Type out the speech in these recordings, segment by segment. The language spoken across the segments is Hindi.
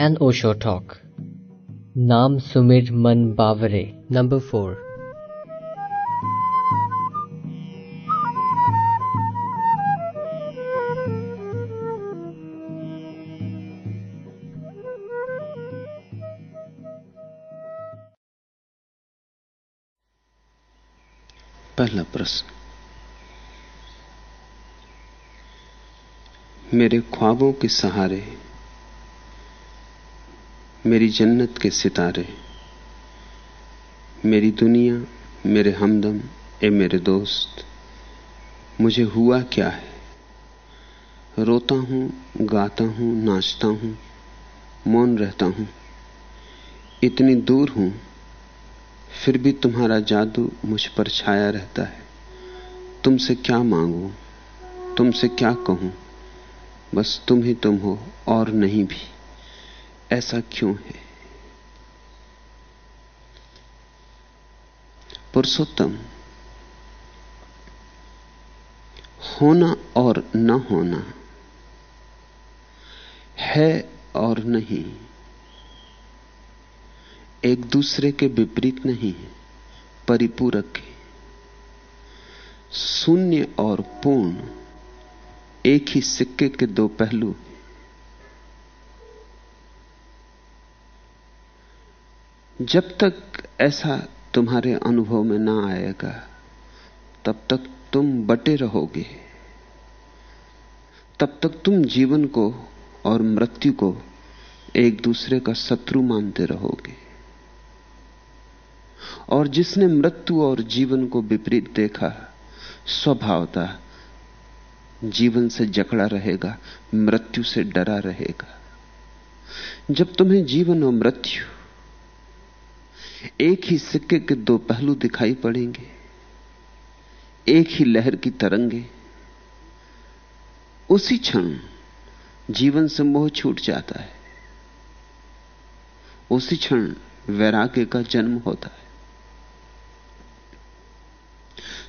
एन ओशो टॉक नाम सुमिर मन बावरे नंबर फोर पहला प्रश्न। मेरे ख्वाबों के सहारे मेरी जन्नत के सितारे, मेरी दुनिया, मेरे हमदम, ए मेरे दोस्त, मुझे हुआ क्या है? रोता हूँ, गाता हूँ, नाचता हूँ, मौन रहता हूँ। इतनी दूर हूँ, फिर भी तुम्हारा जादू मुझ पर छाया रहता है। तुमसे क्या मांगू? तुमसे क्या कहूँ? बस तुम ही तुम हो, और नहीं भी। ऐसा क्यों है? पुरुषोत्तम, होना और न होना है और नहीं, एक दूसरे के विपरीत नहीं है, परिपूरक है। शून्य और पूर्ण एक ही सिक्के के दो पहलू जब तक ऐसा तुम्हारे अनुभव में ना आएगा, तब तक तुम बटे रहोगे। तब तक तुम जीवन को और मृत्यु को एक दूसरे का शत्रु मानते रहोगे। और जिसने मृत्यु और जीवन को विपरीत देखा, स्वभावता जीवन से जकड़ा रहेगा, मृत्यु से डरा रहेगा। जब तुम्हें जीवन और मृत्यु एक ही सिक्के के दो पहलू दिखाई पड़ेंगे। एक ही लहर की तरंगे। उसी क्षण जीवन से मोह छूट जाता है। उसी क्षण वैराग्य का जन्म होता है।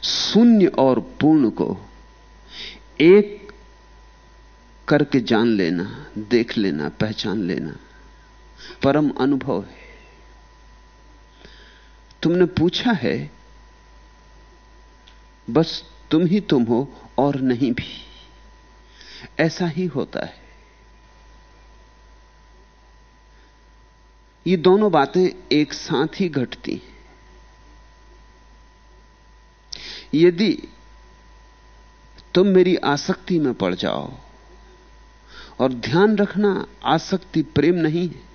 शून्य और पूर्ण को एक करके जान लेना, देख लेना, पहचान लेना परम अनुभव है। तुमने पूछा है, बस तुम ही तुम हो और नहीं भी। ऐसा ही होता है। ये दोनों बातें एक साथ ही घटती हैं। यदि तुम मेरी आसक्ति में पड़ जाओ और ध्यान रखना आसक्ति प्रेम नहीं है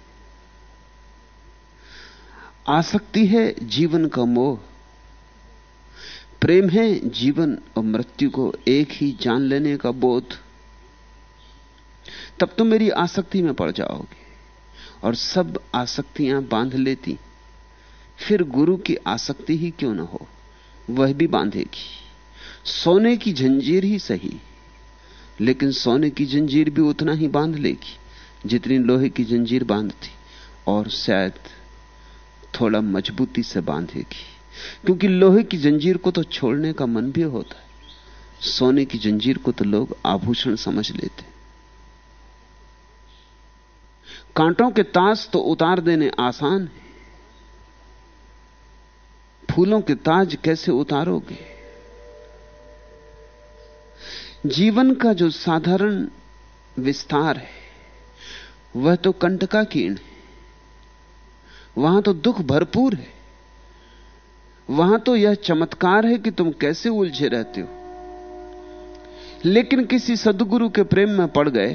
आसक्ति है जीवन का मोह। प्रेम है जीवन और मृत्यु को एक ही जान लेने का बोध। तब तुम मेरी आसक्ति में पड़ जाओगे और सब आसक्तियाँ बाँध लेती। फिर गुरु की आसक्ति ही क्यों ना हो? वह भी बांधेगी। सोने की जंजीर ही सही, लेकिन सोने की जंजीर भी उतना ही बाँध लेगी जितनी लोहे की जंजीर बांधती, और शायद थोड़ा मजबूती से बांधेगी। क्योंकि लोहे की जंजीर को तो छोड़ने का मन भी होता है। सोने की जंजीर को तो लोग आभूषण समझ लेते कांटों के ताज तो उतार देने आसान है। फूलों के ताज कैसे उतारोगे? जीवन का जो साधारण विस्तार है, वह तो कंटका कीर्ण है। वहाँ तो दुख भरपूर है। वहाँ तो यह चमत्कार है कि तुम कैसे उलझे रहते हो। लेकिन किसी सदगुरु के प्रेम में पड़ गए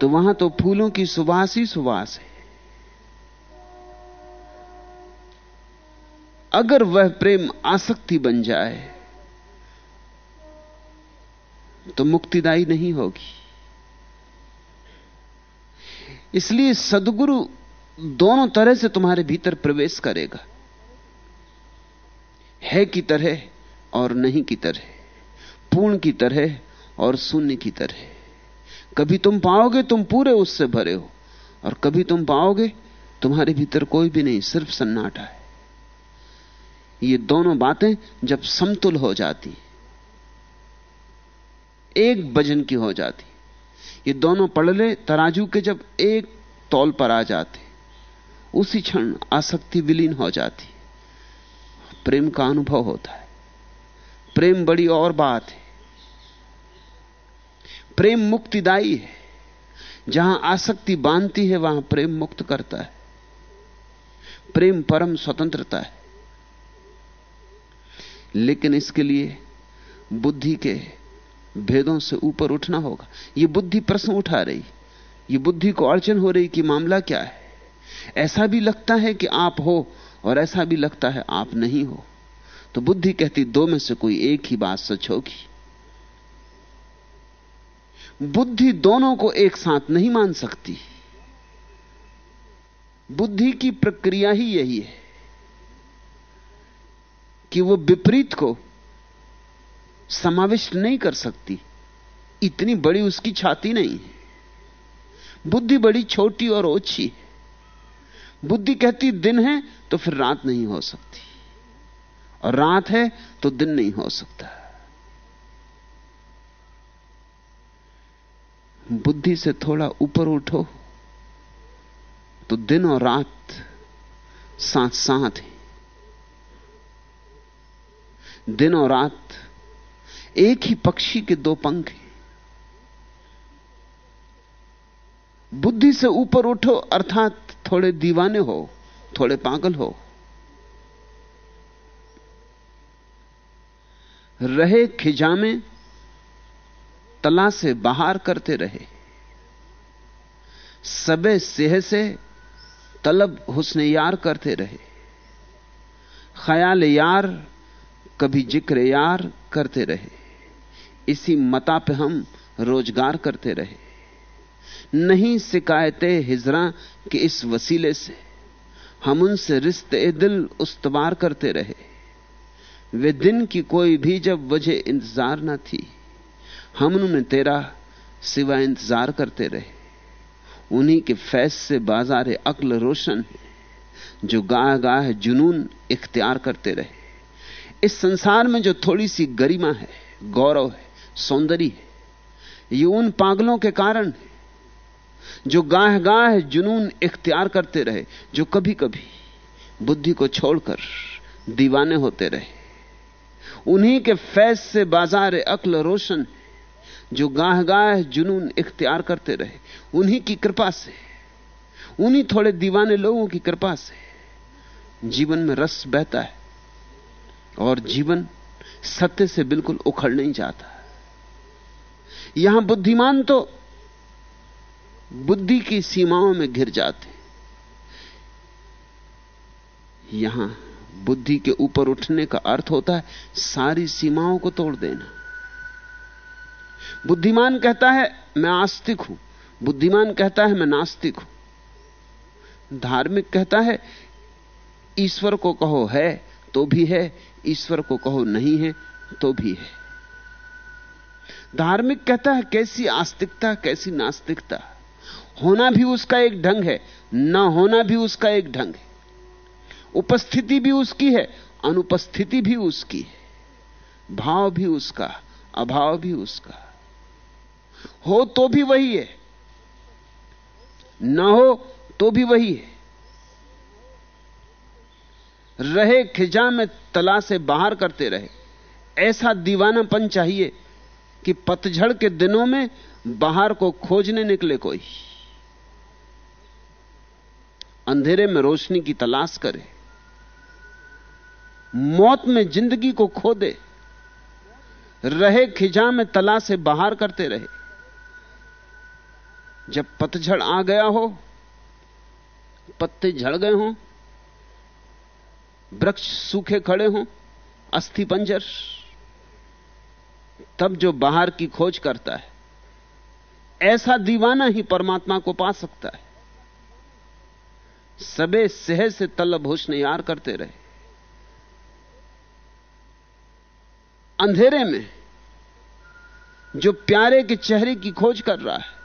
तो वहाँ तो फूलों की सुवास ही सुवास है। अगर वह प्रेम आसक्ति बन जाए तो मुक्तिदायी नहीं होगी। इसलिए सदगुरु दोनों तरह से तुम्हारे भीतर प्रवेश करेगा। है की तरह और नहीं की तरह, पूर्ण की तरह और शून्य की तरह। कभी तुम पाओगे तुम पूरे उससे भरे हो, और कभी तुम पाओगे तुम्हारे भीतर कोई भी नहीं, सिर्फ़ सन्नाटा है। ये दोनों बातें जब समतुल हो जाती एक वज़न की हो जाती ये दोनों पड़ले तराजू के जब एक तौल पर आ जाते उसी क्षण आसक्ति विलीन हो जाती। प्रेम का अनुभव होता है। प्रेम बड़ी और बात है। प्रेम मुक्तिदायी है। जहाँ आसक्ति बांधती है, वहाँ प्रेम मुक्त करता है। प्रेम परम स्वतंत्रता है। लेकिन इसके लिए बुद्धि के भेदों से ऊपर उठना होगा। यह बुद्धि प्रश्न उठा रही। यह बुद्धि को अड़चन हो रही कि मामला क्या है? ऐसा भी लगता है कि आप हो और ऐसा भी लगता है आप नहीं हो। तो बुद्धि कहती, दो में से कोई एक ही बात सच होगी? बुद्धि दोनों को एक साथ नहीं मान सकती। बुद्धि की प्रक्रिया ही यही है कि वो विपरीत को समाविष्ट नहीं कर सकती। इतनी बड़ी उसकी छाती नहीं है। बुद्धि बड़ी छोटी और ओछी है। बुद्धि कहती, दिन है तो फिर रात नहीं हो सकती। और रात है तो दिन नहीं हो सकता। बुद्धि से थोड़ा ऊपर उठो तो दिन और रात साथ साथ है। दिन और रात एक ही पक्षी के दो पंख हैं। बुद्धि से ऊपर उठो, अर्थात थोड़े दीवाने हो, थोड़े पागल हो। रहे खिजामे तला से बाहर करते रहे। सबे सेह से तलब हुस्न यार करते रहे। ख्याल यार, कभी ज़िक्र यार करते रहे। इसी मता पे हम रोज़गार करते रहे। नहीं शिकायतें हिजरा के इस वसीले से। हम उनसे रिश्ते दिल उस्तवार करते रहे। वे दिन की कोई भी जब वजह इंतज़ार न थी, हम उन्हें तेरा सिवा इंतज़ार करते रहे। उन्हीं के फैस से बाज़ार अक्ल रोशन है, जो गाह गाह जुनून इख्तियार करते रहे। इस संसार में जो थोड़ी सी गरिमा है, गौरव है, सौंदर्य है, ये उन पागलों के कारण है। जो गाह गाह जुनून इख्तियार करते रहे, जो कभी कभी बुद्धि को छोड़कर दीवाने होते रहे। उन्हीं के फैज से बाज़ार अक्ल रोशन, जो गाह गाह जुनून इख्तियार करते रहे, उन्हीं की कृपा से, उन्हीं थोड़े दीवाने लोगों की कृपा से जीवन में रस बहता है और जीवन सत्य से बिल्कुल उखड़ नहीं जाता। यहाँ बुद्धिमान तो बुद्धि की सीमाओं में घिर जाते यहाँ बुद्धि के ऊपर उठने का अर्थ होता है सारी सीमाओं को तोड़ देना बुद्धिमान कहता है मैं आस्तिक हूँ बुद्धिमान कहता है मैं नास्तिक हूँ धार्मिक कहता है ईश्वर को कहो है तो भी है ईश्वर को कहो नहीं है तो भी है धार्मिक कहता है कैसी आस्तिकता कैसी नास्तिकता होना भी उसका एक ढंग है, ना होना भी उसका एक ढंग है। उपस्थिति भी उसकी है, अनुपस्थिति भी उसकी है। भाव भी उसका, अभाव भी उसका। हो तो भी वही है, ना हो तो भी वही है। रहे खिजा में तला से बाहर करते रहे। ऐसा दीवानापन चाहिए कि पतझड़ के दिनों में बाहर को खोजने निकले कोई। अंधेरे में रोशनी की तलाश करे। मौत में ज़िंदगी को खो दे रहे खिजा में तला से बाहर करते रहे। जब पतझड़ आ गया हो, पत्ते झड़ गए हों, वृक्ष सूखे खड़े हों, अस्थि पंजर, तब जो बाहर की खोज करता है, ऐसा दीवाना ही परमात्मा को पा सकता है। सबे सह से तलब हुस्न यार करते रहे। अंधेरे में जो प्यारे के चेहरे की खोज कर रहा है,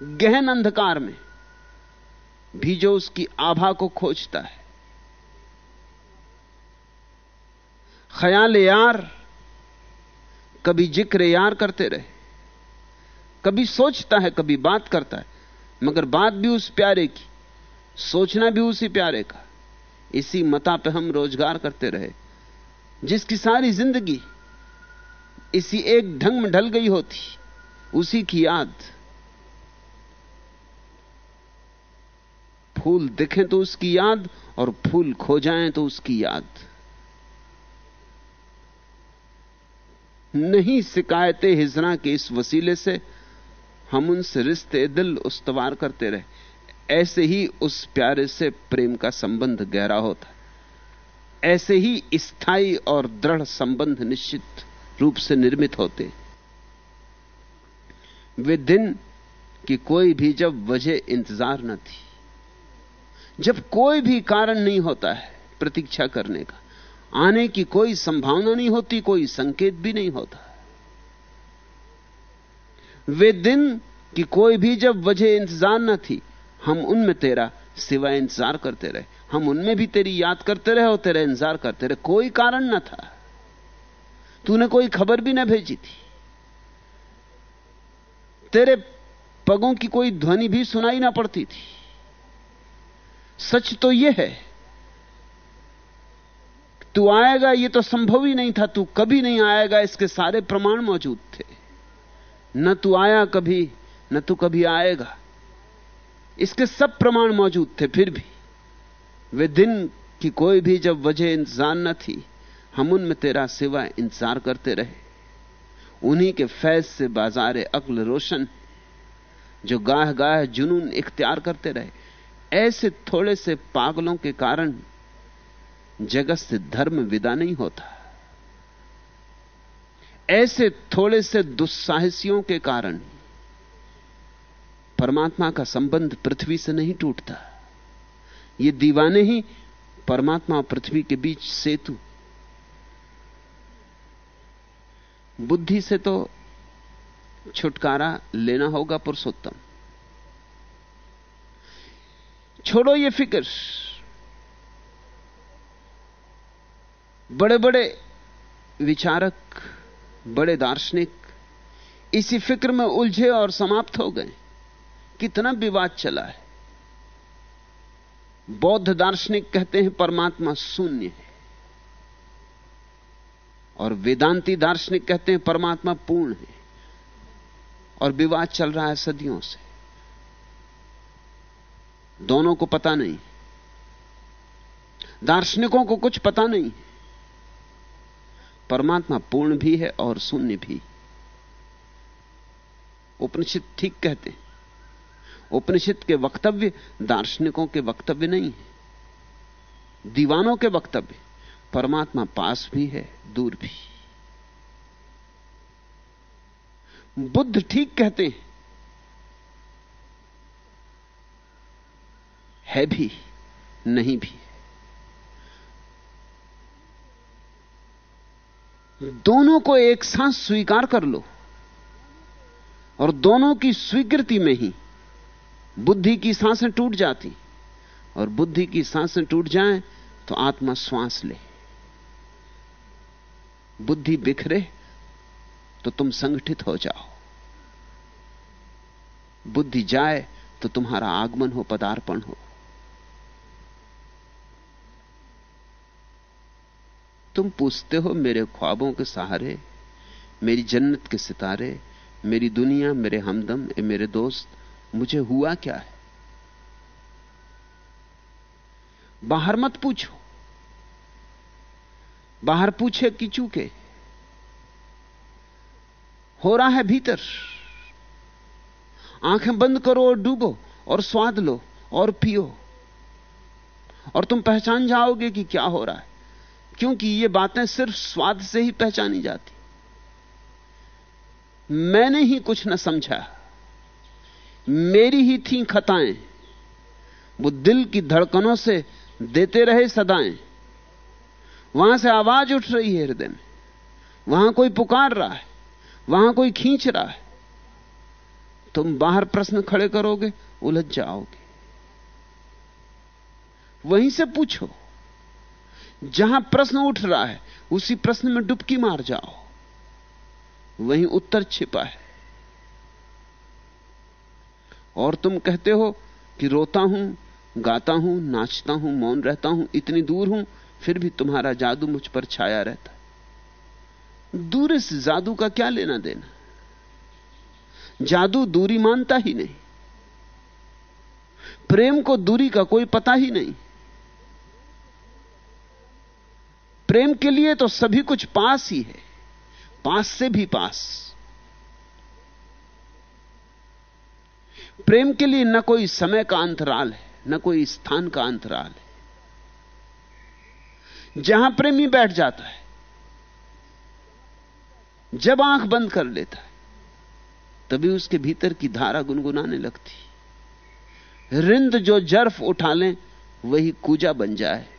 गहन अंधकार में भी जो उसकी आभा को खोजता है। ख्याल यार, कभी ज़िक्र यार करते रहे, कभी सोचता है, कभी बात करता है। मगर बात भी उस प्यारे की, सोचना भी उसी प्यारे का। इसी मता पे हम रोज़गार करते रहे, जिसकी सारी ज़िंदगी इसी एक ढंग में ढल गई होती, उसी की याद। फूल दिखें तो उसकी याद, और फूल खो जाएँ तो उसकी याद। नहीं शिकायतें हिजरा के इस वसीले से हम उनसे रिश्ते दिल उस्तवार करते रहे। ऐसे ही उस प्यारे से प्रेम का संबंध गहरा होता। ऐसे ही स्थायी और दृढ़ संबंध निश्चित रूप से निर्मित होते। वे दिन की कोई भी जब वजह इंतज़ार न थी। जब कोई भी कारण नहीं होता है प्रतीक्षा करने का, आने की कोई संभावना नहीं होती, कोई संकेत भी नहीं होता। वे दिन की कोई भी जब वजह इंतज़ार न थी, हम उनमें तेरा सिवा इंतज़ार करते रहे। हम उनमें भी तेरी याद करते रहे और तेरा इंतज़ार करते रहे। कोई कारण न था। तूने कोई खबर भी न भेजी थी। तेरे पगों की कोई ध्वनि भी सुनाई ना पड़ती थी। सच तो यह है, तू आएगा यह तो संभव ही नहीं था, तू कभी नहीं आएगा, इसके सारे प्रमाण मौजूद थे। न तू आया कभी, न तू कभी आएगा। इसके सब प्रमाण मौजूद थे, फिर भी। वे दिन की कोई भी जब वजह इंतज़ार न थी, हम उनमें तेरा सिवा इंतज़ार करते रहे। उन्हीं के फैज से बाज़ार अक्ल रोशन, जो गाह गाह जुनून इख्तियार करते रहे। ऐसे थोड़े से पागलों के कारण जगत से धर्म विदा नहीं होता। ऐसे थोड़े से दुस्साहसियों के कारण परमात्मा का संबंध पृथ्वी से नहीं टूटता। ये दीवाने ही परमात्मा और पृथ्वी के बीच सेतु। बुद्धि से तो छुटकारा लेना होगा पुरुषोत्तम। छोड़ो ये फ़िक्र। बड़े बड़े विचारक बड़े दार्शनिक इसी फ़िक्र में उलझे और समाप्त हो गए। कितना विवाद चला है। बौद्ध दार्शनिक कहते हैं, परमात्मा शून्य है। और वेदांती दार्शनिक कहते हैं, परमात्मा पूर्ण है। और विवाद चल रहा है सदियों से। दोनों को पता नहीं। दार्शनिकों को कुछ पता नहीं। परमात्मा पूर्ण भी है और शून्य भी। उपनिषद ठीक कहते हैं। उपनिषद के वक्तव्य दार्शनिकों के वक्तव्य नहीं है। दीवानों के वक्तव्य, परमात्मा पास भी है, दूर भी। बुद्ध ठीक कहते हैं। है भी, नहीं भी। दोनों को एक साथ स्वीकार कर लो। और दोनों की स्वीकृति में ही बुद्धि की साँसें टूट जाती। और बुद्धि की साँसें टूट जाएँ तो आत्मा श्वास ले। बुद्धि बिखरे तो तुम संगठित हो जाओ। बुद्धि जाए तो तुम्हारा आगमन हो, पदार्पण हो। तुम पूछते हो मेरे ख्वाबों के सहारे, मेरी जन्नत के सितारे, मेरी दुनिया, मेरे हमदम, ए मेरे दोस्त, मुझे हुआ क्या है? बाहर मत पूछो। बाहर पूछे कि चूके? हो रहा है भीतर। आँखें बंद करो और डूबो और स्वाद लो और पियो। और तुम पहचान जाओगे कि क्या हो रहा है। क्योंकि ये बातें सिर्फ़ स्वाद से ही पहचानी जाती। मैंने ही कुछ न समझा। मेरी ही थी खताएँ। वो दिल की धड़कनों से देते रहे सदाएँ। वहाँ से आवाज़ उठ रही है हृदय में। वहाँ कोई पुकार रहा है। वहाँ कोई खींच रहा है। तुम बाहर प्रश्न खड़े करोगे, उलझ जाओगे। वहीं से पूछो। जहाँ प्रश्न उठ रहा है, उसी प्रश्न में डुबकी मार जाओ। वहीं उत्तर छिपा है। और तुम कहते हो कि रोता हूँ, गाता हूँ, नाचता हूँ, मौन रहता हूँ, इतनी दूर हूँ, फिर भी तुम्हारा जादू मुझ पर छाया रहता दूर इस जादू का क्या लेना देना? जादू दूरी मानता ही नहीं। प्रेम को दूरी का कोई पता ही नहीं। प्रेम के लिए तो सभी कुछ पास ही है। पास से भी पास। प्रेम के लिए न कोई समय का अंतराल है, न कोई स्थान का अंतराल है। जहाँ प्रेमी बैठ जाता है, जब आँख बंद कर लेता है, तभी उसके भीतर की धारा गुनगुनाने लगती। रिंद जो जर्फ उठा लें, वही कूजा बन जाए।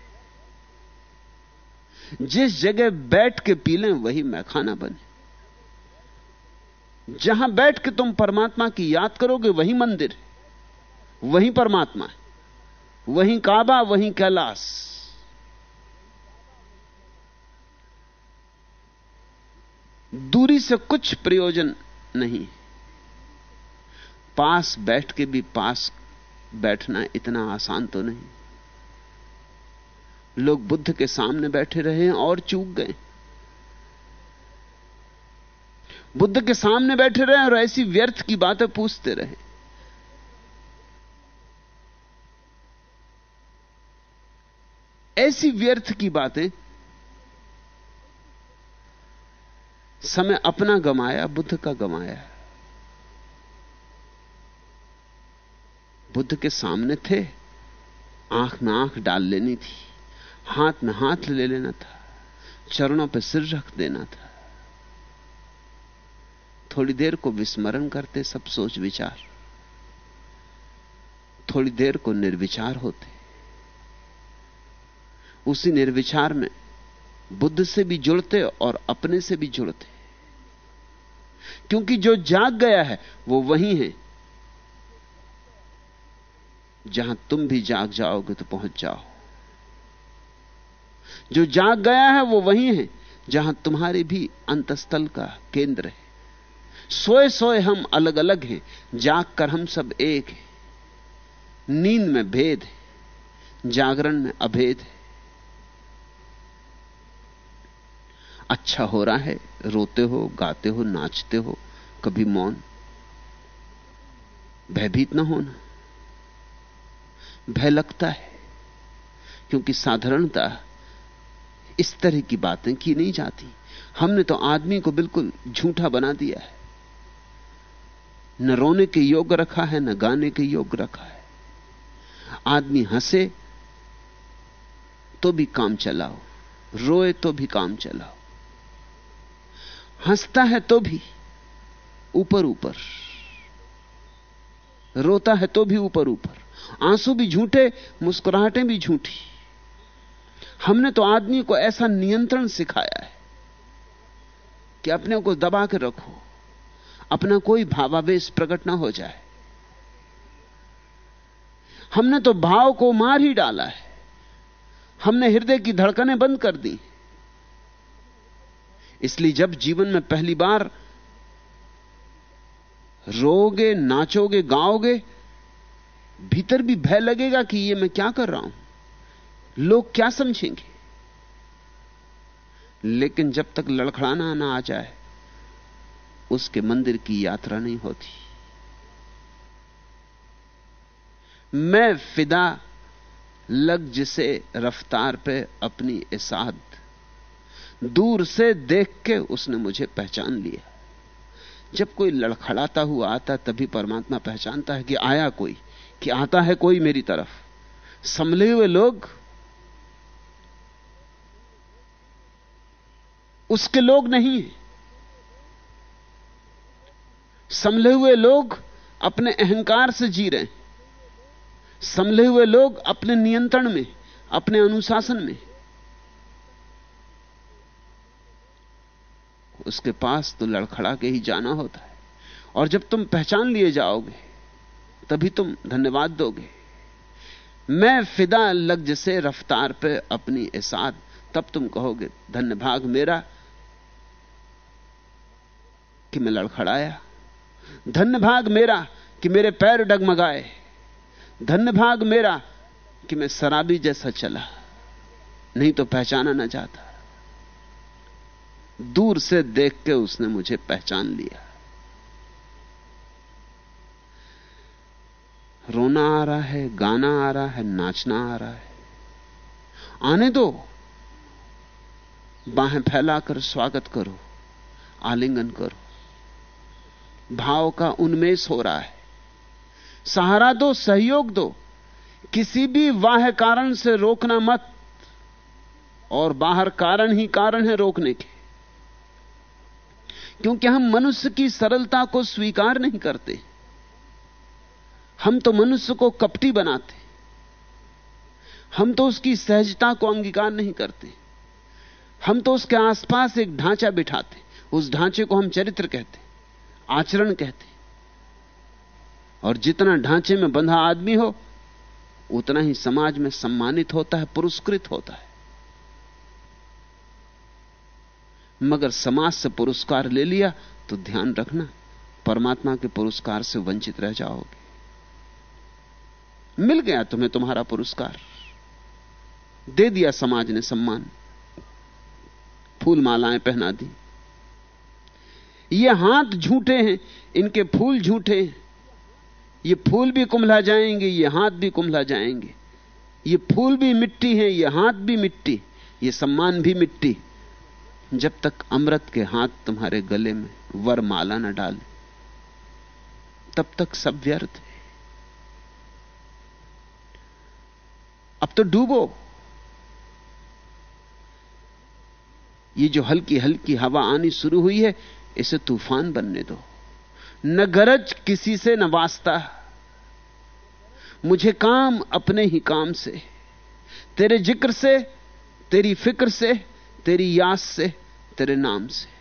जिस जगह बैठ के पी लें, वही मैखाना बने। जहाँ बैठ के तुम परमात्मा की याद करोगे, वही मंदिर वही परमात्मा है। वही काबा, वही कैलाश। दूरी से कुछ प्रयोजन नहीं पास बैठ के भी पास बैठना इतना आसान तो नहीं। लोग बुद्ध के सामने बैठे रहे और चूक गए। बुद्ध के सामने बैठे रहे और ऐसी व्यर्थ की बातें पूछते रहे। ऐसी व्यर्थ की बातें। समय अपना गमाया, बुद्ध का गमाया। बुद्ध के सामने थे, आँख में आँख डाल लेनी थी। हाथ में हाथ ले लेना था। चरणों पर सिर रख देना था। थोड़ी देर को विस्मरण करते सब सोच विचार। थोड़ी देर को निर्विचार होते। उसी निर्विचार में बुद्ध से भी जुड़ते और अपने से भी जुड़ते। क्योंकि जो जाग गया है, वो वही है। जहाँ तुम भी जाग जाओगे तो पहुँच जाओ। जो जाग गया है वो वही है, जहाँ तुम्हारे भी अंतस्थल का केंद्र है। सोए सोए हम अलग अलग हैं जाग कर हम सब एक हैं। नींद में भेद है, जागरण में अभेद है। अच्छा हो रहा है, रोते हो, गाते हो, नाचते हो, कभी मौन। भयभीत ना होना। भय लगता है, क्योंकि साधारणता इस तरह की बातें की नहीं जाती। हमने तो आदमी को बिल्कुल झूठा बना दिया है। न रोने के योग रखा है, न गाने के योग रखा है। आदमी हंसे तो भी काम चलाओ। रोए तो भी काम चलाओ। हंसता है तो भी ऊपर ऊपर। रोता है तो भी ऊपर ऊपर। आँसू भी झूठे, मुस्कुराहटें भी झूठी। हमने तो आदमी को ऐसा नियंत्रण सिखाया है कि अपने को दबा के रखो। अपना कोई भावावेश प्रकट ना हो जाए। हमने तो भाव को मार ही डाला है। हमने हृदय की धड़कनें बंद कर दी। इसलिए जब जीवन में पहली बार रोगे, नाचोगे, गाओगे, भीतर भी भय लगेगा कि ये मैं क्या कर रहा हूँ? लोग क्या समझेंगे? लेकिन जब तक लड़खड़ाना ना आ जाए, उसके मंदिर की यात्रा नहीं होती। मैं फिदा लग जिसे रफ्तार पे अपनी इसाद दूर से देख के उसने मुझे पहचान लिया। जब कोई लड़खड़ाता हुआ आता, तभी परमात्मा पहचानता है कि आया कोई, कि आता है कोई मेरी तरफ़। संभले हुए लोग उसके लोग नहीं हैं। संभले हुए लोग अपने अहंकार से जी रहे हैं। संभले हुए लोग अपने नियंत्रण में, अपने अनुशासन में। उसके पास तो लड़खड़ा के ही जाना होता है। और जब तुम पहचान लिए जाओगे, तभी तुम धन्यवाद दोगे। मैं फिदा लग जैसे रफ्तार पे अपनी एसाद तब तुम कहोगे धन्य भाग मेरा, कि मैं लड़खड़ाया। धन्य भाग मेरा, कि मेरे पैर डगमगाए। धन्य भाग मेरा, कि मैं शराबी जैसा चला। नहीं तो पहचाना ना जाता। दूर से देख के उसने मुझे पहचान लिया। रोना आ रहा है, गाना आ रहा है, नाचना आ रहा है। आने दो। बाहें फैलाकर स्वागत करो, आलिंगन करो। भाव का उन्मेष हो रहा है। सहारा दो, सहयोग दो। किसी भी वाह कारण से रोकना मत, और बाहर कारण ही कारण है रोकने के। क्योंकि हम मनुष्य की सरलता को स्वीकार नहीं करते। हम तो मनुष्य को कपटी बनाते। हम तो उसकी सहजता को अंगीकार नहीं करते। हम तो उसके आसपास एक ढांचा बिठाते, उस ढांचे को हम चरित्र कहते, आचरण कहते। और जितना ढांचे में बंधा आदमी हो, उतना ही समाज में सम्मानित होता है, पुरस्कृत होता है। मगर समाज से पुरस्कार ले लिया तो ध्यान रखना, परमात्मा के पुरस्कार से वंचित रह जाओगे। मिल गया तुम्हें तुम्हारा पुरस्कार। दे दिया समाज ने सम्मान। फूल मालाएँ पहना दी। ये हाथ झूठे हैं, इनके फूल झूठे हैं। ये फूल भी कुंभला जाएँगे, ये हाथ भी कुंभला जाएँगे। ये फूल भी मिट्टी है, ये हाथ भी मिट्टी, ये सम्मान भी मिट्टी। जब तक अमृत के हाथ तुम्हारे गले में वर माला न डाले, तब तक सब व्यर्थ है। अब तो डूबो। ये जो हल्की हल्की हवा आनी शुरू हुई है, इसे तूफ़ान बनने दो। न गरज किसी से, न वास्ता। मुझे काम अपने ही काम से, तेरे ज़िक्र से, तेरी फ़िक्र से, तेरी याद से, तेरे नाम से।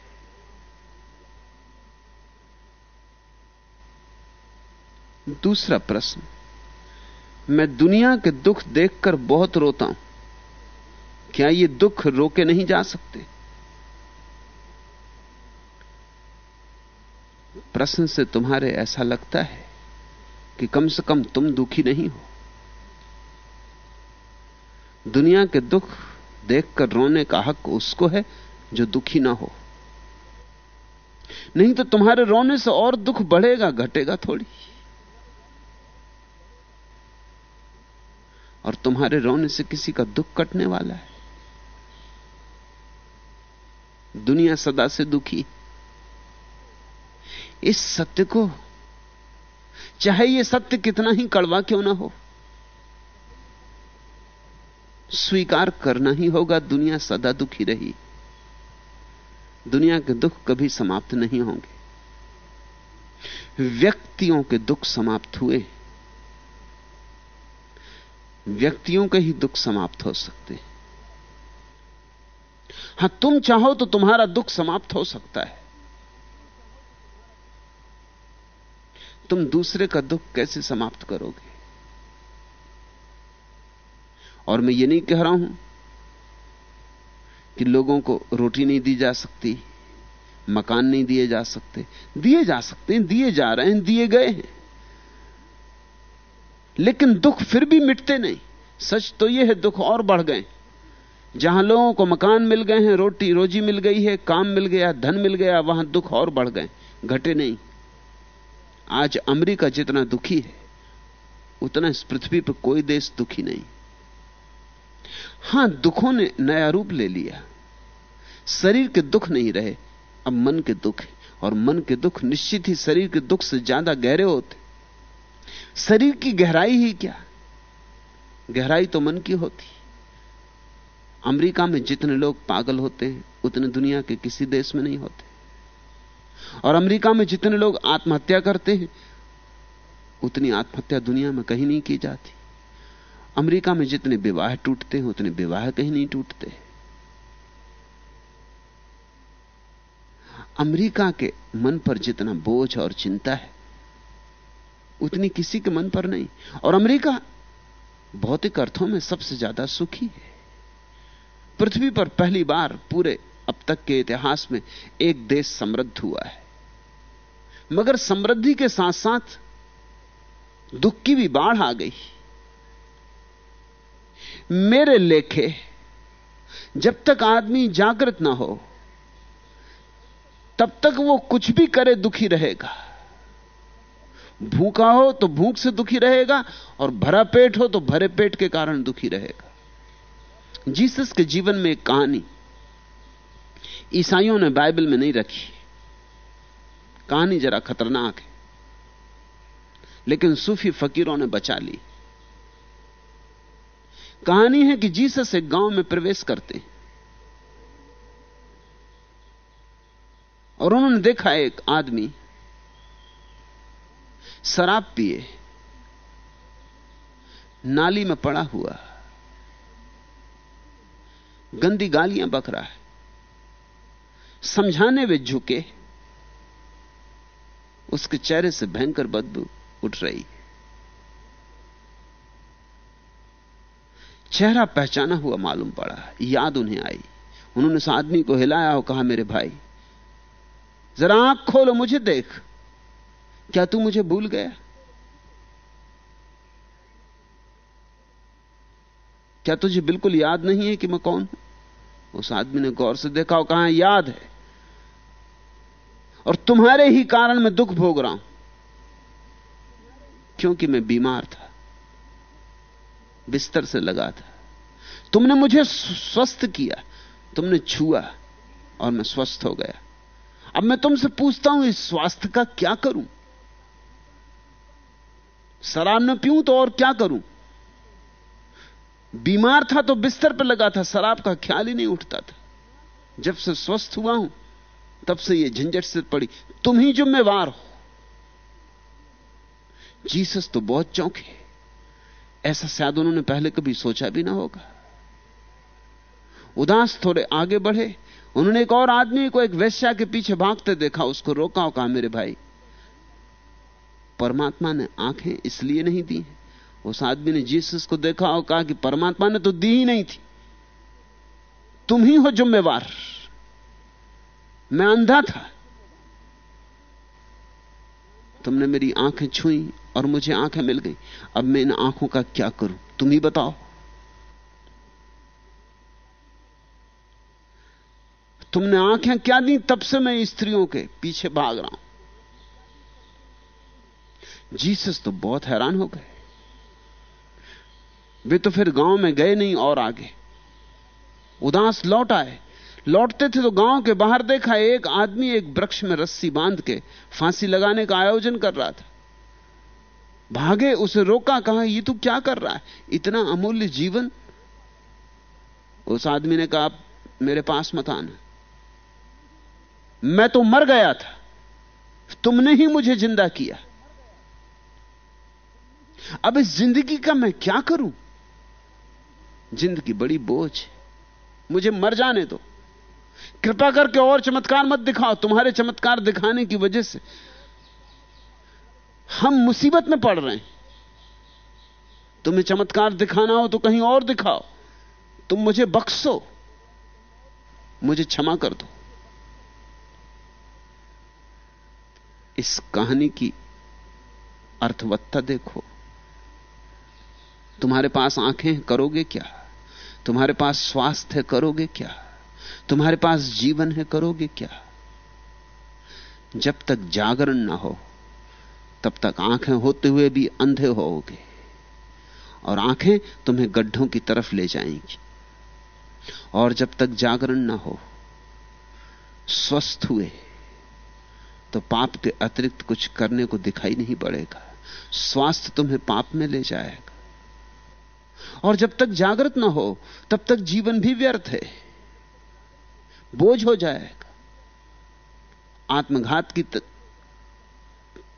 दूसरा प्रश्न, मैं दुनिया के दुख देखकर बहुत रोता हूँ। क्या ये दुख रोके नहीं जा सकते? प्रश्न से तुम्हारे ऐसा लगता है कि कम से कम तुम दुखी नहीं हो? दुनिया के दुख देखकर रोने का हक उसको है जो दुखी ना हो। नहीं तो तुम्हारे रोने से और दुख बढ़ेगा, घटेगा थोड़ी। और तुम्हारे रोने से किसी का दुख कटने वाला है। दुनिया सदा से दुखी इस सत्य को, चाहे यह सत्य कितना ही कड़वा क्यों ना हो, स्वीकार करना ही होगा, दुनिया सदा दुखी रही। दुनिया के दुख कभी समाप्त नहीं होंगे। व्यक्तियों के दुख समाप्त हुए। व्यक्तियों के ही दुख समाप्त हो सकते। हैं हाँ, तुम चाहो तो तुम्हारा दुख समाप्त हो सकता है। तुम दूसरे का दुख कैसे समाप्त करोगे? और मैं ये नहीं कह रहा हूँ कि लोगों को रोटी नहीं दी जा सकती, मकान नहीं दिए जा सकते। दिए जा सकते हैं, दिए जा रहे हैं, दिए गए हैं। लेकिन दुख फिर भी मिटते नहीं। सच तो यह है, दुख और बढ़ गए। जहाँ लोगों को मकान मिल गए हैं, रोटी रोजी मिल गई है, काम मिल गया, धन मिल गया, वहाँ दुख और बढ़ गए, घटे नहीं। आज अमेरिका जितना दुखी है, उतना इस पृथ्वी पर कोई देश दुखी नहीं। हाँ, दुखों ने नया रूप ले लिया। शरीर के दुख नहीं रहे, अब मन के दुख है, और मन के दुख निश्चित ही शरीर के दुख से ज़्यादा गहरे होते। शरीर की गहराई ही क्या? गहराई तो मन की होती। अमेरिका में जितने लोग पागल होते हैं, उतने दुनिया के किसी देश में नहीं होते। और अमेरिका में जितने लोग आत्महत्या करते हैं, उतनी आत्महत्या दुनिया में कहीं नहीं की जाती। अमेरिका में जितने विवाह टूटते हैं, उतने विवाह कहीं नहीं टूटते। अमेरिका के मन पर जितना बोझ और चिंता है, उतनी किसी के मन पर नहीं। और अमेरिका भौतिक अर्थों में सबसे ज़्यादा सुखी है। पृथ्वी पर पहली बार पूरे अब तक के इतिहास में एक देश समृद्ध हुआ है। मगर समृद्धि के साथ साथ दुख की भी बाढ़ आ गई। मेरे लेखे, जब तक आदमी जागृत ना हो, तब तक वो कुछ भी करे दुखी रहेगा। भूखा हो तो भूख से दुखी रहेगा और भरा पेट हो तो भरे पेट के कारण दुखी रहेगा। जीसस के जीवन में एक कहानी ईसाइयों ने बाइबल में नहीं रखी। कहानी जरा खतरनाक है। लेकिन सूफी फकीरों ने बचा ली। कहानी है कि जीसस एक गाँव में प्रवेश करते हैं। और उन्होंने देखा एक आदमी शराब पिए, नाली में पड़ा हुआ, गंदी गालियाँ बक रहा है। समझाने वे झुके। उसके चेहरे से भयंकर बदबू उठ रही। चेहरा पहचाना हुआ मालूम पड़ा, याद उन्हें आई। उन्होंने उस आदमी को हिलाया और कहा, मेरे भाई, जरा आँख खोलो, मुझे देख। क्या तू मुझे भूल गया? क्या तुझे बिल्कुल याद नहीं है कि मैं कौन उस आदमी ने गौर से देखा और कहा, याद है। और तुम्हारे ही कारण मैं दुख भोग रहा हूँ। क्योंकि मैं बीमार था, बिस्तर से लगा था। तुमने मुझे स्वस्थ किया, तुमने छुआ और मैं स्वस्थ हो गया। अब मैं तुमसे पूछता हूँ, इस स्वास्थ्य का क्या करूँ? शराब न पीऊं तो और क्या करूँ? बीमार था तो बिस्तर पर लगा था, शराब का ख्याल ही नहीं उठता था। जब से स्वस्थ हुआ हूँ तब से यह झंझट से पड़ी। तुम ही जिम्मेवार हो। जीसस तो बहुत चौंके ऐसा शायद उन्होंने पहले कभी सोचा भी ना होगा। उदास थोड़े आगे बढ़े। उन्होंने एक और आदमी को एक वैश्या के पीछे भागते देखा। उसको रोका और कहा, मेरे भाई, परमात्मा ने आँखें इसलिए नहीं दी उस आदमी ने जीसस को देखा और कहा कि परमात्मा ने तो दी ही नहीं थी। तुम ही हो जिम्मेवार। मैं अंधा था। तुमने मेरी आँखें छुई और मुझे आँखें मिल गई। अब मैं इन आँखों का क्या करूँ? तुम ही बताओ। तुमने आँखें क्या दी? तब से मैं स्त्रियों के पीछे भाग रहा हूँ। जीसस तो बहुत हैरान हो गए। वे तो फिर गाँव में गए नहीं और आगे। उदास लौट आए। लौटते थे तो गाँव के बाहर देखा एक आदमी एक वृक्ष में रस्सी बाँध के फांसी लगाने का आयोजन कर रहा था। भागे, उसे रोका, कहा, ये तू क्या कर रहा है? इतना अमूल्य जीवन? उस आदमी ने कहा मेरे पास मत आना। मैं तो मर गया था। तुमने ही मुझे ज़िंदा किया। अब इस ज़िंदगी का मैं क्या करूँ? ज़िंदगी बड़ी बोझ मुझे मर जाने दो। कृपा करके और चमत्कार मत दिखाओ, तुम्हारे चमत्कार दिखाने की वजह से। हम मुसीबत में पड़ रहे हैं। तुम्हें चमत्कार दिखाना हो तो कहीं और दिखाओ। तुम मुझे बख्शो, मुझे क्षमा कर दो। इस कहानी की अर्थवत्ता देखो। तुम्हारे पास आँखें करोगे क्या? तुम्हारे पास स्वास्थ्य करोगे क्या? तुम्हारे पास जीवन है, करोगे क्या? जब तक जागरण ना हो, तब तक आँखें होते हुए भी अंधे होोगे और आँखें तुम्हें गड्ढों की तरफ़ ले जाएँगी। और जब तक जागरण ना हो, स्वस्थ हुए तो पाप के अतिरिक्त कुछ करने को दिखाई नहीं पड़ेगा। स्वास्थ्य तुम्हें पाप में ले जाएगा। और जब तक जागृत ना हो, तब तक जीवन भी व्यर्थ है। बोझ हो जाएगा आत्मघात की त...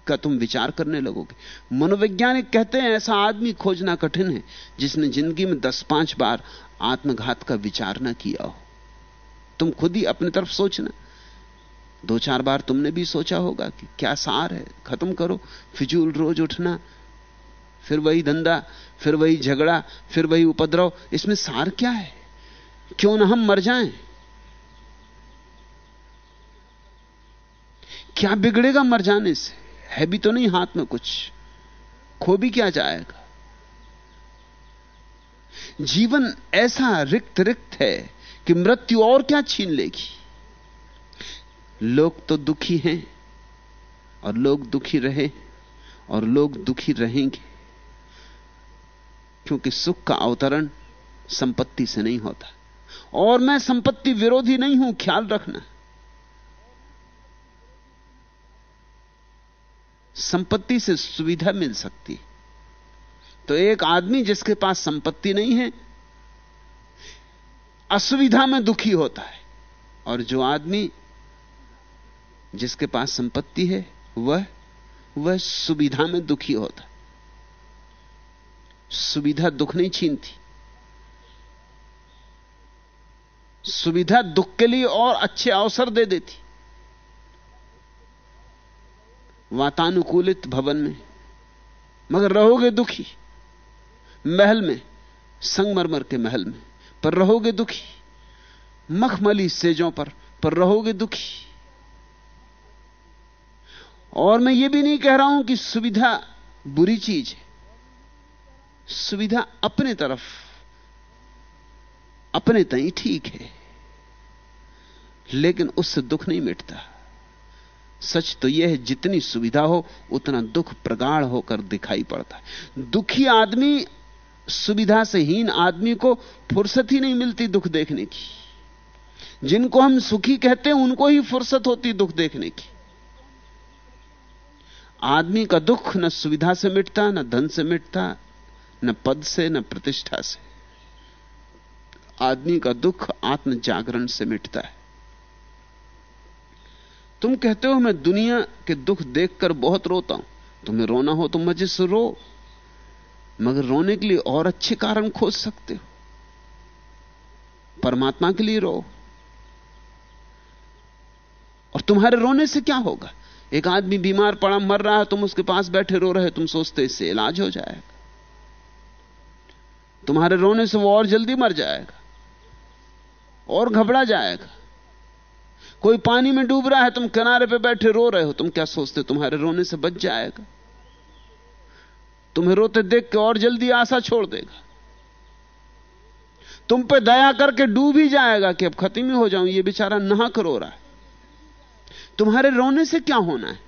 का तुम विचार करने लगोगे। मनोवैज्ञानिक कहते हैं, ऐसा आदमी खोजना कठिन है, जिसने ज़िंदगी में दस पाँच बार आत्मघात का विचार ना किया हो। तुम खुद ही अपनी तरफ़ सोचना। दो चार बार तुमने भी सोचा होगा कि क्या सार है, खत्म करो, फिजूल रोज उठना, फिर वही धंधा, फिर वही झगड़ा, फिर वही उपद्रव, इसमें सार क्या है? क्यों ना हम मर जाएँ? क्या बिगड़ेगा मर जाने से? है भी तो नहीं हाथ में कुछ। खो भी क्या जाएगा? जीवन ऐसा रिक्त रिक्त है कि मृत्यु और क्या छीन लेगी? लोग तो दुखी हैं और लोग दुखी रहे और लोग दुखी रहेंगे, क्योंकि सुख का अवतरण संपत्ति से नहीं होता। और मैं संपत्ति विरोधी नहीं हूँ, ख्याल रखना। संपत्ति से सुविधा मिल सकती तो एक आदमी जिसके पास संपत्ति नहीं है, असुविधा में दुखी होता है। और जो आदमी जिसके पास संपत्ति है, वह वह सुविधा में दुखी होता सुविधा दुख नहीं छीनती। सुविधा दुख के लिए और अच्छे अवसर दे देती। वातानुकूलित भवन में। मगर रहोगे दुखी। महल में, संगमरमर के महल में, पर रहोगे दुखी। मखमली सेजों पर पर रहोगे दुखी। और मैं यह भी नहीं कह रहा हूँ कि सुविधा बुरी चीज़ है। सुविधा अपने तरफ़, अपने तई ठीक है। लेकिन उससे दुख नहीं मिटता। सच तो यह है, जितनी सुविधा हो, उतना दुख प्रगाढ़ होकर दिखाई पड़ता है। दुखी आदमी, सुविधा से हीन आदमी को फुर्सत ही नहीं मिलती दुख देखने की। जिनको हम सुखी कहते हैं, उनको ही फुर्सत होती दुख देखने की। आदमी का दुख न सुविधा से मिटता, न धन से मिटता, न पद से, न प्रतिष्ठा से। आदमी का दुख आत्म जागरण से मिटता है। तुम कहते हो, मैं दुनिया के दुख देखकर बहुत रोता हूँ। तुम्हें रोना हो तो मज़े से रो। मगर रोने के लिए और अच्छे कारण खोज सकते हो। परमात्मा के लिए रो। और तुम्हारे रोने से क्या होगा? एक आदमी बीमार पड़ा, मर रहा है, तुम उसके पास बैठे रो रहे, तुम सोचते इससे इलाज हो जाएगा। तुम्हारे रोने से वो और जल्दी मर जाएगा, और घबरा जाएगा। कोई पानी में डूब रहा है, तुम किनारे पे बैठे रो रहे हो। तुम क्या सोचते हो तुम्हारे रोने से बच जाएगा? तुम्हें रोते देख के और जल्दी आशा छोड़ देगा। तुम पे दया करके डूब ही जाएगा कि अब खत्म ही हो जाऊँ, ये बेचारा नहा कर रो रहा है। तुम्हारे रोने से क्या होना है?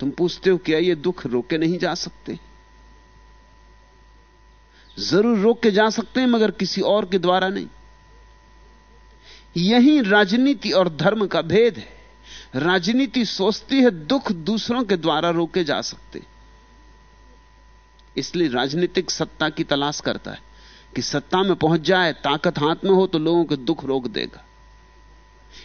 तुम पूछते हो, क्या ये दुख रोके नहीं जा सकते? ज़रूर रोक के जा सकते हैं, मगर किसी और के द्वारा नहीं। यही राजनीति और धर्म का भेद है। राजनीति सोचती है, दुख दूसरों के द्वारा रोके जा सकते। इसलिए राजनीतिक सत्ता की तलाश करता है कि सत्ता में पहुँच जाए, ताकत हाथ में हो तो लोगों के दुख रोक देगा।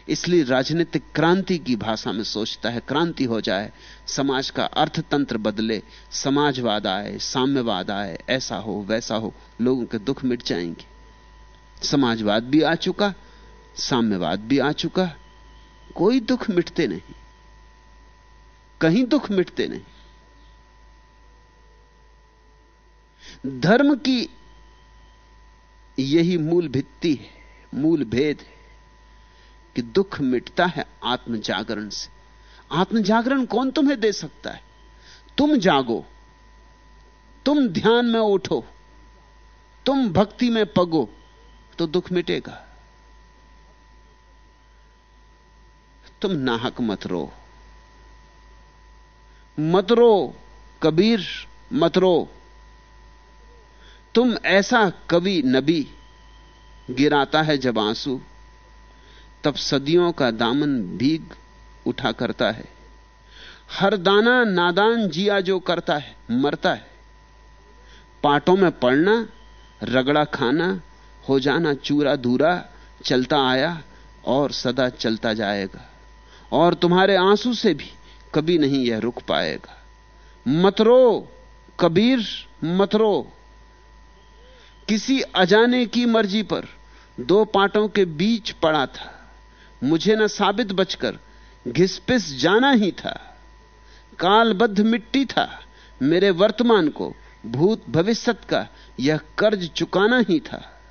इसलिए राजनीतिक क्रांति की भाषा में सोचता है, क्रांति हो जाए, समाज का अर्थतंत्र बदले, समाजवाद आए, साम्यवाद आए, ऐसा हो, वैसा हो, लोगों के दुख मिट जाएँगे। समाजवाद भी आ चुका, साम्यवाद भी आ चुका, कोई दुख मिटते नहीं, कहीं दुख मिटते नहीं। धर्म की यही मूल भित्ति है, मूल भेद है। कि दुख मिटता है आत्म जागरण से। आत्म जागरण कौन तुम्हें दे सकता है? तुम जागो। तुम ध्यान में उठो। तुम भक्ति में पगो तो दुख मिटेगा। तुम नाहक मत रो। मत रो, कबीर, मत रो। तुम ऐसा कवि नबी गिराता है जब आँसू। तब सदियों का दामन भीग उठा करता है। हर दाना नादान जिया जो करता है, मरता है। पाटों में पड़ना, रगड़ा खाना, हो जाना चूरा धूरा, चलता आया और सदा चलता जाएगा। और तुम्हारे आँसू से भी कभी नहीं यह रुक पाएगा। मत रो, कबीर, मत रो। किसी अजाने की मर्ज़ी पर दो पाटों के बीच पड़ा था। मुझे न साबित बचकर घिसपिस जाना ही था। कालबद्ध मिट्टी था। मेरे वर्तमान को भूत भविष्यत का यह कर्ज चुकाना ही था।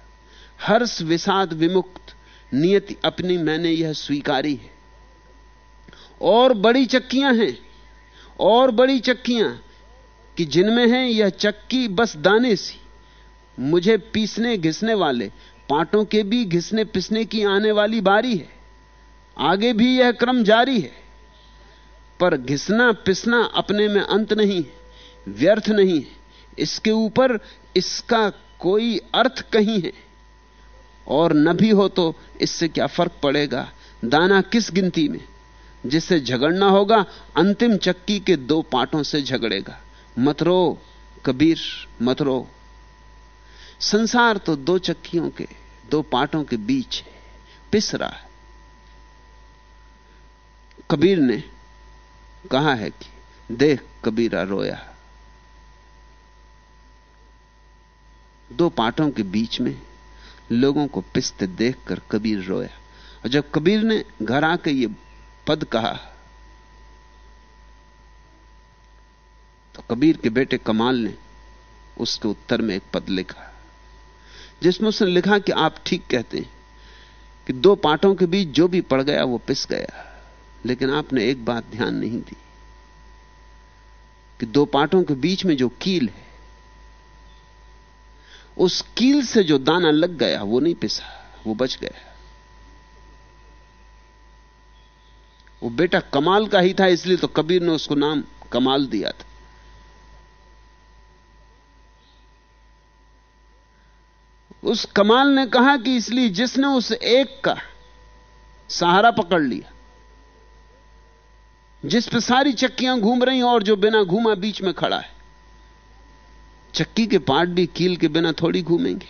हर्ष विषाद विमुक्त नियति अपनी मैंने यह स्वीकारी है। और बड़ी चक्कियाँ हैं। और बड़ी चक्कियाँ कि जिनमें है यह चक्की बस दाने सी। मुझे पीसने घिसने वाले पाटों के भी घिसने पिसने की आने वाली बारी है। आगे भी यह क्रम जारी है, पर घिसना पिसना अपने में अंत नहीं है, व्यर्थ नहीं है। इसके ऊपर इसका कोई अर्थ कहीं है? और न भी हो तो इससे क्या फ़र्क पड़ेगा? दाना किस गिनती में? जिससे झगड़ना होगा, अंतिम चक्की के दो पाटों से झगड़ेगा। मत रो, कबीर, मत संसार तो दो चक्कियों के, दो पाटों के बीच है। पिस रहा है। कबीर ने कहा है कि देख कबीरा रोया दो पाटों के बीच में लोगों को पिसते देखकर कबीर रोया। और जब कबीर ने घर आके ये पद कहा तो कबीर के बेटे कमाल ने उसके उत्तर में एक पद लिखा, जिसमें उसने लिखा कि आप ठीक कहते हैं कि दो पाटों के बीच जो भी पड़ गया वो पिस गया। लेकिन आपने एक बात ध्यान नहीं दी कि दो पाटों के बीच में जो कील है, उस कील से जो दाना लग गया, वो नहीं पिसा, वो बच गया। वो बेटा कमाल का ही था, इसलिए तो कबीर ने उसको नाम कमाल दिया था। उस कमाल ने कहा कि इसलिए जिसने उस एक का सहारा पकड़ लिया जिस पर सारी चक्कियाँ घूम रही और जो बिना घूमा बीच में खड़ा है। चक्की के पार्ट भी कील के बिना थोड़ी घूमेंगे।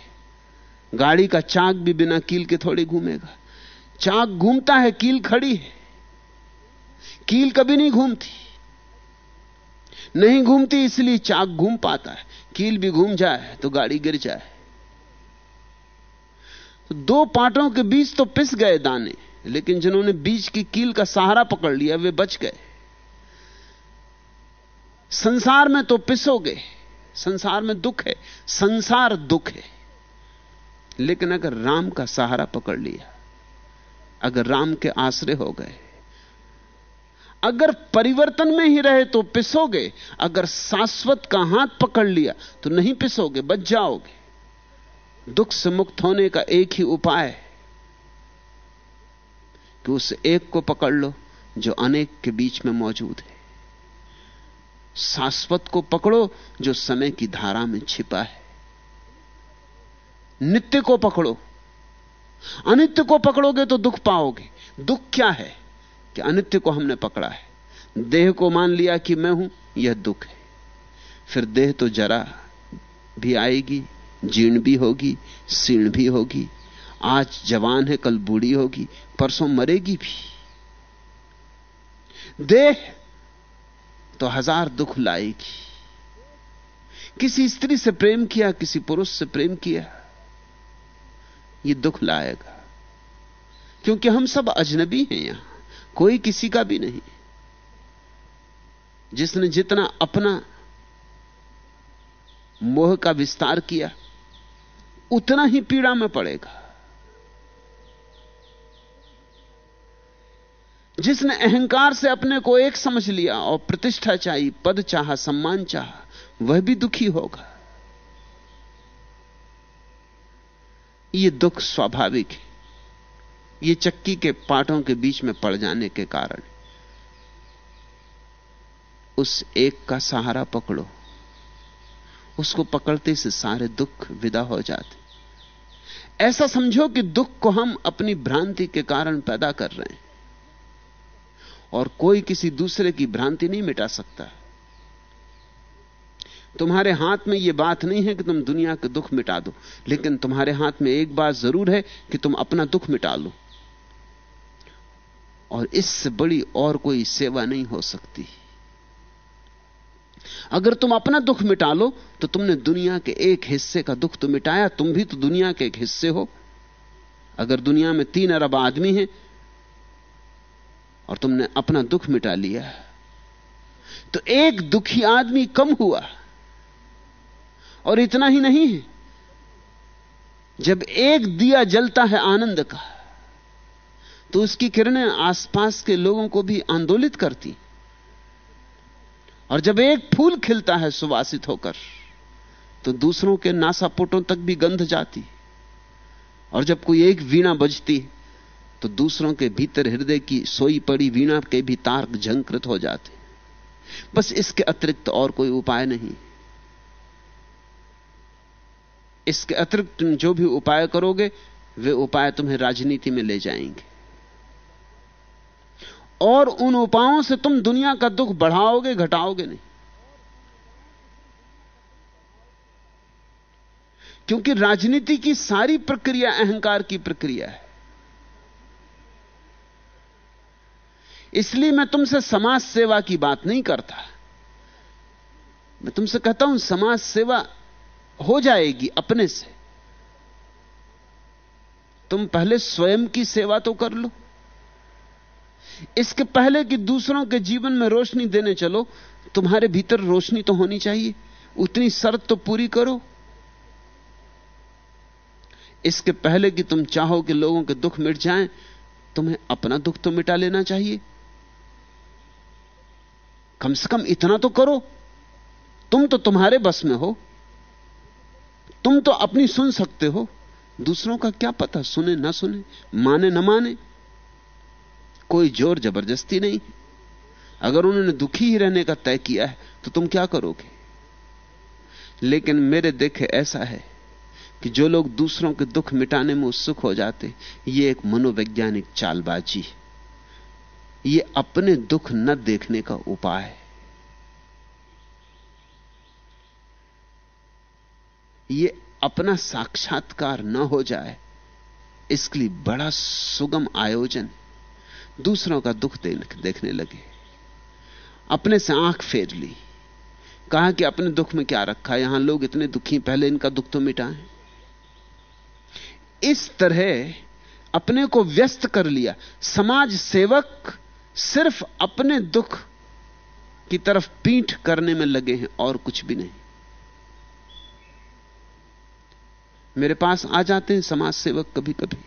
गाड़ी का चाक भी बिना कील के थोड़ी घूमेगा। चाक घूमता है, कील खड़ी है। कील कभी नहीं घूमती। नहीं घूमती इसलिए चाक घूम पाता है। कील भी घूम जाए तो गाड़ी गिर जाए। तो दो पाटों के बीच तो पिस गए दाने। लेकिन जिन्होंने बीच की कील का सहारा पकड़ लिया, वे बच गए। संसार में तो पिसोगे, संसार में दुख है, संसार दुख है। लेकिन अगर राम का सहारा पकड़ लिया, अगर राम के आश्रय हो गए, अगर परिवर्तन में ही रहे तो पिसोगे, अगर शाश्वत का हाथ पकड़ लिया तो नहीं पिसोगे, बच जाओगे। दुख से मुक्त होने का एक ही उपाय है। कि उस एक को पकड़ लो जो अनेक के बीच में मौजूद है। शाश्वत को पकड़ो जो समय की धारा में छिपा है। नित्य को पकड़ो। अनित्य को पकड़ोगे तो दुख पाओगे। दुख क्या है कि अनित्य को हमने पकड़ा है? देह को मान लिया कि मैं हूँ, यह दुख है। फिर देह तो जरा भी आएगी, जीर्ण भी होगी सीर्ण भी होगी आज जवान है, कल बूढ़ी होगी, परसों मरेगी भी। देह तो हज़ार दुख लाएगी। किसी स्त्री से प्रेम किया, किसी पुरुष से प्रेम किया यह दुख लाएगा। क्योंकि हम सब अजनबी हैं यहाँ, कोई किसी का भी नहीं। जिसने जितना अपना मोह का विस्तार किया, उतना ही पीड़ा में पड़ेगा। जिसने अहंकार से अपने को एक समझ लिया और प्रतिष्ठा चाहिए पद चाहा, सम्मान चाहा, वह भी दुखी होगा। यह दुख स्वाभाविक है। यह चक्की के पाटों के बीच में पड़ जाने के कारण उस एक का सहारा पकड़ो। उसको पकड़ते से सारे दुख विदा हो जाते। ऐसा समझो कि दुख को हम अपनी भ्रांति के कारण पैदा कर रहे हैं। और कोई किसी दूसरे की भ्रांति नहीं मिटा सकता। तुम्हारे हाथ में यह बात नहीं है कि तुम दुनिया के दुख मिटा दो, लेकिन तुम्हारे हाथ में एक बात ज़रूर है कि तुम अपना दुख मिटा लो। और इससे बड़ी और कोई सेवा नहीं हो सकती। अगर तुम अपना दुख मिटा लो तो तुमने दुनिया के एक हिस्से का दुख तो मिटाया, तुम भी तो दुनिया के एक हिस्से हो। अगर दुनिया में तीन अरब आदमी हैं और तुमने अपना दुख मिटा लिया तो एक दुखी आदमी कम हुआ। और इतना ही नहीं है, जब एक दिया जलता है आनंद का तो उसकी किरणें आसपास के लोगों को भी आंदोलित करती। और जब एक फूल खिलता है सुवासित होकर तो दूसरों के नासापुटों तक भी गंध जाती। और जब कोई एक वीणा बजती तो दूसरों के भीतर हृदय की सोई पड़ी वीणा के भी तार्क झंकृत हो जाते। बस इसके अतिरिक्त और कोई उपाय नहीं। इसके अतिरिक्त तुम जो भी उपाय करोगे, वे उपाय तुम्हें राजनीति में ले जाएँगे। और उन उपायों से तुम दुनिया का दुख बढ़ाओगे, घटाओगे नहीं। क्योंकि राजनीति की सारी प्रक्रिया अहंकार की प्रक्रिया है। इसलिए मैं तुमसे समाज सेवा की बात नहीं करता। मैं तुमसे कहता हूँ, समाज सेवा हो जाएगी अपने से। तुम पहले स्वयं की सेवा तो कर लो। इसके पहले कि दूसरों के जीवन में रोशनी देने चलो, तुम्हारे भीतर रोशनी तो होनी चाहिए। उतनी शर्त तो पूरी करो। इसके पहले कि तुम चाहो कि लोगों के दुख मिट जाएँ, तुम्हें अपना दुख तो मिटा लेना चाहिए। कम से कम इतना तो करो। तुम तो तुम्हारे बस में हो। तुम तो अपनी सुन सकते हो। दूसरों का क्या पता, सुने ना सुने, माने ना माने। कोई ज़ोर ज़बरदस्ती नहीं। अगर उन्होंने दुखी ही रहने का तय किया है तो तुम क्या करोगे? लेकिन मेरे देखे ऐसा है कि जो लोग दूसरों के दुख मिटाने में उत्सुक हो जाते, ये एक मनोवैज्ञानिक चालबाजी है। ये अपने दुख न देखने का उपाय है। ये अपना साक्षात्कार न हो जाए, इसके लिए बड़ा सुगम आयोजन दूसरों का दुख देखने लगे। अपने से आँख फेर ली, कहा कि अपने दुख में क्या रखा यहाँ लोग इतने दुखी पहले इनका दुख तो मिटाएँ इस तरह अपने को व्यस्त कर लिया। समाज सेवक सिर्फ़ अपने दुख की तरफ़ पीठ करने में लगे हैं और कुछ भी नहीं। मेरे पास आ जाते हैं समाज सेवक कभी कभी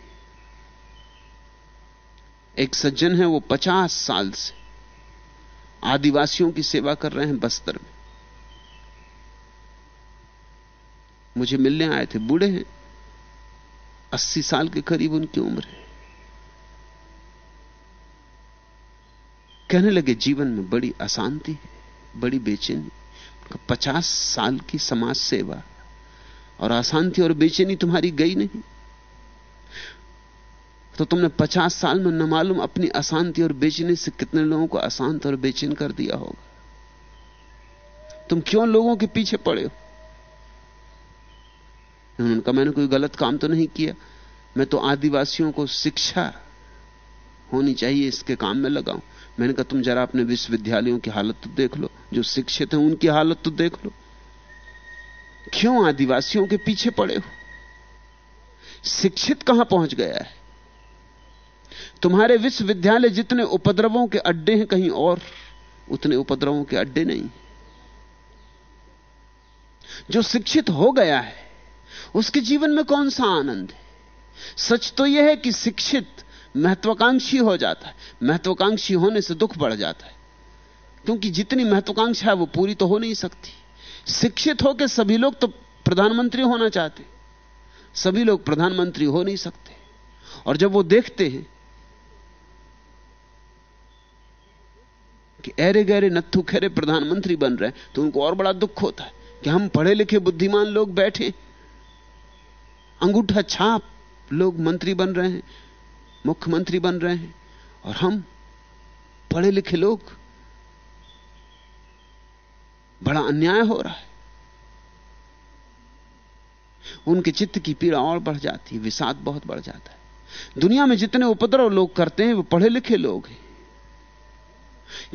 एक सज्जन है, वो पचास साल से आदिवासियों की सेवा कर रहे हैं बस्तर में। मुझे मिलने आए थे, बूढ़े हैं। अस्सी साल के करीब उनकी उम्र है। कहने लगे, जीवन में बड़ी अशांति बड़ी बेचैनी। पचास साल की समाज सेवा, और अशांति और बेचैनी तुम्हारी गई नहीं। तो तुमने पचास साल में न मालूम अपनी अशांति और बेचैनी से कितने लोगों को अशांत और बेचैन कर दिया होगा। तुम क्यों लोगों के पीछे पड़े हो? उन्होंने कहा, मैंने कोई गलत काम तो नहीं किया। मैं तो आदिवासियों को शिक्षा होनी चाहिए, इसके काम में लगाऊँ। मैंने कहा, तुम जरा अपने विश्वविद्यालयों की हालत तो देख लो, जो शिक्षित हैं उनकी हालत तो देख लो। क्यों आदिवासियों के पीछे पड़े हो? शिक्षित कहाँ पहुँच गया है? तुम्हारे विश्वविद्यालय जितने उपद्रवों के अड्डे हैं कहीं और, उतने उपद्रवों के अड्डे नहीं। जो शिक्षित हो गया है, उसके जीवन में कौन सा आनंद है? सच तो यह है कि शिक्षित महत्वाकांक्षी हो जाता है। महत्वाकांक्षी होने से दुख बढ़ जाता है। क्योंकि जितनी महत्वाकांक्षा है वो पूरी तो हो नहीं सकती। शिक्षित होकर सभी लोग तो प्रधानमंत्री होना चाहते। सभी लोग प्रधानमंत्री हो नहीं सकते। और जब वो देखते हैं कि ऐरे गहरे नत्थु खेरे प्रधानमंत्री बन रहे तो उनको और बड़ा दुख होता है कि हम पढ़े लिखे बुद्धिमान लोग बैठे। अंगूठा छाप लोग मंत्री बन रहे हैं। मुख्यमंत्री बन रहे हैं और हम पढ़े लिखे लोग, बड़ा अन्याय हो रहा है। उनके चित्त की पीड़ा और बढ़ जाती है, विषाद बहुत बढ़ जाता है। दुनिया में जितने उपद्रव लोग करते हैं, वो पढ़े लिखे लोग हैं।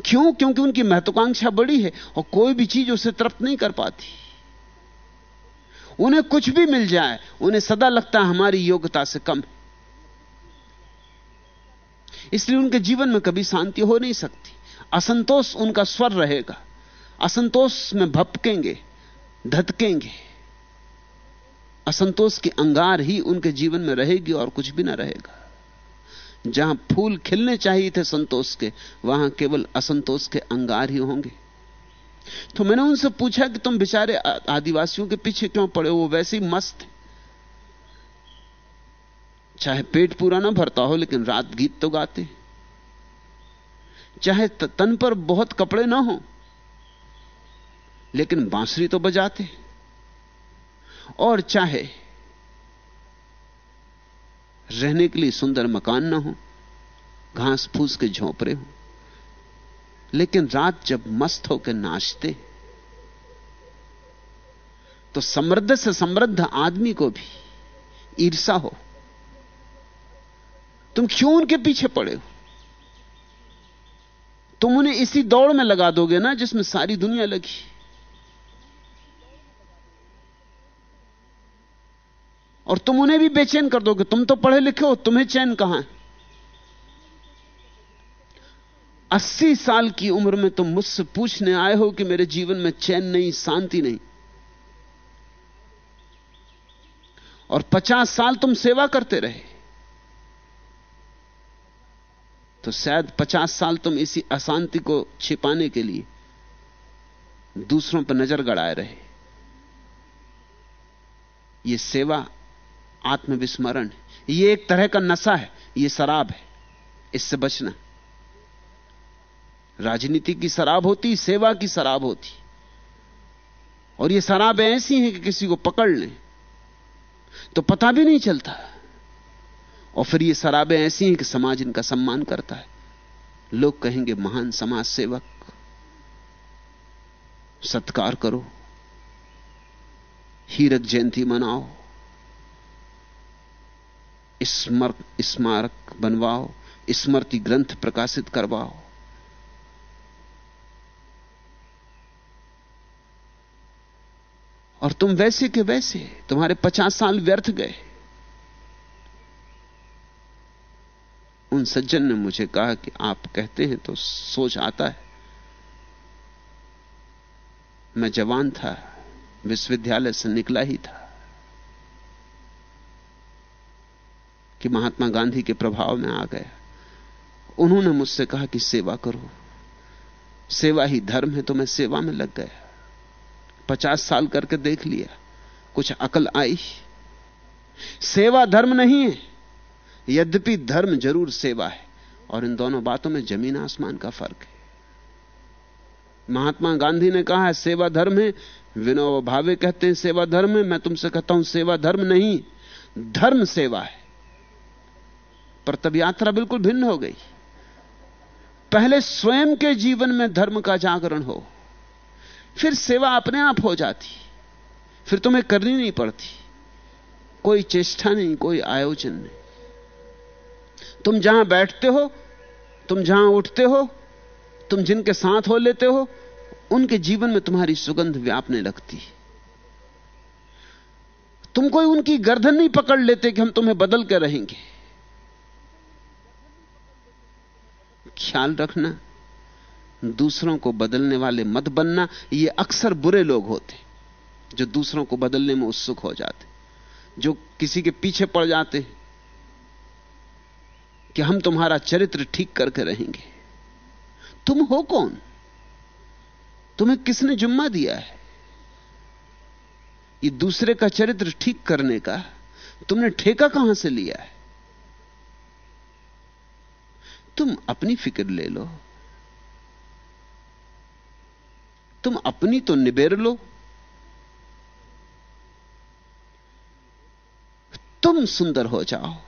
क्यों? क्योंकि उनकी महत्वाकांक्षा बड़ी है और कोई भी चीज़ उसे तृप्त नहीं कर पाती। उन्हें कुछ भी मिल जाए, उन्हें सदा लगता है हमारी योग्यता से कम इसलिए उनके जीवन में कभी शांति हो नहीं सकती। असंतोष उनका स्वर रहेगा। असंतोष में भपकेंगे धतकेंगे असंतोष की अंगार ही उनके जीवन में रहेगी और कुछ भी ना रहेगा। जहाँ फूल खिलने चाहिए थे संतोष के, वहाँ केवल असंतोष के अंगार ही होंगे। तो मैंने उनसे पूछा कि तुम बेचारे आदिवासियों के पीछे क्यों पड़े हो? वैसे ही मस्त है। चाहे पेट पूरा ना भरता हो, लेकिन रात गीत तो गाते। चाहे तन पर बहुत कपड़े ना हो, लेकिन बांसुरी तो बजाते। और चाहे रहने के लिए सुंदर मकान ना हो, घास फूस के झोंपड़े हो, लेकिन रात जब मस्त होकर नाचते तो समृद्ध से समृद्ध आदमी को भी ईर्षा हो। तुम क्यों उनके पीछे पड़े हो? तुम उन्हें इसी दौड़ में लगा दोगे ना जिसमें सारी दुनिया लगी। और तुम उन्हें भी बेचैन कर दोगे। तुम तो पढ़े लिखे हो, तुम्हें चैन कहाँ है? अस्सी साल की उम्र में तुम मुझसे पूछने आए हो कि मेरे जीवन में चैन नहीं, शांति नहीं। और पचास साल तुम सेवा करते रहे। तो शायद पचास साल तुम इसी अशांति को छिपाने के लिए दूसरों पर नज़र गड़ाए रहे। यह सेवा, आत्मविस्मरण है यह एक तरह का नशा है यह शराब है, इससे बचना। राजनीति की शराब होती, सेवा की शराब होती। और ये शराबें ऐसी हैं कि किसी को पकड़ लें तो पता भी नहीं चलता। और फिर ये शराबें ऐसी हैं कि समाज इनका सम्मान करता है। लोग कहेंगे, महान समाज सेवक सत्कार करो, हीरक जयंती मनाओ स्मरक स्मारक बनवाओ, स्मृति ग्रंथ प्रकाशित करवाओ। और तुम वैसे के वैसे, तुम्हारे पचास साल व्यर्थ गए। उन सज्जन ने मुझे कहा कि आप कहते हैं तो सोच आता है। मैं जवान था, विश्वविद्यालय से निकला ही था कि महात्मा गांधी के प्रभाव में आ गया। उन्होंने मुझसे कहा कि सेवा करो। सेवा ही धर्म है तो मैं सेवा में लग गया। पचास साल करके देख लिया, कुछ अकल आई। सेवा धर्म नहीं है। यद्यपि धर्म ज़रूर सेवा है, और इन दोनों बातों में ज़मीन आसमान का फ़र्क है। महात्मा गांधी ने कहा है सेवा धर्म है। विनोबा भावे कहते हैं, सेवा धर्म है। मैं तुमसे कहता हूँ, सेवा धर्म नहीं, धर्म सेवा है। पर तब यात्रा बिल्कुल भिन्न हो गई। पहले स्वयं के जीवन में धर्म का जागरण हो, फिर सेवा अपने आप हो जाती, फिर तुम्हें करनी नहीं पड़ती। कोई चेष्टा नहीं, कोई आयोजन नहीं। तुम जहाँ बैठते हो, तुम जहाँ उठते हो, तुम जिनके साथ हो लेते हो, उनके जीवन में तुम्हारी सुगंध व्यापने लगती है। तुम कोई उनकी गर्दन नहीं पकड़ लेते कि हम तुम्हें बदल कर रहेंगे। ख्याल रखना, दूसरों को बदलने वाले मत बनना, ये अक्सर बुरे लोग होते जो दूसरों को बदलने में उत्सुक हो जाते जो किसी के पीछे पड़ जाते कि हम तुम्हारा चरित्र ठीक करके रहेंगे। तुम हो कौन? तुम्हें किसने जुम्मा दिया है? ये दूसरे का चरित्र ठीक करने का तुमने ठेका कहाँ से लिया है? तुम अपनी फ़िक्र ले लो। तुम अपनी तो निबेर लो। तुम सुंदर हो जाओ।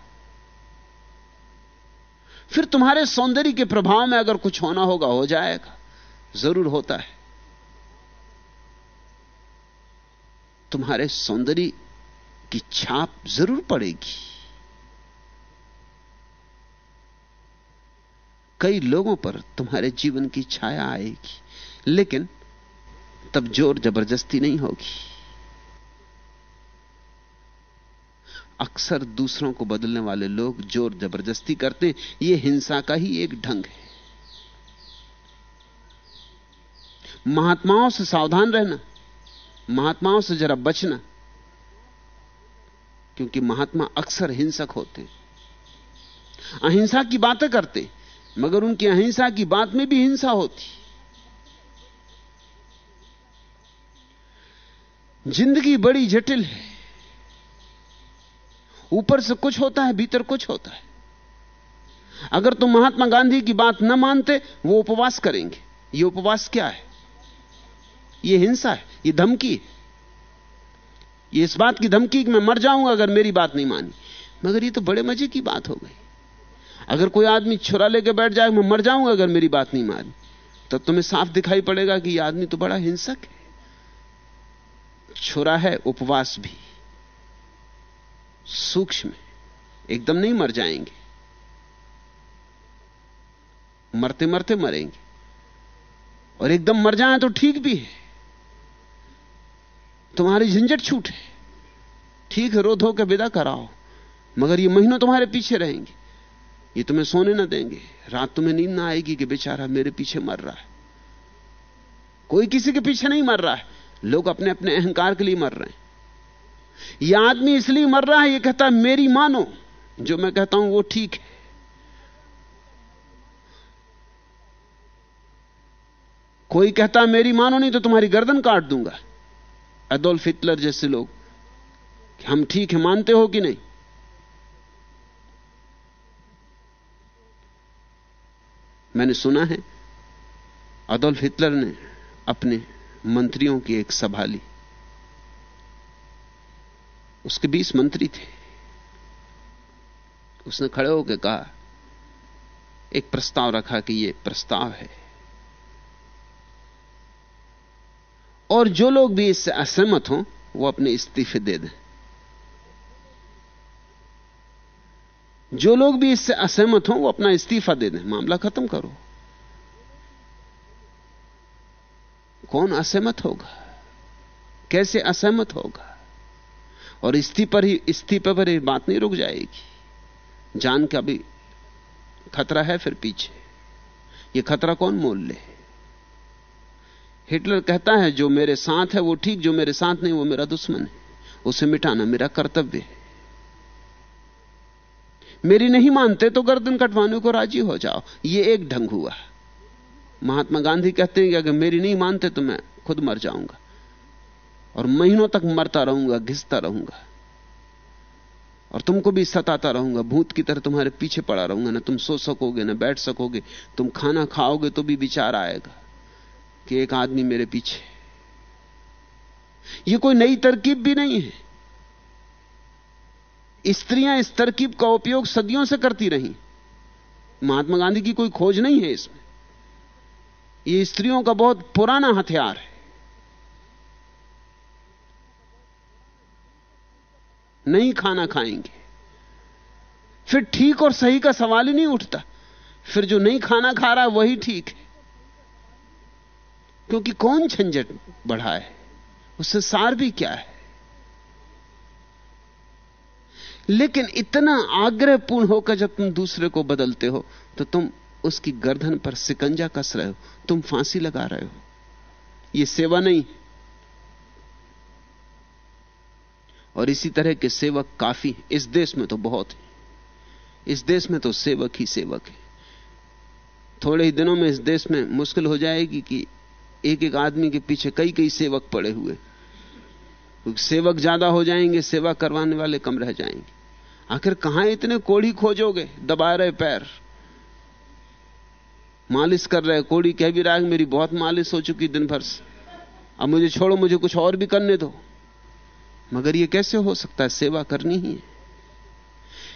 फिर तुम्हारे सौंदर्य के प्रभाव में अगर कुछ होना होगा, हो जाएगा। ज़रूर होता है। तुम्हारे सौंदर्य की छाप ज़रूर पड़ेगी। कई लोगों पर तुम्हारे जीवन की छाया आएगी, लेकिन तब ज़ोर ज़बरदस्ती नहीं होगी। अक्सर दूसरों को बदलने वाले लोग ज़ोर ज़बरदस्ती करते हैं। यह हिंसा का ही एक ढंग है। महात्माओं से सावधान रहना, महात्माओं से जरा बचना, क्योंकि महात्मा अक्सर हिंसक होते अहिंसा की बातें करते, मगर उनकी अहिंसा की बात में भी हिंसा होती। ज़िंदगी बड़ी जटिल है। ऊपर से कुछ होता है, भीतर कुछ होता है। अगर तुम महात्मा गांधी की बात न मानते, वो उपवास करेंगे। ये उपवास क्या है? ये हिंसा है, ये धमकी है। ये इस बात की धमकी कि मैं मर जाऊँगा अगर मेरी बात नहीं मानी। मगर ये तो बड़े मज़े की बात हो गई। अगर कोई आदमी छुरा लेके बैठ जाए, मैं मर जाऊँगा अगर मेरी बात नहीं मानी तो तुम्हें साफ़ दिखाई पड़ेगा कि यह आदमी तो बड़ा हिंसक है। छुरा है, उपवास भी। सूक्ष्म एकदम नहीं मर जाएँगे। मरते मरते मरेंगे। और एकदम मर जाए तो ठीक भी है। तुम्हारी झंझट छूट है। ठीक है रो धो के विदा कराओ। मगर ये महीनों तुम्हारे पीछे रहेंगे। ये तुम्हें सोने ना देंगे। रात तुम्हें नींद ना आएगी कि बेचारा मेरे पीछे मर रहा है। कोई किसी के पीछे नहीं मर रहा है। लोग अपने अपने अहंकार के लिए मर रहे हैं। यह आदमी इसलिए मर रहा है यह कहता है, मेरी मानो। जो मैं कहता हूँ, वो ठीक है। कोई कहता है, मेरी मानो नहीं तो तुम्हारी गर्दन काट दूँगा। अदोल्फ हिटलर जैसे लोग हम ठीक है, मानते हो कि नहीं? मैंने सुना है अदोल्फ हिटलर ने अपने मंत्रियों की एक सभा ली। उसके बीस मंत्री थे। उसने खड़े होकर कहा, एक प्रस्ताव रखा कि यह प्रस्ताव है। और जो लोग भी इससे असहमत हों, वो अपने इस्तीफे दे दें। जो लोग भी इससे असहमत हों, वो अपना इस्तीफा दे दें। मामला खत्म करो। कौन असहमत होगा? कैसे असहमत होगा? और इस्तीफे ही इस्तीफे पर ही बात नहीं रुक जाएगी। जान का भी खतरा है फिर पीछे। ये खतरा कौन मोल ले? हिटलर कहता है, जो मेरे साथ है, वो ठीक, जो मेरे साथ नहीं, वो मेरा दुश्मन है। उसे मिटाना मेरा कर्तव्य है। मेरी नहीं मानते तो गर्दन कटवाने को राज़ी हो जाओ। ये एक ढंग हुआ। महात्मा गांधी कहते हैं कि अगर मेरी नहीं मानते तो मैं खुद मर जाऊँगा। और महीनों तक मरता रहूँगा, घिसता रहूँगा। और तुमको भी सताता रहूँगा, भूत की तरह तुम्हारे पीछे पड़ा रहूँगा, ना तुम सो सकोगे, ना बैठ सकोगे, तुम खाना खाओगे तो भी विचार आएगा कि एक आदमी मेरे पीछे यह कोई नई तरकीब भी नहीं है। स्त्रियाँ इस तरकीब का उपयोग सदियों से करती रही। महात्मा गांधी की कोई खोज नहीं है इसमें। यह स्त्रियों का बहुत पुराना हथियार है। नहीं खाना खाएँगे। फिर ठीक और सही का सवाल ही नहीं उठता। फिर जो नहीं खाना खा रहा है, वही ठीक है। क्योंकि कौन झंझट बढ़ा है? उससे सार भी क्या है? लेकिन इतना आग्रहपूर्ण होकर जब तुम दूसरे को बदलते हो तो तुम उसकी गर्दन पर सिकंजा कस रहे हो। तुम फांसी लगा रहे हो। यह सेवा नहीं और इसी तरह के सेवक काफ़ी इस देश में तो बहुत है। इस देश में तो सेवक ही सेवक है। थोड़े ही दिनों में इस देश में मुश्किल हो जाएगी कि एक एक आदमी के पीछे कई कई सेवक पड़े हुए सेवक ज़्यादा हो जाएँगे, सेवा करवाने वाले कम रह जाएँगे। आखिर कहाँ इतने कोड़ी खोजोगे? दबा रहे पैर। मालिश कर रहे कोड़ी कह भी रहा है मेरी बहुत मालिश हो चुकी दिन भर से। अब मुझे छोड़ो, मुझे कुछ और भी करने दो। मगर यह कैसे हो सकता है? सेवा करनी ही है।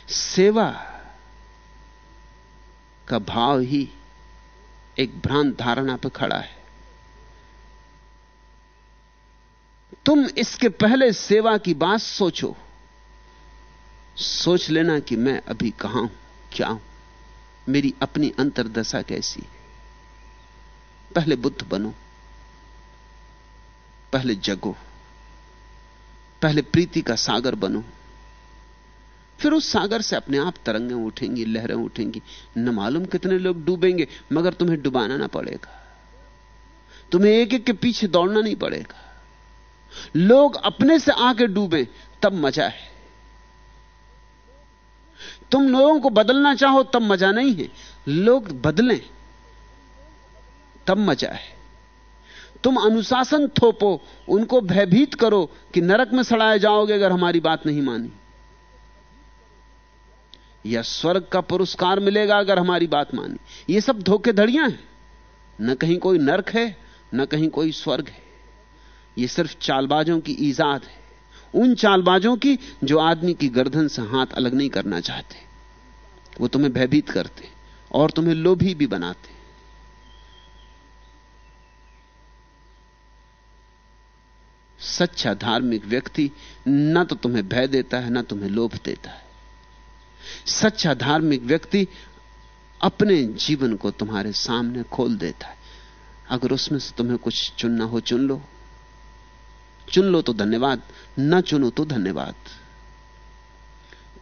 सेवा का भाव ही एक भ्रांत धारणा पर खड़ा है। तुम इसके पहले सेवा की बात सोचो। सोच लेना कि मैं अभी कहाँ हूँ, क्या हूँ। मेरी अपनी अंतरदशा कैसी है? पहले बुद्ध बनो, पहले जगो। पहले प्रीति का सागर बनो। फिर उस सागर से अपने आप तरंगें उठेंगी, लहरें उठेंगी। न मालूम कितने लोग डूबेंगे, मगर तुम्हें डुबाना ना पड़ेगा। तुम्हें एक एक के पीछे दौड़ना नहीं पड़ेगा। लोग अपने से आके डूबे, तब मज़ा है। तुम लोगों को बदलना चाहो, तब मज़ा नहीं है। लोग बदलें, तब मज़ा है। तुम अनुशासन थोपो, उनको भयभीत करो कि नरक में सड़ाए जाओगे अगर हमारी बात नहीं मानी। या स्वर्ग का पुरस्कार मिलेगा अगर हमारी बात मानी। ये सब धोखेधड़ियाँ हैं। न कहीं कोई नरक है, न कहीं कोई स्वर्ग है। ये सिर्फ़ चालबाजों की ईजाद है। उन चालबाजों की जो आदमी की गर्दन से हाथ अलग नहीं करना चाहते। वो तुम्हें भयभीत करते और तुम्हें लोभी भी बनाते। सच्चा धार्मिक व्यक्ति न तो तुम्हें भय देता है, ना तुम्हें लोभ देता है। सच्चा धार्मिक व्यक्ति अपने जीवन को तुम्हारे सामने खोल देता है। अगर उसमें से तुम्हें कुछ चुनना हो, चुन लो। चुन लो तो धन्यवाद, न चुनो तो धन्यवाद।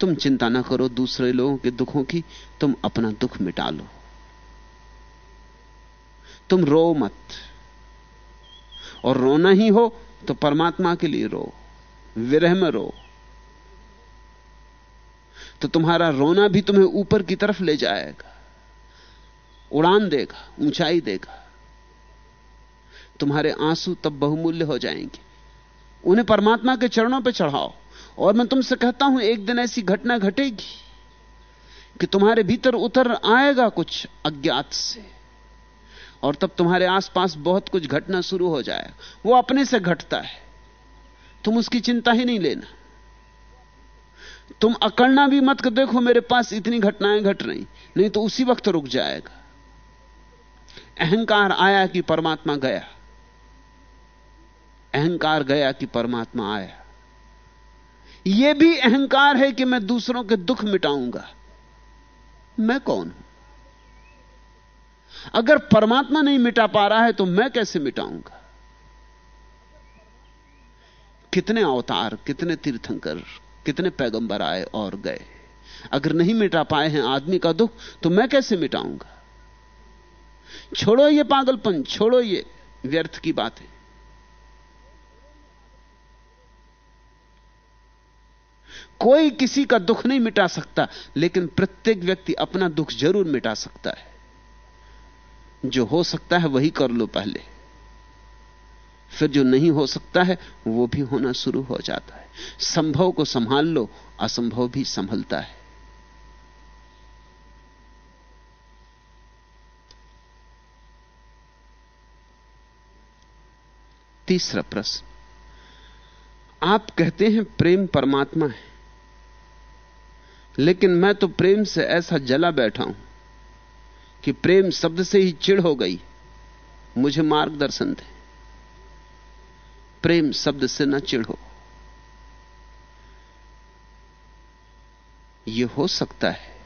तुम चिंता ना करो दूसरे लोगों के दुखों की, तुम अपना दुख मिटा लो। तुम रो मत। और रोना ही हो तो परमात्मा के लिए रो, विरह में रो। तो तुम्हारा रोना भी तुम्हें ऊपर की तरफ़ ले जाएगा, उड़ान देगा, ऊंचाई देगा। तुम्हारे आँसू तब बहुमूल्य हो जाएँगे। उन्हें परमात्मा के चरणों पर चढ़ाओ। और मैं तुमसे कहता हूँ, एक दिन ऐसी घटना घटेगी कि तुम्हारे भीतर उतर आएगा कुछ अज्ञात से। और तब तुम्हारे आसपास बहुत कुछ घटना शुरू हो जाएगा वो अपने से घटता है। तुम उसकी चिंता ही नहीं लेना। तुम अकड़ना भी मत कर देखो मेरे पास इतनी घटनाएँ घट रही, नहीं तो उसी वक्त रुक जाएगा। अहंकार आया कि परमात्मा गया। अहंकार गया कि परमात्मा आया। यह भी अहंकार है कि मैं दूसरों के दुख मिटाऊँगा। मैं कौन हूँ? अगर परमात्मा नहीं मिटा पा रहा है तो मैं कैसे मिटाऊँगा? कितने अवतार, कितने तीर्थंकर, कितने पैगंबर आए और गए? अगर नहीं मिटा पाए हैं आदमी का दुख तो मैं कैसे मिटाऊँगा? छोड़ो ये पागलपन, छोड़ो ये व्यर्थ की बातें। कोई किसी का दुख नहीं मिटा सकता, लेकिन प्रत्येक व्यक्ति अपना दुख ज़रूर मिटा सकता है। जो हो सकता है वही कर लो पहले। फिर जो नहीं हो सकता है, वो भी होना शुरू हो जाता है। संभव को संभाल लो, असंभव भी संभलता है। तीसरा प्रश्न। आप कहते हैं प्रेम परमात्मा है, लेकिन मैं तो प्रेम से ऐसा जला बैठा हूँ। कि प्रेम शब्द से ही चिड़ हो गई। मुझे मार्गदर्शन दे। प्रेम शब्द से न चिढ़ो। यह हो सकता है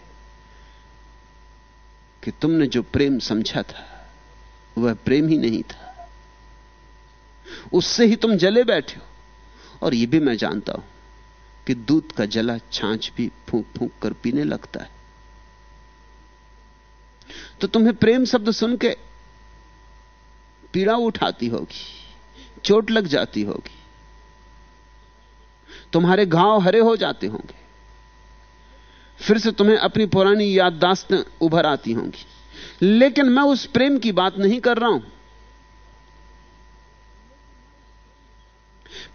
कि तुमने जो प्रेम समझा था, वह प्रेम ही नहीं था। उससे ही तुम जले बैठे हो। और यह भी मैं जानता हूँ कि दूध का जला छाछ भी फूंक फूंक कर पीने लगता है। तो तुम्हें प्रेम शब्द सुन के पीड़ा उठाती होगी, चोट लग जाती होगी। तुम्हारे घाव हरे हो जाते होंगे। फिर से तुम्हें अपनी पुरानी याददाश्त उभर आती होंगी। लेकिन मैं उस प्रेम की बात नहीं कर रहा हूँ।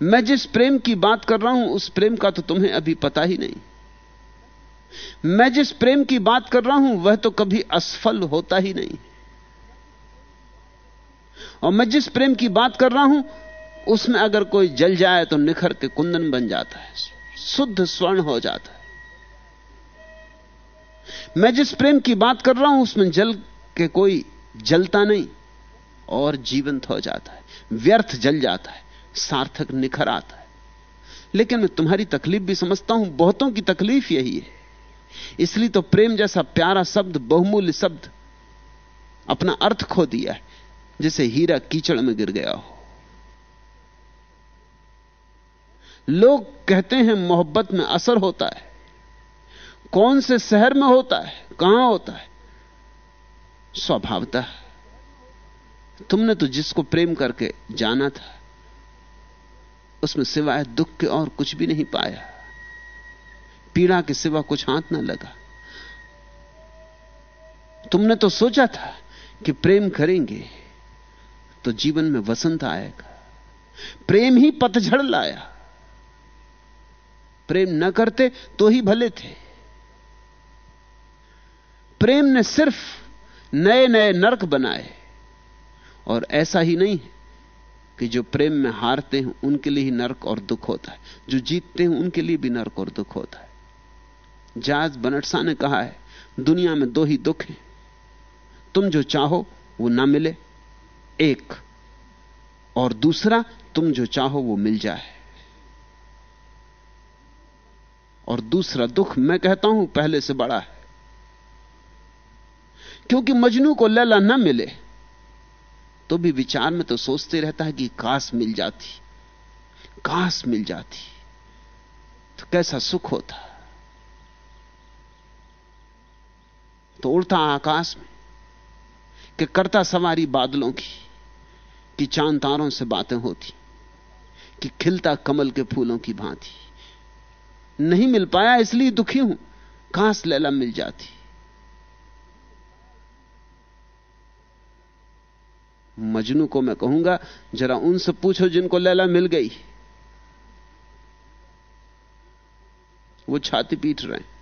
मैं जिस प्रेम की बात कर रहा हूँ, उस प्रेम का तो तुम्हें अभी पता ही नहीं। मैं जिस प्रेम की बात कर रहा हूँ, वह तो कभी असफल होता ही नहीं। और मैं जिस प्रेम की बात कर रहा हूँ, उसमें अगर कोई जल जाए तो निखर के कुंदन बन जाता है, शुद्ध स्वर्ण हो जाता है। मैं जिस प्रेम की बात कर रहा हूँ, उसमें जल के कोई जलता नहीं और जीवंत हो जाता है, व्यर्थ जल जाता है, सार्थक निखर आता है। लेकिन मैं तुम्हारी तकलीफ़ भी समझता हूँ, बहुतों की तकलीफ़ यही है। इसलिए तो प्रेम जैसा प्यारा शब्द, बहुमूल्य शब्द अपना अर्थ खो दिया है, जैसे हीरा कीचड़ में गिर गया हो। लोग कहते हैं मोहब्बत में असर होता है। कौन से शहर में होता है, कहाँ होता है? स्वभावतः। तुमने तो जिसको प्रेम करके जाना था, उसमें सिवाय दुख के और कुछ भी नहीं पाया। पीड़ा के सिवा कुछ हाथ ना लगा। तुमने तो सोचा था कि प्रेम करेंगे तो जीवन में वसंत आएगा। प्रेम ही पतझड़ लाया। प्रेम न करते तो ही भले थे। प्रेम ने सिर्फ़ नए नए नरक बनाए। और ऐसा ही नहीं कि जो प्रेम में हारते हैं, उनके लिए ही नरक और दुख होता है। जो जीतते हैं, उनके लिए भी नरक और दुख होता है। जाज बनटसा ने कहा है, दुनिया में दो ही दुख हैं। तुम जो चाहो, वो ना मिले। एक और दूसरा, तुम जो चाहो, वो मिल जाए। और दूसरा दुख मैं कहता हूँ, पहले से बड़ा है। क्योंकि मजनू को लैला ना मिले तो भी विचार में तो सोचते रहता है कि काश मिल जाती काश मिल जाती। तो कैसा सुख होता। तो उड़ता आकाश में, कि करता सवारी बादलों की, कि चाँद तारों से बातें होती, कि खिलता कमल के फूलों की भांति। नहीं मिल पाया, इसलिए दुखी हूँ, काश लैला मिल जाती। मजनू को मैं कहूँगा, जरा उनसे पूछो जिनको लैला मिल गई। वो छाती पीट रहे हैं।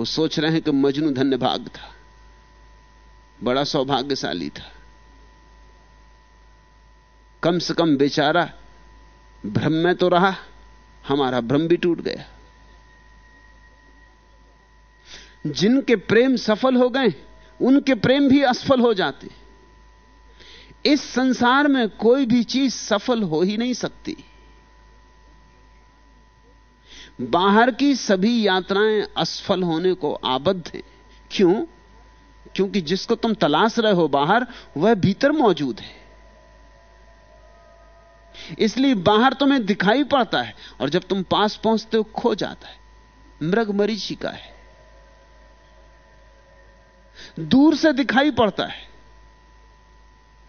वो सोच रहे हैं कि मजनू धन्य भाग था। बड़ा सौभाग्यशाली था। कम से कम बेचारा भ्रम में तो रहा, हमारा भ्रम भी टूट गया। जिनके प्रेम सफल हो गए, उनके प्रेम भी असफल हो जाते। इस संसार में कोई भी चीज़ सफल हो ही नहीं सकती। बाहर की सभी यात्राएँ असफल होने को आबद्ध हैं। क्यों? क्योंकि जिसको तुम तलाश रहे हो बाहर, वह भीतर मौजूद है। इसलिए बाहर तुम्हें दिखाई पड़ता है और जब तुम पास पहुँचते हो, खो जाता है। मृग मरीची का है। दूर से दिखाई पड़ता है।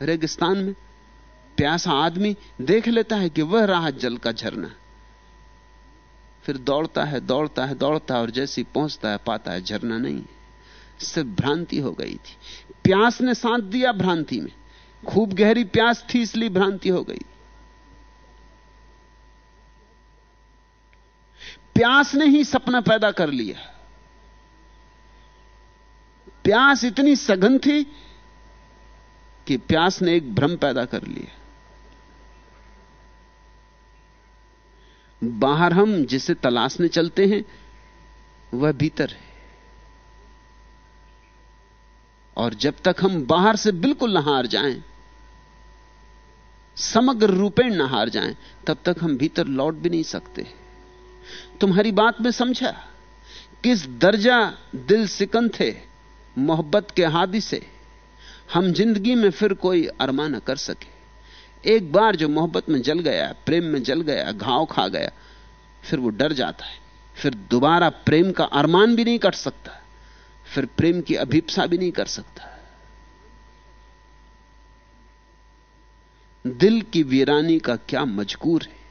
रेगिस्तान में प्यासा आदमी देख लेता है कि वह राहत जल का झरना। फिर दौड़ता है दौड़ता है दौड़ता है और जैसे पहुँचता है, पाता है, झरना नहीं सिर्फ़ भ्रांति हो गई थी। प्यास ने साथ दिया भ्रांति में। खूब गहरी प्यास थी, इसलिए भ्रांति हो गई। प्यास ने ही सपना पैदा कर लिया। प्यास इतनी सघन थी कि प्यास ने एक भ्रम पैदा कर लिया। बाहर हम जिसे तलाशने चलते हैं, वह भीतर है। और जब तक हम बाहर से बिल्कुल न हार जाएँ, समग्र रूपेण न हार जाएँ, तब तक हम भीतर लौट भी नहीं सकते। तुम्हारी बात में समझा, किस दर्जा दिल सिकन थे, मोहब्बत के हादि से, हम ज़िंदगी में फिर कोई अरमा न कर सके। एक बार जो मोहब्बत में जल गया, प्रेम में जल गया, घाव खा गया, फिर वो डर जाता है। फिर दोबारा प्रेम का अरमान भी नहीं कर सकता, फिर प्रेम की अभिप्सा भी नहीं कर सकता। दिल की वीरानी का क्या मजकूर है?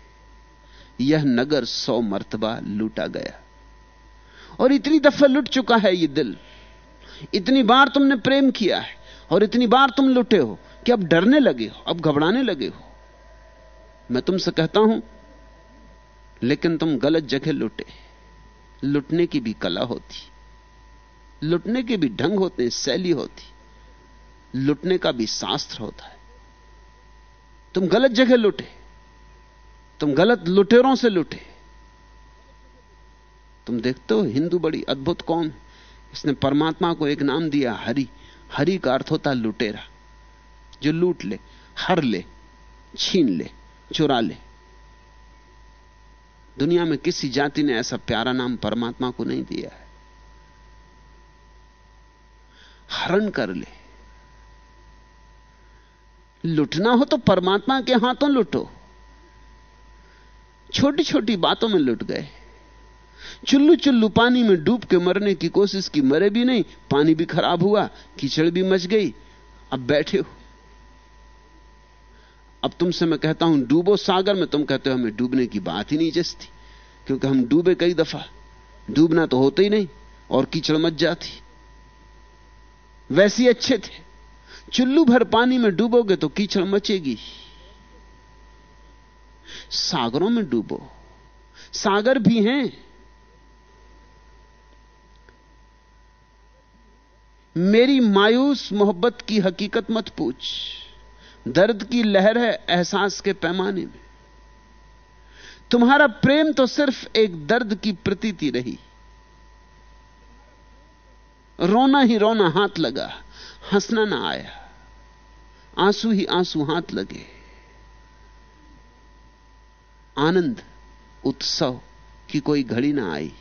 यह नगर सौ मर्तबा लूटा गया। और इतनी दफ़ा लुट चुका है यह दिल। इतनी बार तुमने प्रेम किया है और इतनी बार तुम लुटे हो कि अब डरने लगे हो, अब घबराने लगे हो। मैं तुमसे कहता हूँ, लेकिन तुम गलत जगह लुटे। लुटने की भी कला होती, लुटने के भी ढंग होते हैं शैली होती, लुटने का भी शास्त्र होता है। तुम गलत जगह लुटे, तुम गलत लुटेरों से लुटे। तुम देखते हो, हिंदू बड़ी अद्भुत कौन इसने परमात्मा को एक नाम दिया, हरि। हरि का अर्थ होता लुटेरा। जो लूट ले, हर ले, छीन ले, चुरा ले। दुनिया में किसी जाति ने ऐसा प्यारा नाम परमात्मा को नहीं दिया है। हरण कर ले। लुटना हो तो परमात्मा के हाथों लुटो। छोटी छोटी बातों में लुट गए। चुल्लू चुल्लू पानी में डूब के मरने की कोशिश की, मरे भी नहीं, पानी भी खराब हुआ, कीचड़ भी मच गई, अब बैठे हो। अब तुमसे मैं कहता हूँ, डूबो सागर में, तुम कहते हो हमें डूबने की बात ही नहीं जसती, क्योंकि हम डूबे कई दफ़ा। डूबना तो होता ही नहीं, और कीचड़ मच जाती। वैसी अच्छे थे। चुल्लू भर पानी में डूबोगे तो कीचड़ मचेगी। सागरों में डूबो। सागर भी हैं। मेरी मायूस मोहब्बत की हकीकत मत पूछ। दर्द की लहर है एहसास के पैमाने में। तुम्हारा प्रेम तो सिर्फ़ एक दर्द की प्रतीति रही। रोना ही रोना हाथ लगा, हंसना ना आया। आँसू ही आँसू हाथ लगे। आनंद, उत्सव की कोई घड़ी ना आई।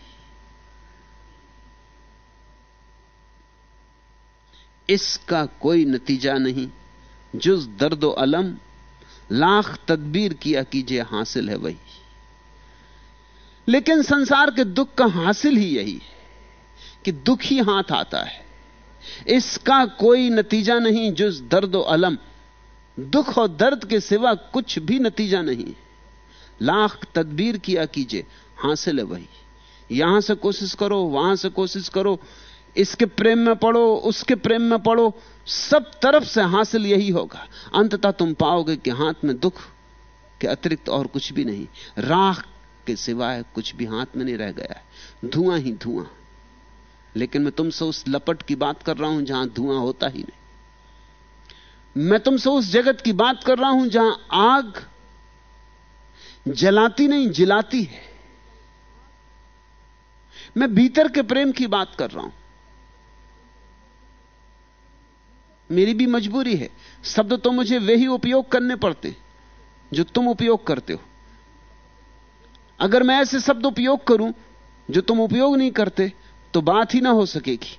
इसका कोई नतीजा नहीं। जुज दर्द अलम, लाख तदबीर किया कीजिए हासिल है वही। लेकिन संसार के दुख का हासिल ही यही है कि दुख ही हाथ आता है। इसका कोई नतीजा नहीं जुज दर्द अलम। दुख और दर्द के सिवा कुछ भी नतीजा नहीं। लाख तदबीर किया कीजिए हासिल है वही। यहाँ से कोशिश करो, वहाँ से कोशिश करो इसके प्रेम में पड़ो उसके प्रेम में पड़ो सब तरफ़ से हासिल यही होगा। अंततः तुम पाओगे कि हाथ में दुख के अतिरिक्त और कुछ भी नहीं। राख के सिवाय कुछ भी हाथ में नहीं रह गया धुआँ ही धुआँ। लेकिन मैं तुमसे उस लपट की बात कर रहा हूँ जहाँ धुआँ होता ही नहीं। मैं तुमसे उस जगत की बात कर रहा हूँ जहाँ आग जलाती नहीं, जिलाती है। मैं भीतर के प्रेम की बात कर रहा हूँ। मेरी भी मजबूरी है। शब्द तो मुझे वे ही उपयोग करने पड़ते जो तुम उपयोग करते हो। अगर मैं ऐसे शब्द उपयोग करूँ, जो तुम उपयोग नहीं करते तो बात ही ना हो सकेगी।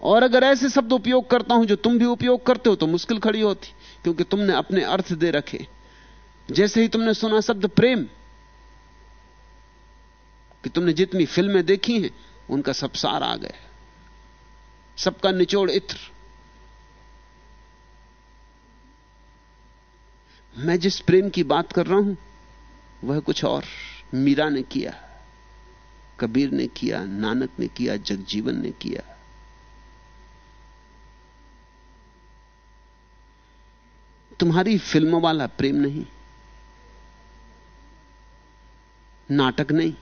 और अगर ऐसे शब्द उपयोग करता हूँ, जो तुम भी उपयोग करते हो तो मुश्किल खड़ी होती, क्योंकि तुमने अपने अर्थ दे रखे। जैसे ही तुमने सुना शब्द प्रेम, कि तुमने जितनी फ़िल्में देखी हैं, उनका सब सार आ गया। सबका निचोड़ इत्र। मैं जिस प्रेम की बात कर रहा हूँ, वह कुछ और। मीरा ने किया, कबीर ने किया, नानक ने किया, जगजीवन ने किया। तुम्हारी फ़िल्मों वाला प्रेम नहीं, नाटक नहीं।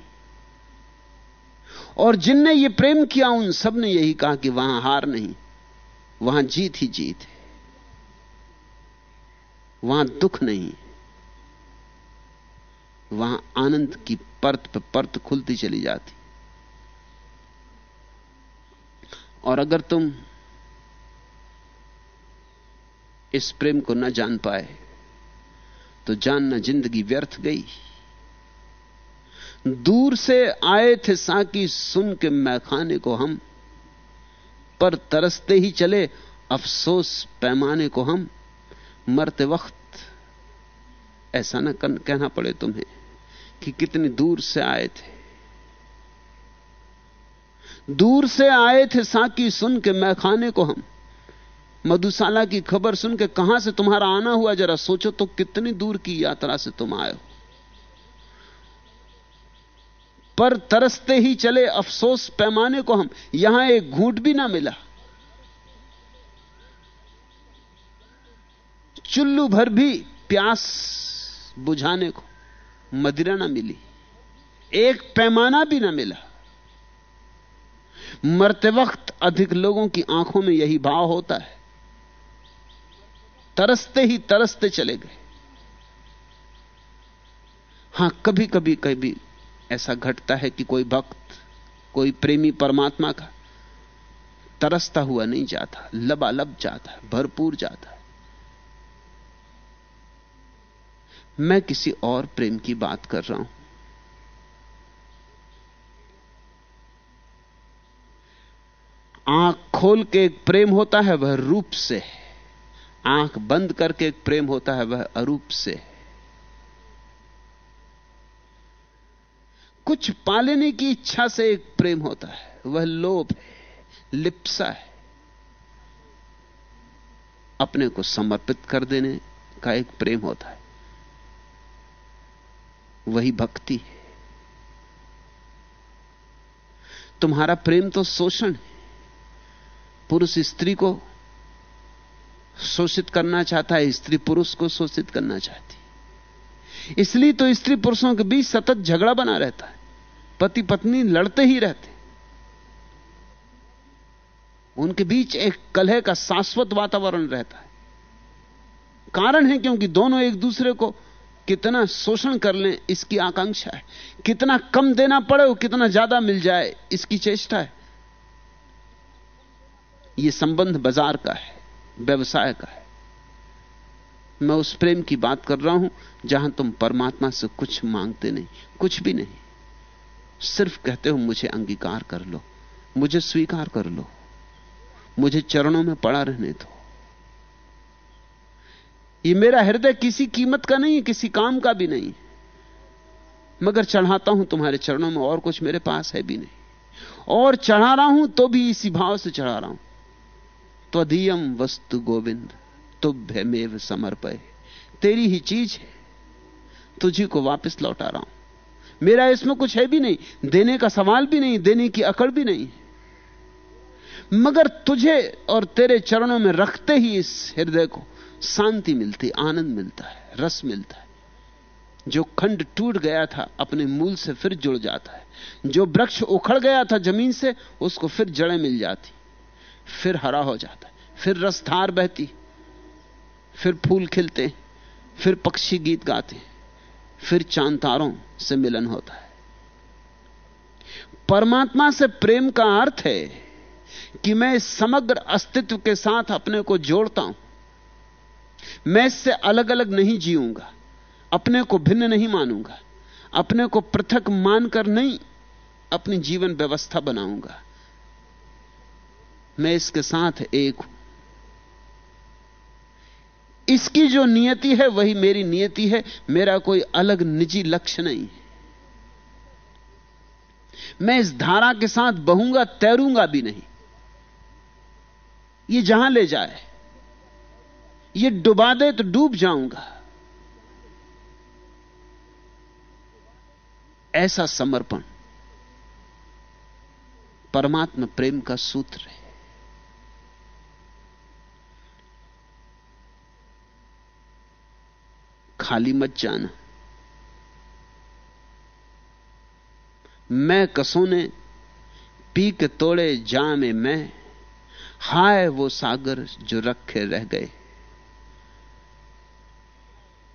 और जिनने ये प्रेम किया, उन सबने यही कहा कि वहाँ हार नहीं, वहाँ जीत ही जीत है। वहाँ दुख नहीं। वहाँ आनंद की परत पर परत खुलती चली जाती। और अगर तुम इस प्रेम को न जान पाए तो जानना ज़िंदगी व्यर्थ गई। दूर से आए थे साकी सुन के मैखाने को हम, पर तरसते ही चले, अफसोस पैमाने को हम। मरते वक्त ऐसा ना कहना पड़े तुम्हें कि कितनी दूर से आए थे। दूर से आए थे साकी सुन के मैखाने को हम। मधुशाला की खबर सुन के कहाँ से तुम्हारा आना हुआ? जरा सोचो तो कितनी दूर की यात्रा से तुम आए हो। पर तरसते ही चले अफसोस पैमाने को हम। यहाँ एक घूट भी ना मिला। चुल्लू भर भी प्यास बुझाने को मदिरा ना मिली। एक पैमाना भी ना मिला। मरते वक्त अधिक लोगों की आँखों में यही भाव होता है। तरसते ही तरसते चले गए। हाँ कभी कभी कभी ऐसा घटता है कि कोई भक्त, कोई प्रेमी परमात्मा का तरसता हुआ नहीं जाता, लबालब जाता, भरपूर जाता। मैं किसी और प्रेम की बात कर रहा हूँ। आँख खोल के एक प्रेम होता है वह रूप से। है आँख बंद करके एक प्रेम होता है वह अरूप से। कुछ पालेने की इच्छा से एक प्रेम होता है, वह लोभ है, लिप्सा है। अपने को समर्पित कर देने का एक प्रेम होता है। वही भक्ति है। तुम्हारा प्रेम तो शोषण है। पुरुष स्त्री को शोषित करना चाहता है, स्त्री पुरुष को शोषित करना चाहती इसलिए तो स्त्री पुरुषों के बीच सतत झगड़ा बना रहता है। पति पत्नी लड़ते ही रहते उनके बीच एक कलह का शाश्वत वातावरण रहता है। कारण है क्योंकि दोनों एक दूसरे को कितना शोषण कर लें, इसकी आकांक्षा है। कितना कम देना पड़े और कितना ज़्यादा मिल जाए, इसकी चेष्टा है। यह संबंध बाज़ार का है, व्यवसाय का है। मैं उस प्रेम की बात कर रहा हूँ, जहाँ तुम परमात्मा से कुछ मांगते नहीं, कुछ भी नहीं। सिर्फ़ कहते हो, मुझे अंगीकार कर लो, मुझे स्वीकार कर लो, मुझे चरणों में पड़ा रहने दो। ये मेरा हृदय किसी कीमत का नहीं है, किसी काम का भी नहीं। मगर चढ़ाता हूँ तुम्हारे चरणों में, और कुछ मेरे पास है भी नहीं। और चढ़ा रहा हूँ तो भी इसी भाव से चढ़ा रहा हूँ। त्वदीयम वस्तु गोविंद, तुभ्यमेव समर्पय। तेरी ही चीज़ है, तुझी को वापस लौटा रहा हूँ। मेरा इसमें कुछ है भी नहीं, देने का सवाल भी नहीं, देने की अकड़ भी नहीं। मगर तुझे और तेरे चरणों में रखते ही इस हृदय को शांति मिलती आनंद मिलता है, रस मिलता है। जो खंड टूट गया था, अपने मूल से फिर जुड़ जाता है। जो वृक्ष उखड़ गया था, ज़मीन से, उसको फिर जड़ें मिल जाती। फिर हरा हो जाता है, फिर रसधार बहती फिर फूल खिलते फिर पक्षी गीत गाते फिर चाँद तारों से मिलन होता है। परमात्मा से प्रेम का अर्थ है कि मैं समग्र अस्तित्व के साथ अपने को जोड़ता हूँ। मैं इससे अलग अलग नहीं जीऊँगा। अपने को भिन्न नहीं मानूँगा। अपने को पृथक मानकर नहीं अपनी जीवन व्यवस्था बनाऊँगा। मैं इसके साथ एक हूँ। इसकी जो नियति है, वही मेरी नियति है। मेरा कोई अलग निजी लक्ष्य नहीं है। मैं इस धारा के साथ बहूँगा, तैरूँगा भी नहीं। ये जहाँ ले जाए। ये डुबा दे तो डूब जाऊँगा। ऐसा समर्पण परमात्मा प्रेम का सूत्र है। खाली मत जाना। मैं कसोने पी के तोड़े जामे मैं, हाय वो सागर जो रखे रह गए।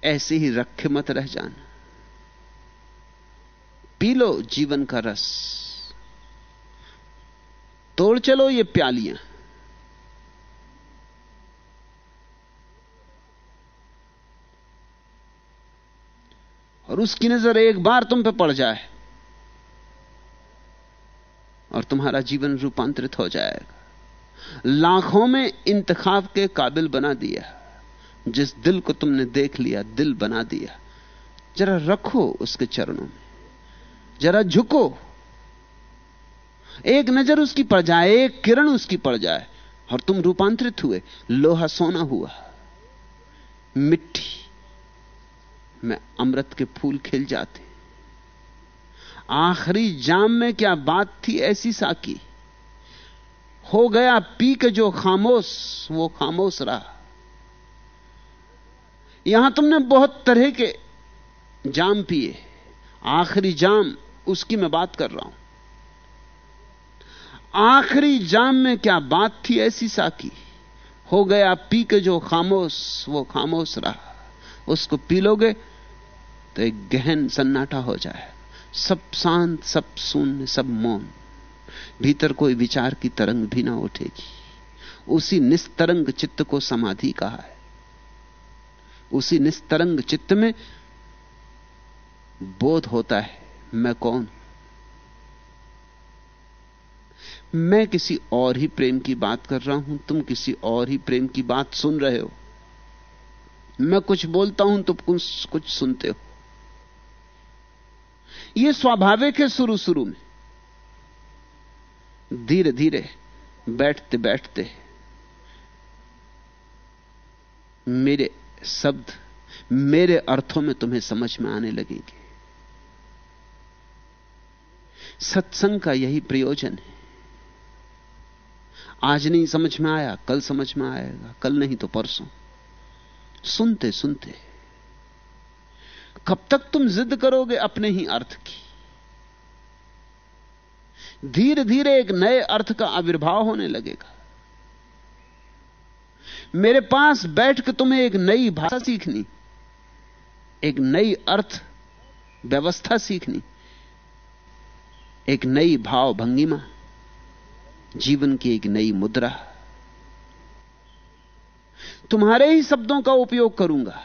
ऐसे ही रखे मत रह जाना। पी लो जीवन का रस। तोड़ चलो ये प्यालियाँ। और उसकी नज़र एक बार तुम पे पड़ जाए और तुम्हारा जीवन रूपांतरित हो जाएगा। लाखों में इंतखाब के काबिल बना दिया। जिस दिल को तुमने देख लिया, दिल बना दिया। जरा रखो उसके चरणों में। जरा झुको। एक नज़र उसकी पड़ जाए, एक किरण उसकी पड़ जाए, और तुम रूपांतरित हुए। लोहा सोना हुआ। मिट्टी में अमृत के फूल खिल जाते। आखिरी जाम में क्या बात थी ऐसी साकी? हो गया पी के जो खामोश, वो खामोश रहा। यहाँ तुमने बहुत तरह के जाम पिए। आखिरी जाम, उसकी मैं बात कर रहा हूँ। आखिरी जाम में क्या बात थी ऐसी साकी हो गया पी के जो खामोश, वो खामोश रहा। उसको पी लोगे तो एक गहन सन्नाटा हो जाए। सब शांत, सब शून्य, सब मौन। भीतर कोई विचार की तरंग भी ना उठेगी। उसी निस्तरंग चित्त को समाधि कहा है। उसी निस्तरंग चित्त में बोध होता है, मैं कौन? मैं किसी और ही प्रेम की बात कर रहा हूँ, तुम किसी और ही प्रेम की बात सुन रहे हो। मैं कुछ बोलता हूँ, तुम कुछ कुछ सुनते हो। यह स्वाभाविक है शुरू शुरू में। धीरे धीरे बैठते बैठते मेरे शब्द मेरे अर्थों में तुम्हें समझ में आने लगेंगे। सत्संग का यही प्रयोजन है। आज नहीं समझ में आया, कल समझ में आएगा, कल नहीं तो परसों। सुनते सुनते। कब तक तुम जिद करोगे अपने ही अर्थ की? धीरे धीरे एक नए अर्थ का आविर्भाव होने लगेगा। मेरे पास बैठ के तुम्हें एक नई भाषा सीखनी, एक नई अर्थ व्यवस्था सीखनी, एक नई भाव भंगिमा, जीवन की एक नई मुद्रा। तुम्हारे ही शब्दों का उपयोग करूँगा,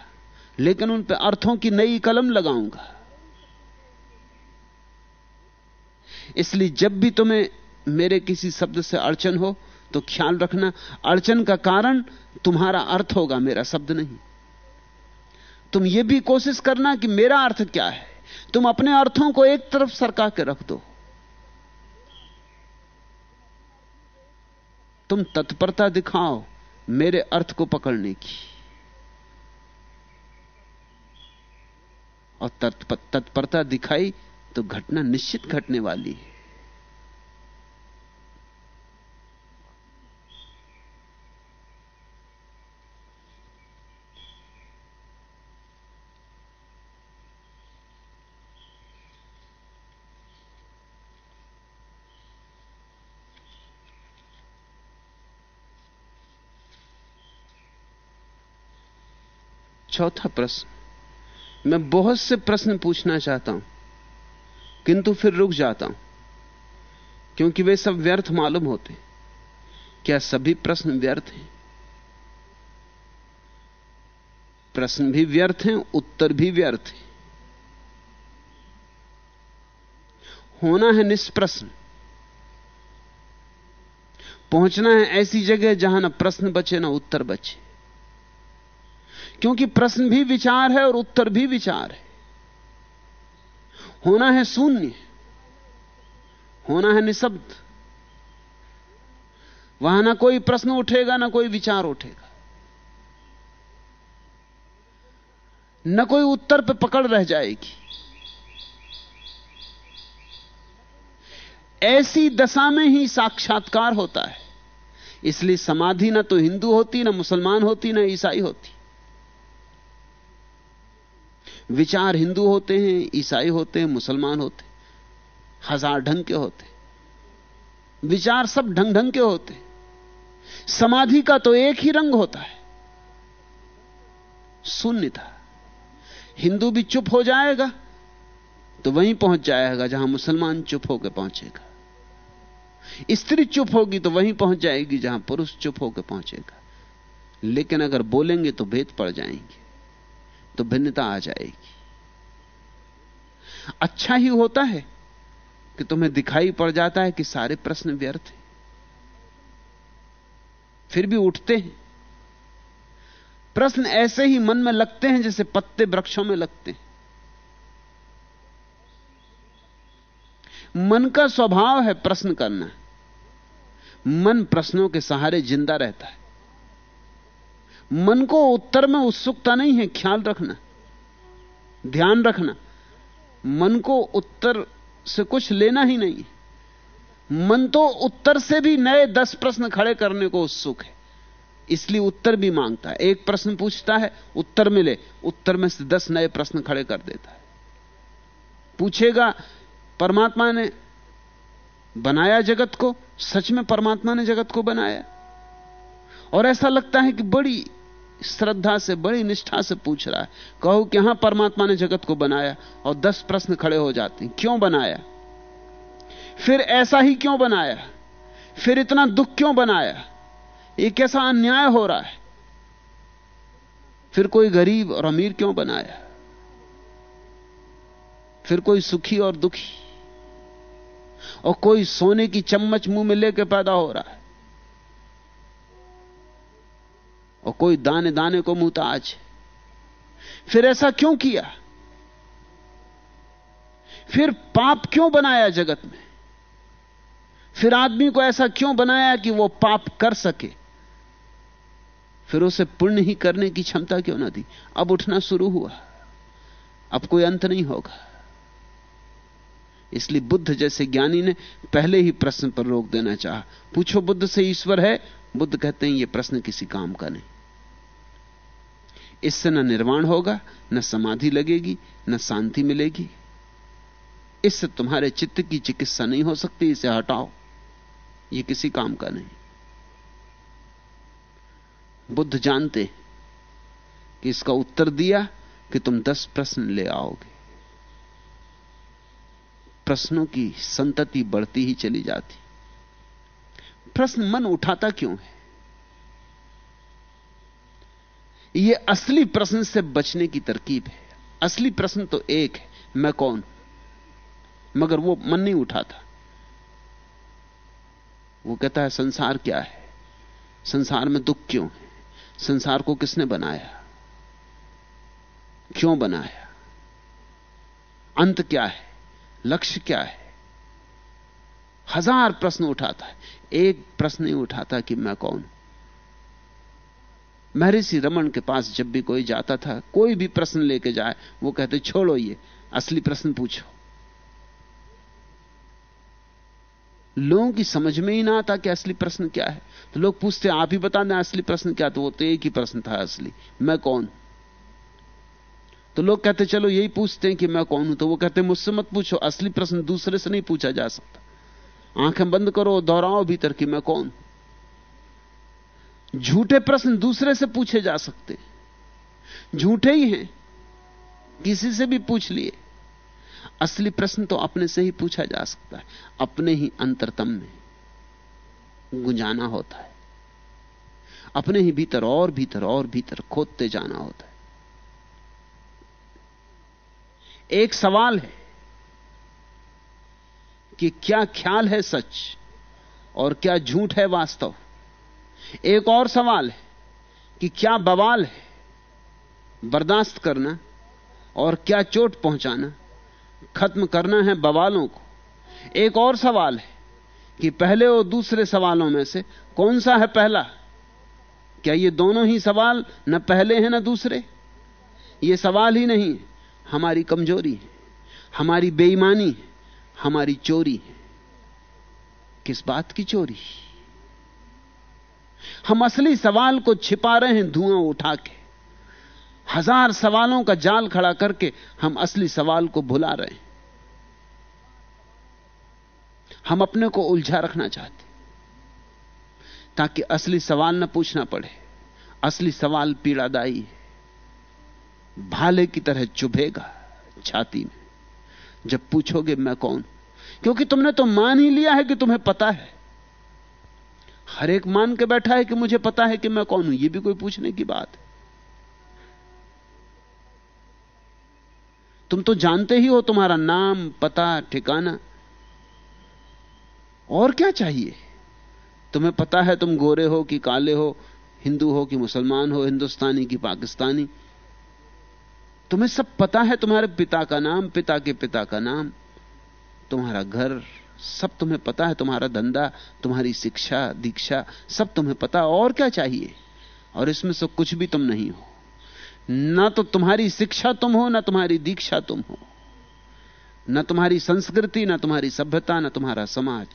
लेकिन उन पर अर्थों की नई कलम लगाऊँगा। इसलिए जब भी तुम्हें मेरे किसी शब्द से अड़चन हो तो ख्याल रखना, अड़चन का कारण तुम्हारा अर्थ होगा, मेरा शब्द नहीं। तुम यह भी कोशिश करना कि मेरा अर्थ क्या है। तुम अपने अर्थों को एक तरफ़ सरका के रख दो। तुम तत्परता दिखाओ, मेरे अर्थ को पकड़ने की। और तत्परता दिखाई तो घटना निश्चित घटने वाली है। चौथा प्रश्न। मैं बहुत से प्रश्न पूछना चाहता हूँ, किंतु फिर रुक जाता हूँ, क्योंकि वे सब व्यर्थ मालूम होते क्या सभी प्रश्न व्यर्थ हैं? प्रश्न भी व्यर्थ हैं, उत्तर भी व्यर्थ हैं। होना है निष्प्रश्न। पहुँचना है ऐसी जगह जहाँ ना प्रश्न बचे, ना उत्तर बचे। क्योंकि प्रश्न भी विचार है और उत्तर भी विचार है। होना है शून्य, होना है निशब्द। वहाँ ना कोई प्रश्न उठेगा, ना कोई विचार उठेगा। न कोई उत्तर पे पकड़ रह जाएगी। ऐसी दशा में ही साक्षात्कार होता है। इसलिए समाधि ना तो हिंदू होती, ना मुसलमान होती, ना ईसाई होती। विचार हिंदू होते हैं, ईसाई होते हैं, मुसलमान होते हज़ार ढंग के होते विचार सब ढंग ढंग के होते समाधि का तो एक ही रंग होता है। शून्यता हिंदू भी चुप हो जाएगा तो वहीं पहुँच जाएगा जहाँ मुसलमान चुप होकर पहुंचेगा। स्त्री चुप होगी तो वहीं पहुँच जाएगी जहाँ पुरुष चुप होकर पहुंचेगा। लेकिन अगर बोलेंगे तो भेद पड़ जाएँगे। तो भिन्नता आ जाएगी। अच्छा ही होता है कि तुम्हें दिखाई पड़ जाता है कि सारे प्रश्न व्यर्थ हैं। फिर भी उठते हैं। प्रश्न ऐसे ही मन में लगते हैं जैसे पत्ते वृक्षों में लगते हैं। मन का स्वभाव है प्रश्न करना। मन प्रश्नों के सहारे ज़िंदा रहता है। मन को उत्तर में उत्सुकता नहीं है, ख्याल रखना, ध्यान रखना। मन को उत्तर से कुछ लेना ही नहीं मन तो उत्तर से भी नए दस प्रश्न खड़े करने को उत्सुक है, इसलिए उत्तर भी माँगता है। एक प्रश्न पूछता है, उत्तर मिले उत्तर में से दस नए प्रश्न खड़े कर देता है। पूछेगा, परमात्मा ने बनाया जगत को, सच में परमात्मा ने जगत को बनाया। और ऐसा लगता है कि बड़ी श्रद्धा से, बड़ी निष्ठा से पूछ रहा है। कहो कि हाँ, परमात्मा ने जगत को बनाया और दस प्रश्न खड़े हो जाते हैं। क्यों बनाया? फिर ऐसा ही क्यों बनाया? फिर इतना दुख क्यों बनाया? ये कैसा अन्याय हो रहा है? फिर कोई गरीब और अमीर क्यों बनाया? फिर कोई सुखी और दुखी? और कोई सोने की चम्मच मुँह में लेकर पैदा हो रहा है? और कोई दाने दाने को मुहताज। फिर ऐसा क्यों किया? फिर पाप क्यों बनाया जगत में? फिर आदमी को ऐसा क्यों बनाया कि वो पाप कर सके? फिर उसे पुण्य ही करने की क्षमता क्यों ना दी? अब उठना शुरू हुआ। अब कोई अंत नहीं होगा। इसलिए बुद्ध जैसे ज्ञानी ने पहले ही प्रश्न पर रोक देना चाहा। पूछो, बुद्ध से ईश्वर है? बुद्ध कहते हैं यह प्रश्न किसी काम का नहीं। इससे न निर्वाण होगा, न समाधि लगेगी, न शांति मिलेगी। इससे तुम्हारे चित्त की चिकित्सा नहीं हो सकती, इसे हटाओ। यह किसी काम का नहीं। बुद्ध जानते कि इसका उत्तर दिया कि तुम दस प्रश्न ले आओगे। प्रश्नों की संतति बढ़ती ही चली जाती। प्रश्न मन उठाता क्यों है? यह असली प्रश्न से बचने की तरकीब है। असली प्रश्न तो एक है, मैं कौन? मगर वो मन नहीं उठाता। वो कहता है, संसार क्या है? संसार में दुख क्यों है? संसार को किसने बनाया? क्यों बनाया? अंत क्या है? लक्ष्य क्या है? हज़ार प्रश्न उठाता है। एक प्रश्न नहीं उठाता कि मैं कौन? महर्षि रमन के पास जब भी कोई जाता था, कोई भी प्रश्न लेके जाए, वो कहते, छोड़ो ये, असली प्रश्न पूछो। लोगों की समझ में ही ना आता कि असली प्रश्न क्या है। तो लोग पूछते, आप ही बता दें असली प्रश्न क्या? तो वो तो एक ही प्रश्न था असली, मैं कौन? तो लोग कहते, चलो यही पूछते हैं कि मैं कौन हूँ? तो वो कहते, मुझसे मत पूछो, असली प्रश्न दूसरे से नहीं पूछा जा सकता। आँखें बंद करो, दोहराओ भीतर कि मैं कौन झूठे प्रश्न दूसरे से पूछे जा सकते झूठे ही हैं। किसी से भी पूछ लिए। असली प्रश्न तो अपने से ही पूछा जा सकता है। अपने ही अंतरतम में गुंजाना होता है। अपने ही भीतर और भीतर और भीतर खोदते जाना होता है। एक सवाल है कि क्या ख्याल है सच और क्या झूठ है वास्तव? एक और सवाल है कि क्या बवाल है बर्दाश्त करना और क्या चोट पहुंचाना? खत्म करना है बवालों को। एक और सवाल है कि पहले और दूसरे सवालों में से कौन सा है पहला? क्या ये दोनों ही सवाल न पहले हैं न दूसरे? ये सवाल ही नहीं, हमारी कमज़ोरी है, हमारी बेईमानी है, हमारी चोरी है। किस बात की चोरी? हम असली सवाल को छिपा रहे हैं धुआँ उठा के हज़ार सवालों का जाल खड़ा करके हम असली सवाल को भुला रहे हैं। हम अपने को उलझा रखना चाहते ताकि असली सवाल न पूछना पड़े। असली सवाल पीड़ादायी है। भाले की तरह चुभेगा छाती में। जब पूछोगे मैं कौन? क्योंकि तुमने तो मान ही लिया है कि तुम्हें पता है। हर एक मान के बैठा है कि मुझे पता है कि मैं कौन हूँ यह भी कोई पूछने की बात। है तुम तो जानते ही हो तुम्हारा नाम, पता, ठिकाना। और क्या चाहिए? तुम्हें पता है तुम गोरे हो कि काले हो, हिंदू हो कि मुसलमान हो, हिंदुस्तानी कि पाकिस्तानी। तुम्हें सब पता है तुम्हारे पिता का नाम, पिता के पिता का नाम, तुम्हारा घर सब तुम्हें पता है तुम्हारा धंधा, तुम्हारी शिक्षा, दीक्षा, सब तुम्हें पता और क्या चाहिए? और इसमें से कुछ भी तुम नहीं हो। ना तो तुम्हारी शिक्षा तुम हो, ना तुम्हारी दीक्षा तुम हो। ना तुम्हारी संस्कृति, ना तुम्हारी सभ्यता, ना तुम्हारा समाज।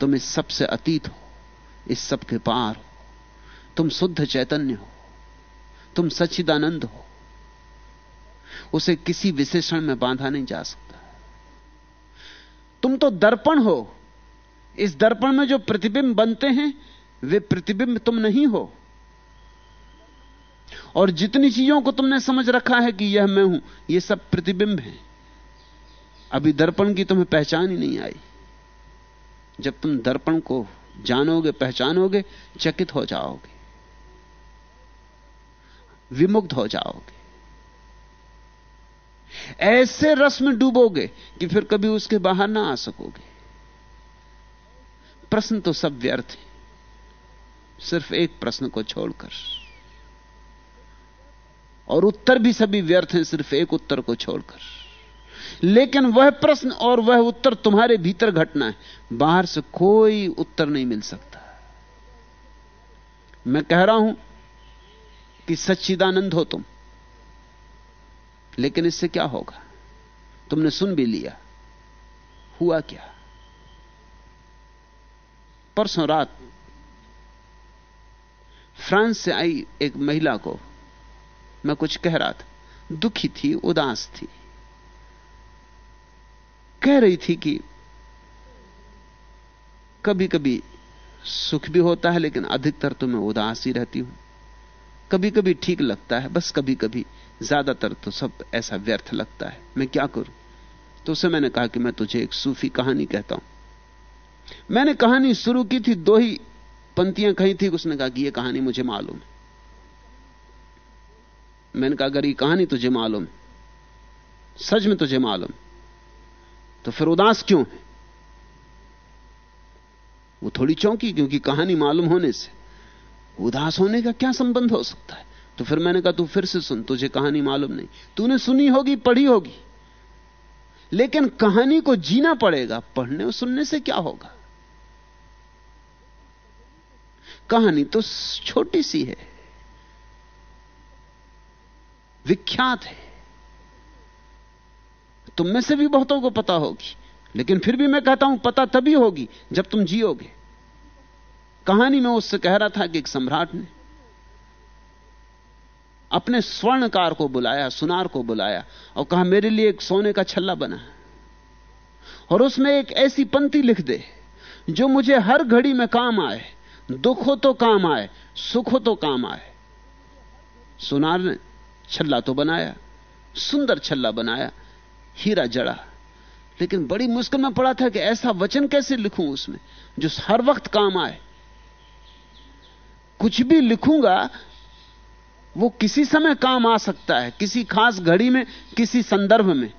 तुम इस सबसे अतीत हो, इस सब के पार हो। तुम शुद्ध चैतन्य हो, तुम सच्चिदानंद हो। उसे किसी विशेषण में बांधा नहीं जा सकता। तुम तो दर्पण हो। इस दर्पण में जो प्रतिबिंब बनते हैं, वे प्रतिबिंब तुम नहीं हो। और जितनी चीज़ों को तुमने समझ रखा है कि यह मैं हूँ यह सब प्रतिबिंब हैं। अभी दर्पण की तुम्हें पहचान ही नहीं आई। जब तुम दर्पण को जानोगे, पहचानोगे, चकित हो जाओगे। विमुग्ध हो जाओगे। ऐसे रस में डूबोगे कि फिर कभी उसके बाहर ना आ सकोगे। प्रश्न तो सब व्यर्थ है। सिर्फ़ एक प्रश्न को छोड़कर। और उत्तर भी सभी व्यर्थ हैं, सिर्फ़ एक उत्तर को छोड़कर। लेकिन वह प्रश्न और वह उत्तर तुम्हारे भीतर घटना है। बाहर से कोई उत्तर नहीं मिल सकता। मैं कह रहा हूँ कि सच्चिदानंद हो तुम। लेकिन इससे क्या होगा? तुमने सुन भी लिया। हुआ क्या? परसों रात फ्रांस से आई एक महिला को मैं कुछ कह रहा था। दुखी थी, उदास थी। कह रही थी कि कभी कभी सुख भी होता है, लेकिन अधिकतर तो मैं उदास ही रहती हूँ। कभी कभी ठीक लगता है, बस कभी कभी ज़्यादातर तो सब ऐसा व्यर्थ लगता है। मैं क्या करूँ? तो उसे मैंने कहा कि मैं तुझे एक सूफी कहानी कहता हूँ। मैंने कहानी शुरू की थी, दो ही पंक्तियाँ कही थी उसने कहा कि यह कहानी मुझे मालूम है। मैंने कहा, अगर ये कहानी तुझे मालूम सच में तुझे मालूम तो फिर उदास क्यों है? वो थोड़ी चौंकी, क्योंकि कहानी मालूम होने से उदास होने का क्या संबंध हो सकता है? तो फिर मैंने कहा, तू फिर से सुन, तुझे कहानी मालूम नहीं। तूने सुनी होगी, पढ़ी होगी। लेकिन कहानी को जीना पड़ेगा, पढ़ने और सुनने से क्या होगा? कहानी तो छोटी सी है। विख्यात है। तुम में से भी बहुतों को पता होगी, लेकिन फिर भी मैं कहता हूँ, पता तभी होगी जब तुम जियोगे। कहानी में उससे कह रहा था कि एक सम्राट ने अपने स्वर्णकार को बुलाया, सुनार को बुलाया और कहा, मेरे लिए एक सोने का छल्ला बना और उसमें एक ऐसी पंक्ति लिख दे, जो मुझे हर घड़ी में काम आए, दुख हो तो काम आए, सुख हो तो काम आए। सुनार ने छल्ला तो बनाया, सुंदर छल्ला बनाया, हीरा जड़ा। लेकिन बड़ी मुश्किल में पड़ा था कि ऐसा वचन कैसे लिखूं उसमें, जो हर वक्त काम आए। कुछ भी लिखूँगा वो किसी समय काम आ सकता है, किसी खास घड़ी में, किसी संदर्भ में।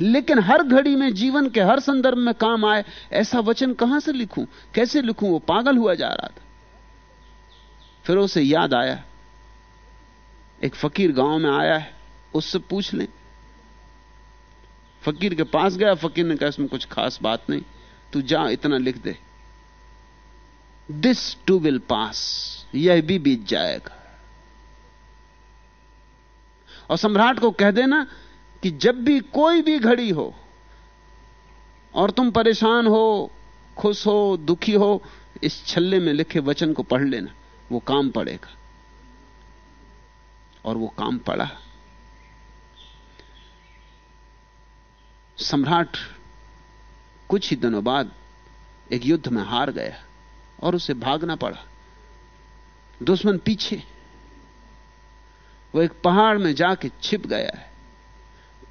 लेकिन हर घड़ी में, जीवन के हर संदर्भ में काम आए, ऐसा वचन कहाँ से लिखूं? कैसे लिखूं? वो पागल हुआ जा रहा था। फिर उसे याद आया। एक फकीर गाँव में आया है, उससे पूछ लें। फकीर के पास गया, फकीर ने कहा, इसमें कुछ खास बात नहीं, तू जा, इतना लिख दे। दिस टू विल पास यह भी बीत जाएगा। और सम्राट को कह देना कि जब भी कोई भी घड़ी हो, और तुम परेशान हो, खुश हो, दुखी हो, इस छल्ले में लिखे वचन को पढ़ लेना। वो काम पड़ेगा। और वो काम पड़ा। सम्राट कुछ ही दिनों बाद एक युद्ध में हार गया। और उसे भागना पड़ा। दुश्मन पीछे। वो एक पहाड़ में जाके छिप गया है।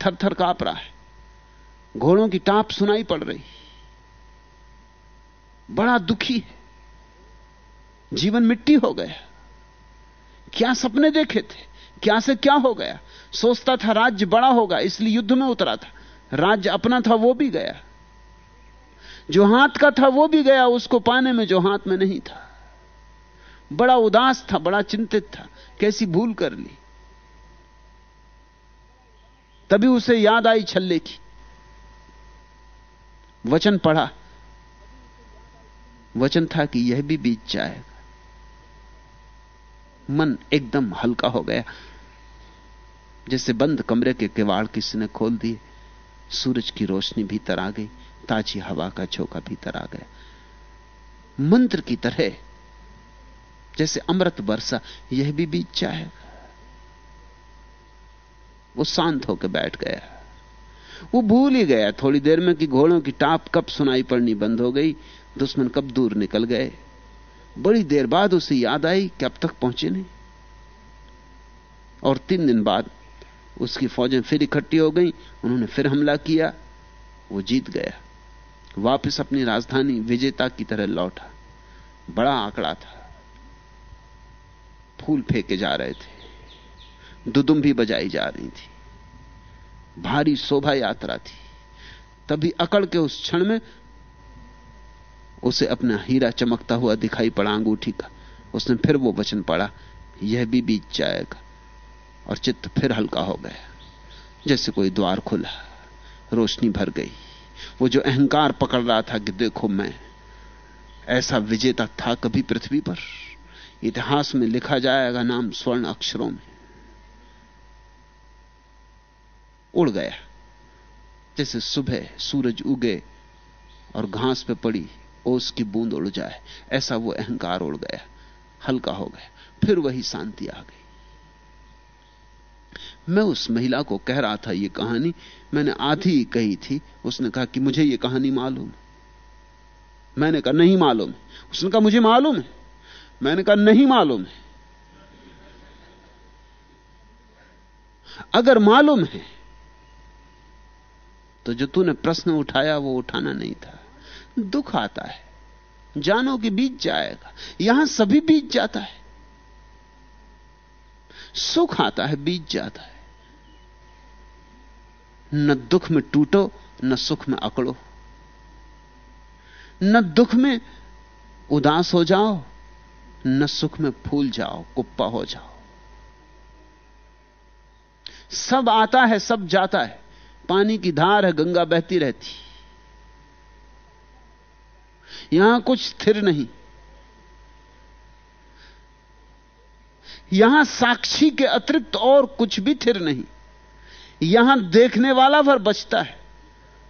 थर थर काप रहा है। घोड़ों की टाप सुनाई पड़ रही। बड़ा दुखी है। जीवन मिट्टी हो गया। क्या सपने देखे थे? क्या से क्या हो गया? सोचता था राज्य बड़ा होगा, इसलिए युद्ध में उतरा था। राज्य अपना था, वो भी गया। जो हाथ का था वो भी गया, उसको पाने में जो हाथ में नहीं था। बड़ा उदास था, बड़ा चिंतित था, कैसी भूल कर ली। तभी उसे याद आई छल्ले की। वचन पढ़ा। वचन था कि यह भी बीत जाएगा। मन एकदम हल्का हो गया। जैसे बंद कमरे के किवाड़ किसी ने खोल दिए। सूरज की रोशनी भीतर आ गई। ताजी हवा का झोंका भीतर आ गया। मंत्र की तरह, जैसे अमृत वर्षा यह भी बीत जाएगा वो शांत होकर बैठ गया। वो भूल ही गया, थोड़ी देर में कि घोड़ों की टाप कब सुनाई पड़नी बंद हो गई। दुश्मन कब दूर निकल गए। बड़ी देर बाद उसे याद आई कि अब तक पहुँचे नहीं। और तीन दिन बाद उसकी फौजें फिर इकट्ठी हो गई। उन्होंने फिर हमला किया। वो जीत गया। वापस अपनी राजधानी विजेता की तरह लौटा। बड़ा आंकड़ा था। फूल फेंके जा रहे थे। दुदुम भी बजाई जा रही थी। भारी शोभा यात्रा थी। तभी अकड़ के उस क्षण में उसे अपना हीरा चमकता हुआ दिखाई पड़ा अंगूठी का। उसने फिर वो वचन पढ़ा, यह भी बीत जाएगा। और चित्त फिर हल्का हो गया। जैसे कोई द्वार खुला, रोशनी भर गई। वो जो अहंकार पकड़ रहा था कि देखो मैं, ऐसा विजेता था कभी पृथ्वी पर। इतिहास में लिखा जाएगा नाम स्वर्ण अक्षरों में। उड़ गया। जैसे सुबह सूरज उगे और घास पे पड़ी, ओस की बूंद उड़ जाए, ऐसा वो अहंकार उड़ गया, हल्का हो गया, फिर वही शांति आ गई। मैं उस महिला को कह रहा था यह कहानी, मैंने आधी कही थी। उसने कहा कि मुझे यह कहानी मालूम मैंने कहा, नहीं मालूम उसने कहा, मुझे मालूम है। मैंने कहा, नहीं मालूम है। अगर मालूम है तो जो तूने प्रश्न उठाया, वो उठाना नहीं था। दुख आता है। जानो कि बीत जाएगा। यहाँ सभी बीत जाता है। सुख आता है, बीत जाता है। न दुख में टूटो, न सुख में अकड़ो। न दुख में उदास हो जाओ, न सुख में फूल जाओ, कुप्पा हो जाओ। सब आता है, सब जाता है। पानी की धार है, गंगा बहती रहती। यहाँ कुछ स्थिर नहीं। यहाँ साक्षी के अतिरिक्त और कुछ भी थिर नहीं। यहाँ देखने वाला भर बचता है।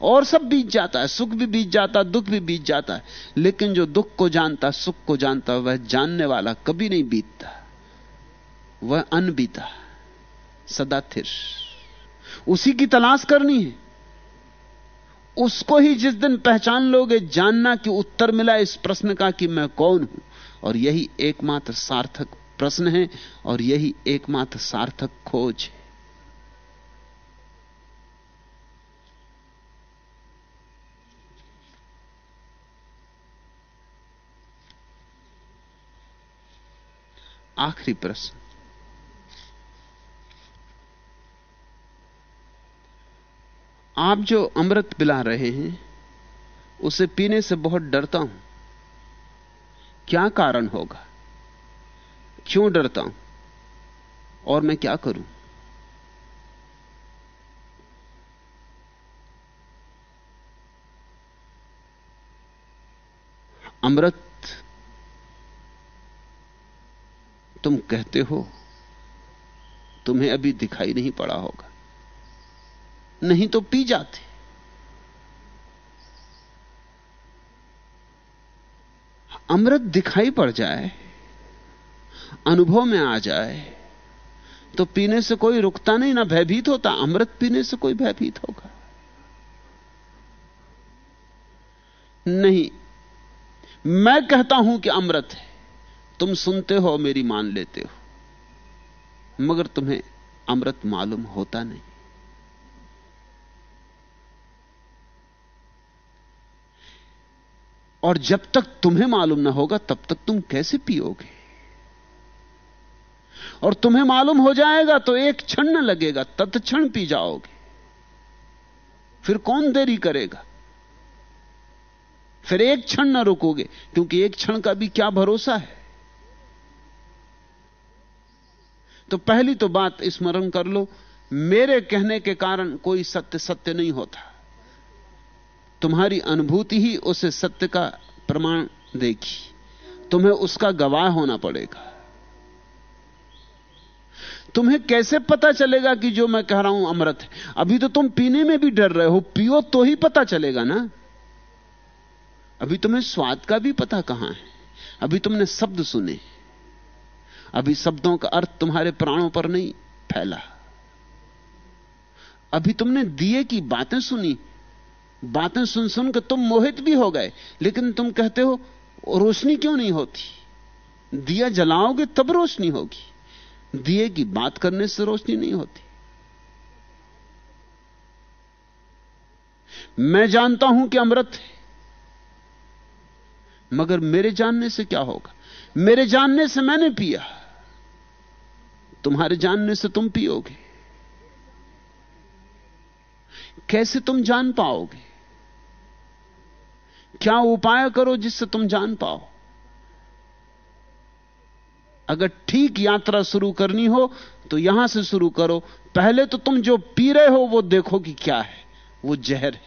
और सब बीत जाता है, सुख भी बीत जाता है दुख भी बीत जाता है। लेकिन जो दुख को जानता, सुख को जानता, वह जानने वाला कभी नहीं बीतता। वह अनबीता, सदा थिर। उसी की तलाश करनी है। उसको ही जिस दिन पहचान लोगे, जानना कि उत्तर मिला इस प्रश्न का कि मैं कौन हूँ। और यही एकमात्र सार्थक प्रश्न है, और यही एकमात्र सार्थक खोज है। आखिरी प्रश्न। आप जो अमृत पिला रहे हैं, उसे पीने से बहुत डरता हूँ। क्या कारण होगा? क्यों डरता हूँ? और मैं क्या करूँ? अमृत तुम कहते हो, तुम्हें अभी दिखाई नहीं पड़ा होगा। नहीं तो पी जाते। अमृत दिखाई पड़ जाए, अनुभव में आ जाए तो पीने से कोई रुकता नहीं, ना भयभीत होता, अमृत पीने से कोई भयभीत होगा। नहीं, मैं कहता हूँ कि अमृत है। तुम सुनते हो मेरी मान लेते हो। मगर तुम्हें अमृत मालूम होता नहीं। और जब तक तुम्हें मालूम ना होगा, तब तक तुम कैसे पियोगे? और तुम्हें मालूम हो जाएगा तो एक क्षण न लगेगा, तत्क्षण पी जाओगे। फिर कौन देरी करेगा? फिर एक क्षण न रुकोगे, क्योंकि एक क्षण का भी क्या भरोसा है? तो पहली तो बात स्मरण कर लो, मेरे कहने के कारण कोई सत्य सत्य नहीं होता। तुम्हारी अनुभूति ही उसे सत्य का प्रमाण देगी। तुम्हें उसका गवाह होना पड़ेगा। तुम्हें कैसे पता चलेगा कि जो मैं कह रहा हूँ अमृत है? अभी तो तुम पीने में भी डर रहे हो, पियो तो ही पता चलेगा ना। अभी तुम्हें स्वाद का भी पता कहाँ है? अभी तुमने शब्द सुने। अभी शब्दों का अर्थ तुम्हारे प्राणों पर नहीं फैला। अभी तुमने दिए की बातें सुनी, बातें सुन सुन के तुम मोहित भी हो गए, लेकिन तुम कहते हो, रोशनी क्यों नहीं होती? दिया जलाओगे तब रोशनी होगी। दिए की बात करने से रोशनी नहीं होती। मैं जानता हूँ कि अमृत है, मगर मेरे जानने से क्या होगा? मेरे जानने से मैंने पिया। तुम्हारे जानने से तुम पियोगे। कैसे तुम जान पाओगे? क्या उपाय करो जिससे तुम जान पाओ? अगर ठीक यात्रा शुरू करनी हो तो यहाँ से शुरू करो। पहले तो तुम जो पी रहे हो, वो देखो कि क्या है। वो जहर है।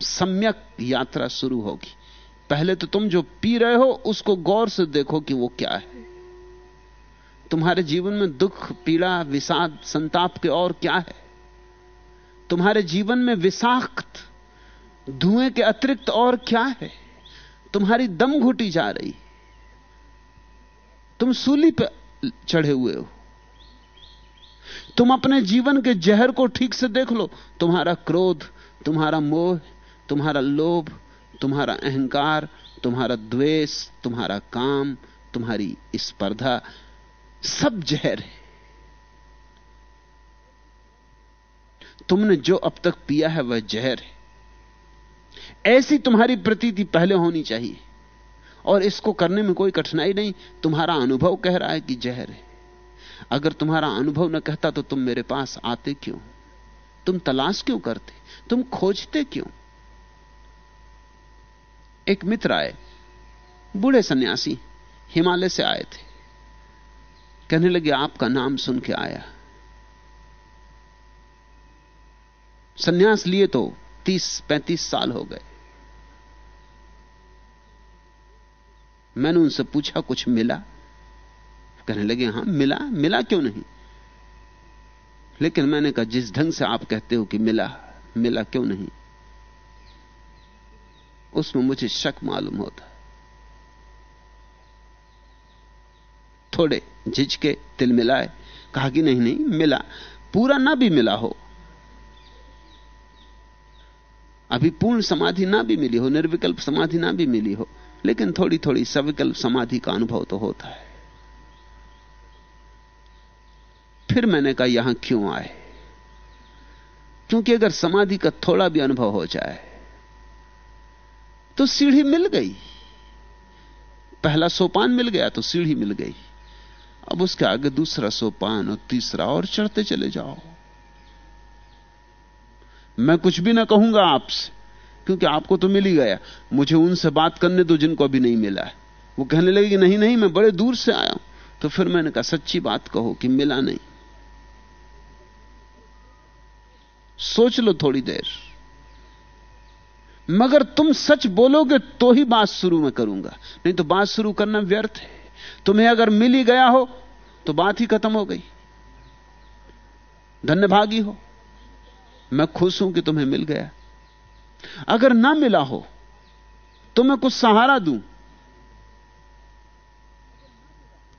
सम्यक यात्रा शुरू होगी। पहले तो तुम जो पी रहे हो, उसको गौर से देखो कि वो क्या है। तुम्हारे जीवन में दुख, पीड़ा, विषाद, संताप के और क्या है? तुम्हारे जीवन में विषाक्त, धुएँ के अतिरिक्त और क्या है? तुम्हारी दम घुटी जा रही तुम सूली पर चढ़े हुए हो। तुम अपने जीवन के जहर को ठीक से देख लो। तुम्हारा क्रोध, तुम्हारा मोह, तुम्हारा लोभ, तुम्हारा अहंकार, तुम्हारा द्वेष, तुम्हारा काम, तुम्हारी स्पर्धा सब जहर है। तुमने जो अब तक पिया है, वह जहर है। ऐसी तुम्हारी प्रतीति पहले होनी चाहिए। और इसको करने में कोई कठिनाई नहीं। तुम्हारा अनुभव कह रहा है कि जहर है। अगर तुम्हारा अनुभव न कहता तो तुम मेरे पास आते क्यों? तुम तलाश क्यों करते? तुम खोजते क्यों? एक मित्र आए, बूढ़े सन्यासी हिमालय से आए थे। कहने लगे, आपका नाम सुन के आया। सन्यास लिए तो तीस, पैंतीस साल हो गए। मैंने उनसे पूछा, कुछ मिला? कहने लगे, हाँ, मिला मिला क्यों नहीं? लेकिन मैंने कहा, जिस ढंग से आप कहते हो कि मिला मिला क्यों नहीं? उसमें मुझे शक मालूम होता। थोड़े झिझके तिल मिलाए। कहा कि नहीं नहीं, मिला। पूरा ना भी मिला हो। अभी पूर्ण समाधि ना भी मिली हो, निर्विकल्प समाधि ना भी मिली हो, लेकिन थोड़ी थोड़ी सविकल्प समाधि का अनुभव तो होता है। फिर मैंने कहा, यहाँ क्यों आए? क्योंकि अगर समाधि का थोड़ा भी अनुभव हो जाए तो सीढ़ी मिल गई। पहला सोपान मिल गया तो सीढ़ी मिल गई। अब उसके आगे दूसरा सोपान और तीसरा और चढ़ते चले जाओ। मैं कुछ भी ना कहूँगा आपसे, क्योंकि आपको तो मिल ही गया। मुझे उनसे बात करने दो जिनको अभी नहीं मिला है। वो कहने लगे कि नहीं नहीं, मैं बड़े दूर से आया हूँ। तो फिर मैंने कहा, सच्ची बात कहो कि मिला नहीं। सोच लो थोड़ी देर। मगर तुम सच बोलोगे तो ही बात शुरू में करूँगा। नहीं तो बात शुरू करना व्यर्थ है। तुम्हें अगर मिल ही गया हो तो बात ही खत्म हो गई। धन्यभागी हो। मैं खुश हूँ कि तुम्हें मिल गया। अगर ना मिला हो तो मैं कुछ सहारा दूँ।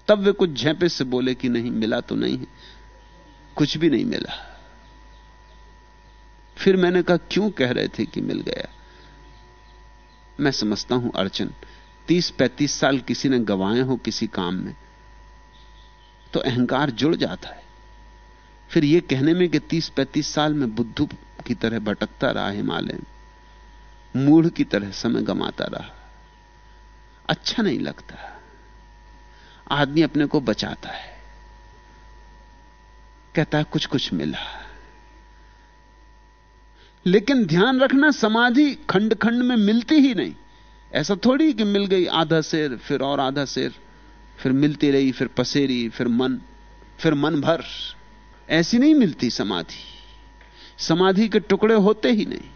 तब वे कुछ झेपे से बोले कि नहीं, मिला तो नहीं है। कुछ भी नहीं मिला। फिर मैंने कहा, क्यों कह रहे थे कि मिल गया? मैं समझता हूँ, अर्चन तीस पैंतीस साल किसी ने गवाए हो किसी काम में तो अहंकार जुड़ जाता है। फिर यह कहने में कि तीस पैंतीस साल में बुद्धू की तरह भटकता रहा हिमालय में मूढ़ की तरह समय गमाता रहा। अच्छा नहीं लगता। आदमी अपने को बचाता है। कहता है कुछ कुछ मिला। लेकिन ध्यान रखना समाधि खंड खंड में मिलती ही नहीं। ऐसा थोड़ी कि मिल गई आधा शेर, फिर और आधा शेर, फिर मिलती रही, फिर पसेरी, फिर मन फिर मन भर। ऐसी नहीं मिलती समाधि। समाधि के टुकड़े होते ही नहीं।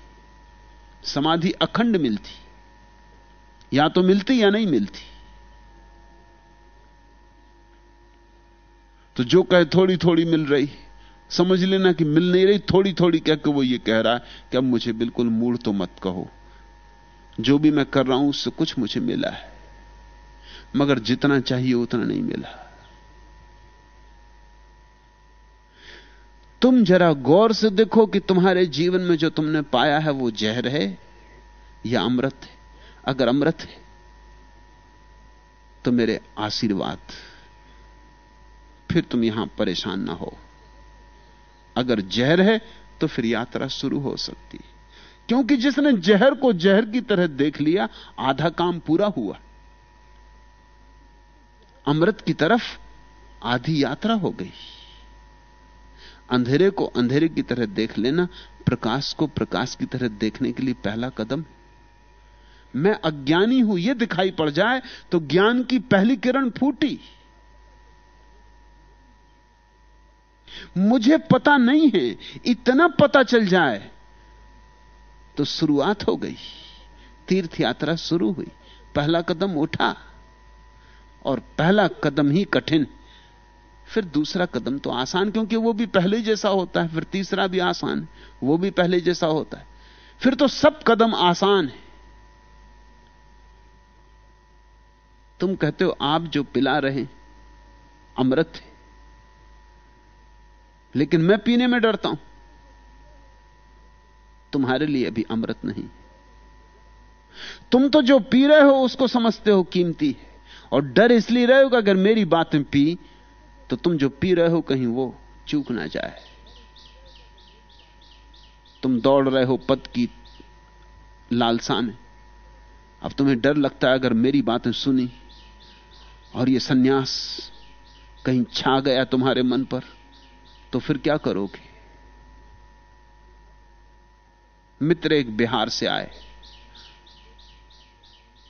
समाधि अखंड मिलती। या तो मिलती या नहीं मिलती। तो जो कहे थोड़ी थोड़ी मिल रही। समझ लेना कि मिल नहीं रही थोड़ी थोड़ी कह के वो ये कह रहा है कि अब मुझे बिल्कुल मूड तो मत कहो। जो भी मैं कर रहा हूँ, उससे कुछ मुझे मिला है। मगर जितना चाहिए, उतना नहीं मिला। तुम जरा गौर से देखो कि तुम्हारे जीवन में जो तुमने पाया है, वो जहर है या अमृत है। अगर अमृत है तो मेरे आशीर्वाद, फिर तुम यहाँ परेशान ना हो। अगर जहर है तो फिर यात्रा शुरू हो सकती है। क्योंकि जिसने जहर को जहर की तरह देख लिया, आधा काम पूरा हुआ। अमृत की तरफ़ आधी यात्रा हो गई। अंधेरे को अंधेरे की तरह देख लेना, प्रकाश को प्रकाश की तरह देखने के लिए पहला कदम मैं अज्ञानी हूँ यह दिखाई पड़ जाए तो ज्ञान की पहली किरण फूटी। मुझे पता नहीं है, इतना पता चल जाए तो शुरुआत हो गई। तीर्थ यात्रा शुरू हुई। पहला कदम उठा और पहला कदम ही कठिन। फिर दूसरा कदम तो आसान, क्योंकि वो भी पहले जैसा होता है। फिर तीसरा भी आसान, वो भी पहले जैसा होता है। फिर तो सब कदम आसान है। तुम कहते हो, आप जो पिला रहे अमृत है। लेकिन मैं पीने में डरता हूँ। तुम्हारे लिए अभी अमृत नहीं। तुम तो जो पी रहे हो, उसको समझते हो कीमती है। और डर इसलिए रहे हो कि अगर मेरी बातें पी तो तुम जो पी रहे हो कहीं वो चूक ना जाए। तुम दौड़ रहे हो पद की लालसा में अब तुम्हें डर लगता है अगर मेरी बातें सुनी और ये सन्यास कहीं छा गया तुम्हारे मन पर तो फिर क्या करोगे? मित्र एक बिहार से आए।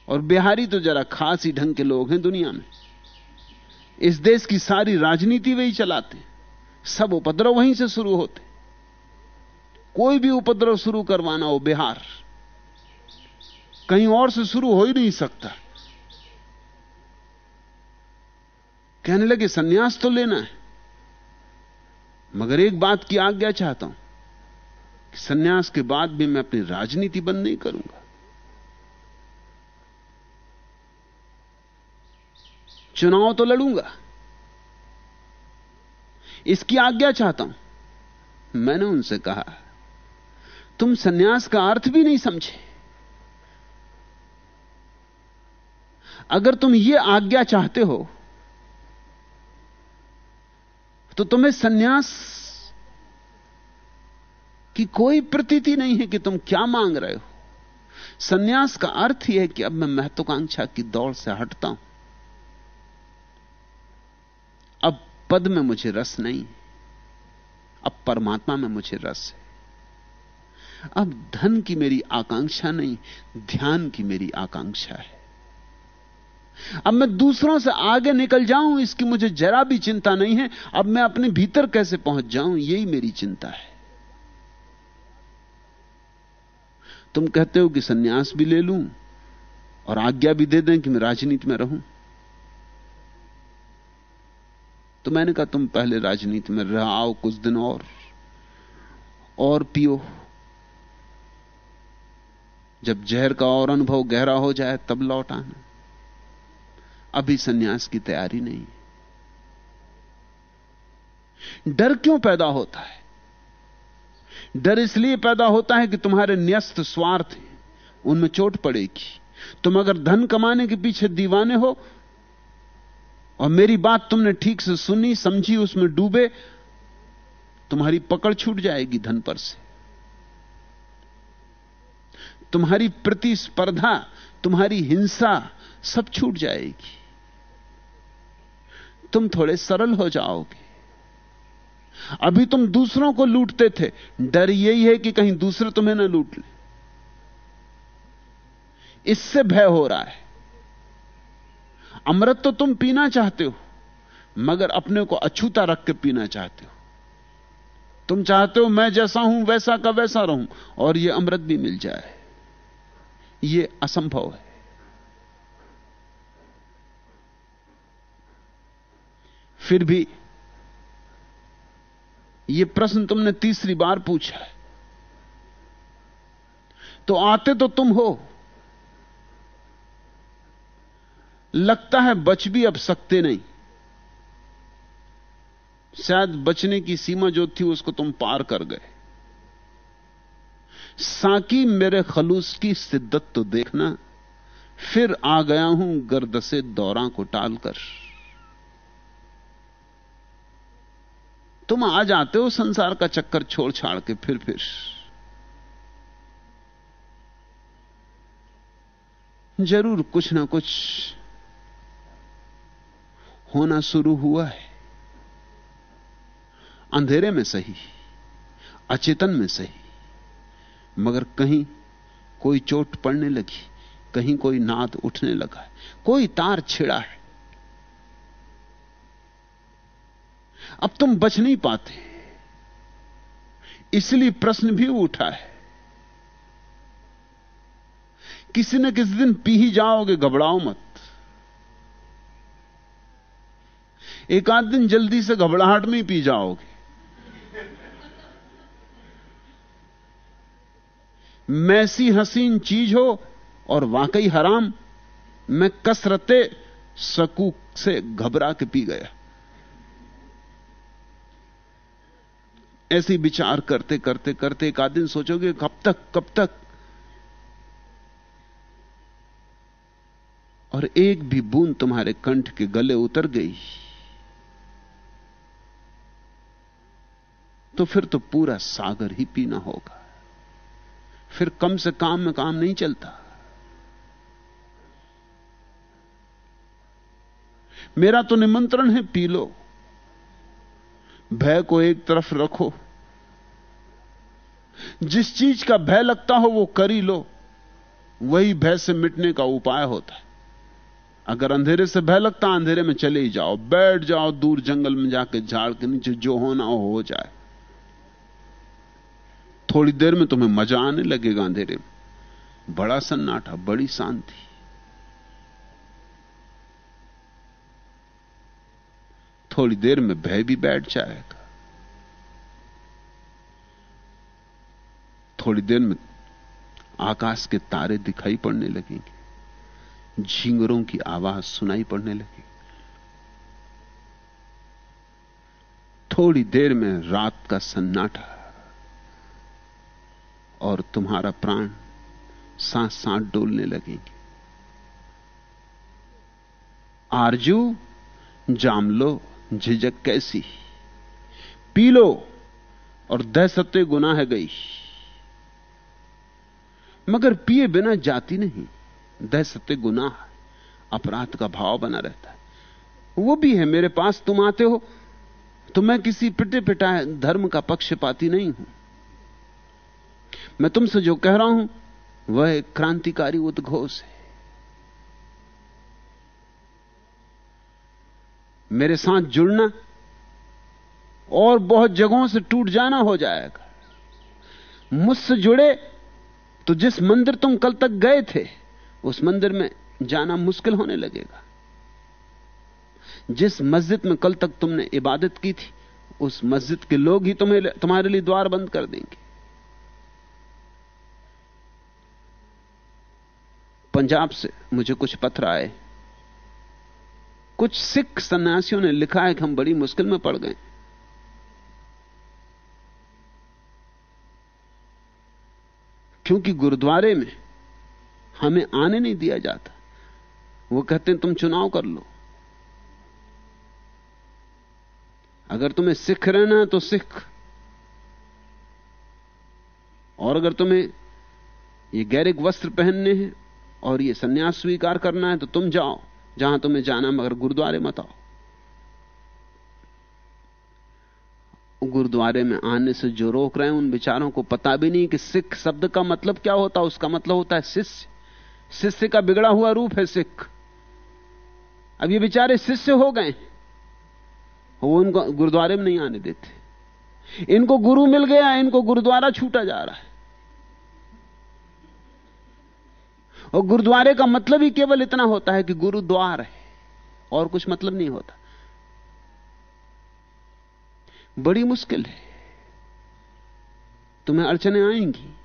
और बिहारी तो जरा खास ही ढंग के लोग हैं दुनिया में। इस देश की सारी राजनीति वही चलाते सब उपद्रव वहीं से शुरू होते कोई भी उपद्रव शुरू करवाना हो बिहार, कहीं और से शुरू हो ही नहीं सकता। कहने लगे, सन्यास तो लेना है। मगर एक बात की आज्ञा चाहता हूँ सन्यास के बाद भी मैं अपनी राजनीति बंद नहीं करूँगा। चुनाव तो लड़ूँगा। इसकी आज्ञा चाहता हूँ। मैंने उनसे कहा, तुम सन्यास का अर्थ भी नहीं समझे। अगर तुम यह आज्ञा चाहते हो तो तुम्हें सन्यास की कोई प्रतीति नहीं है कि तुम क्या मांग रहे हो। सन्यास का अर्थ यह है कि अब मैं महत्वाकांक्षा की दौड़ से हटता हूँ। अब पद में मुझे रस नहीं, अब परमात्मा में मुझे रस है। अब धन की मेरी आकांक्षा नहीं, ध्यान की मेरी आकांक्षा है। अब मैं दूसरों से आगे निकल जाऊँ, इसकी मुझे जरा भी चिंता नहीं है, अब मैं अपने भीतर कैसे पहुँच जाऊँ, यही मेरी चिंता है। तुम कहते हो कि सन्यास भी ले लूँ और आज्ञा भी दे दें कि मैं राजनीति में रहूँ? तो मैंने कहा, तुम पहले राजनीति में रह आओ कुछ दिन और और पियो। जब जहर का और अनुभव गहरा हो जाए, तब लौट आना। अभी सन्यास की तैयारी नहीं डर क्यों पैदा होता है? डर इसलिए पैदा होता है कि तुम्हारे न्यस्त स्वार्थ उनमें चोट पड़ेगी। तुम अगर धन कमाने के पीछे दीवाने हो, और मेरी बात तुमने ठीक से सुनी, समझी, उसमें डूबे, तुम्हारी पकड़ छूट जाएगी धन पर से। तुम्हारी प्रतिस्पर्धा, तुम्हारी हिंसा सब छूट जाएगी। तुम थोड़े सरल हो जाओगे। अभी तुम दूसरों को लूटते थे। डर यही है कि कहीं दूसरे तुम्हें ना लूट ले। इससे भय हो रहा है। अमृत तो तुम पीना चाहते हो, मगर अपने को अछूता रख के पीना चाहते हो। तुम चाहते हो मैं जैसा हूँ, वैसा का वैसा रहूँ, और यह अमृत भी मिल जाए। यह असंभव है। फिर भी यह प्रश्न तुमने तीसरी बार पूछा है। तो आते तो तुम हो। लगता है बच भी अब सकते नहीं। शायद बचने की सीमा जो थी उसको तुम पार कर गए। साकी मेरे खलूस की सिद्दत तो देखना, फिर आ गया हूँ गर्द से दौरा को टालकर। तुम आ जाते हो संसार का चक्कर छोड़ छाड़ के फिर फिर। ज़रूर कुछ ना कुछ होना शुरू हुआ है। अंधेरे में सही, अचेतन में सही, मगर कहीं कोई चोट पड़ने लगी, कहीं कोई नाद उठने लगा, कोई तार छिड़ा है। अब तुम बच नहीं पाते। इसलिए प्रश्न भी उठा है। किसी न किसी दिन पी ही जाओगे, घबराओ मत। एक आध दिन जल्दी से घबराहट में ही पी जाओगे। मैसी हसीन चीज़ हो और वाकई हराम, मैं कसरते, सकूक से घबरा के पी गया। ऐसे विचार करते करते करते एक आध दिन सोचोगे, कब तक कब तक? और एक भी बूंद तुम्हारे कंठ के गले उतर गई। तो फिर तो पूरा सागर ही पीना होगा। फिर कम से काम में काम नहीं चलता। मेरा तो निमंत्रण है, पी लो। भय को एक तरफ़ रखो। जिस चीज़ का भय लगता हो वो कर ही लो। वही भय से मिटने का उपाय होता है। अगर अंधेरे से भय लगता, अंधेरे में चले ही जाओ। बैठ जाओ, दूर जंगल में जाके झाड़ के नीचे जो होना हो हो जाए। थोड़ी देर में तुम्हें मज़ा आने लगेगा अंधेरे में। बड़ा सन्नाटा, बड़ी शांति। थोड़ी देर में भय भी बैठ जाएगा। थोड़ी देर में आकाश के तारे दिखाई पड़ने लगेंगे, झींगरों की आवाज़ सुनाई पड़ने लगेगी। थोड़ी देर में रात का सन्नाटा और तुम्हारा प्राण सांस सांस डोलने लगेंगे। आरज़ू, जाम लो। झिझक कैसी? पी लो और दह सत्य गुनाह गई। मगर पिए बिना जाती नहीं। दह सत्य गुनाह अपराध का भाव बना रहता है। वो भी है, मेरे पास तुम आते हो तो मैं किसी पिटे पिटाए धर्म का पक्ष पाती नहीं हूँ। मैं तुमसे जो कह रहा हूँ, वह क्रांतिकारी उद्घोष है। मेरे साथ जुड़ना और बहुत जगहों से टूट जाना हो जाएगा। मुझसे जुड़े तो जिस मंदिर तुम कल तक गए थे, उस मंदिर में जाना मुश्किल होने लगेगा। जिस मस्जिद में कल तक तुमने इबादत की थी, उस मस्जिद के लोग ही तुम्हें तुम्हारे लिए द्वार बंद कर देंगे। पंजाब से मुझे कुछ पत्र आए। कुछ सिख सन्यासियों ने लिखा है कि हम बड़ी मुश्किल में पड़ गए। क्योंकि गुरुद्वारे में हमें आने नहीं दिया जाता। वो कहते हैं, तुम चुनाव कर लो। अगर तुम्हें सिख रहना तो सिख। और अगर तुम्हें ये गैरिक वस्त्र पहनने हैं और ये सन्यास स्वीकार करना है तो तुम जाओ। जहाँ तुम्हें जाना मगर गुरुद्वारे मत आओ। गुरुद्वारे में आने से जो रोक रहे हैं, उन विचारों को पता भी नहीं कि सिख शब्द का मतलब क्या होता उसका मतलब होता है शिष्य। शिष्य का बिगड़ा हुआ रूप है सिख। अब ये बेचारे शिष्य हो गए वो उनको गुरुद्वारे में नहीं आने देते। इनको गुरु मिल गया, इनको गुरुद्वारा छूटा जा रहा है। और गुरुद्वारे का मतलब ही केवल इतना होता है कि गुरुद्वार है। और कुछ मतलब नहीं होता। बड़ी मुश्किल है। तुम्हें अड़चने आएँगी।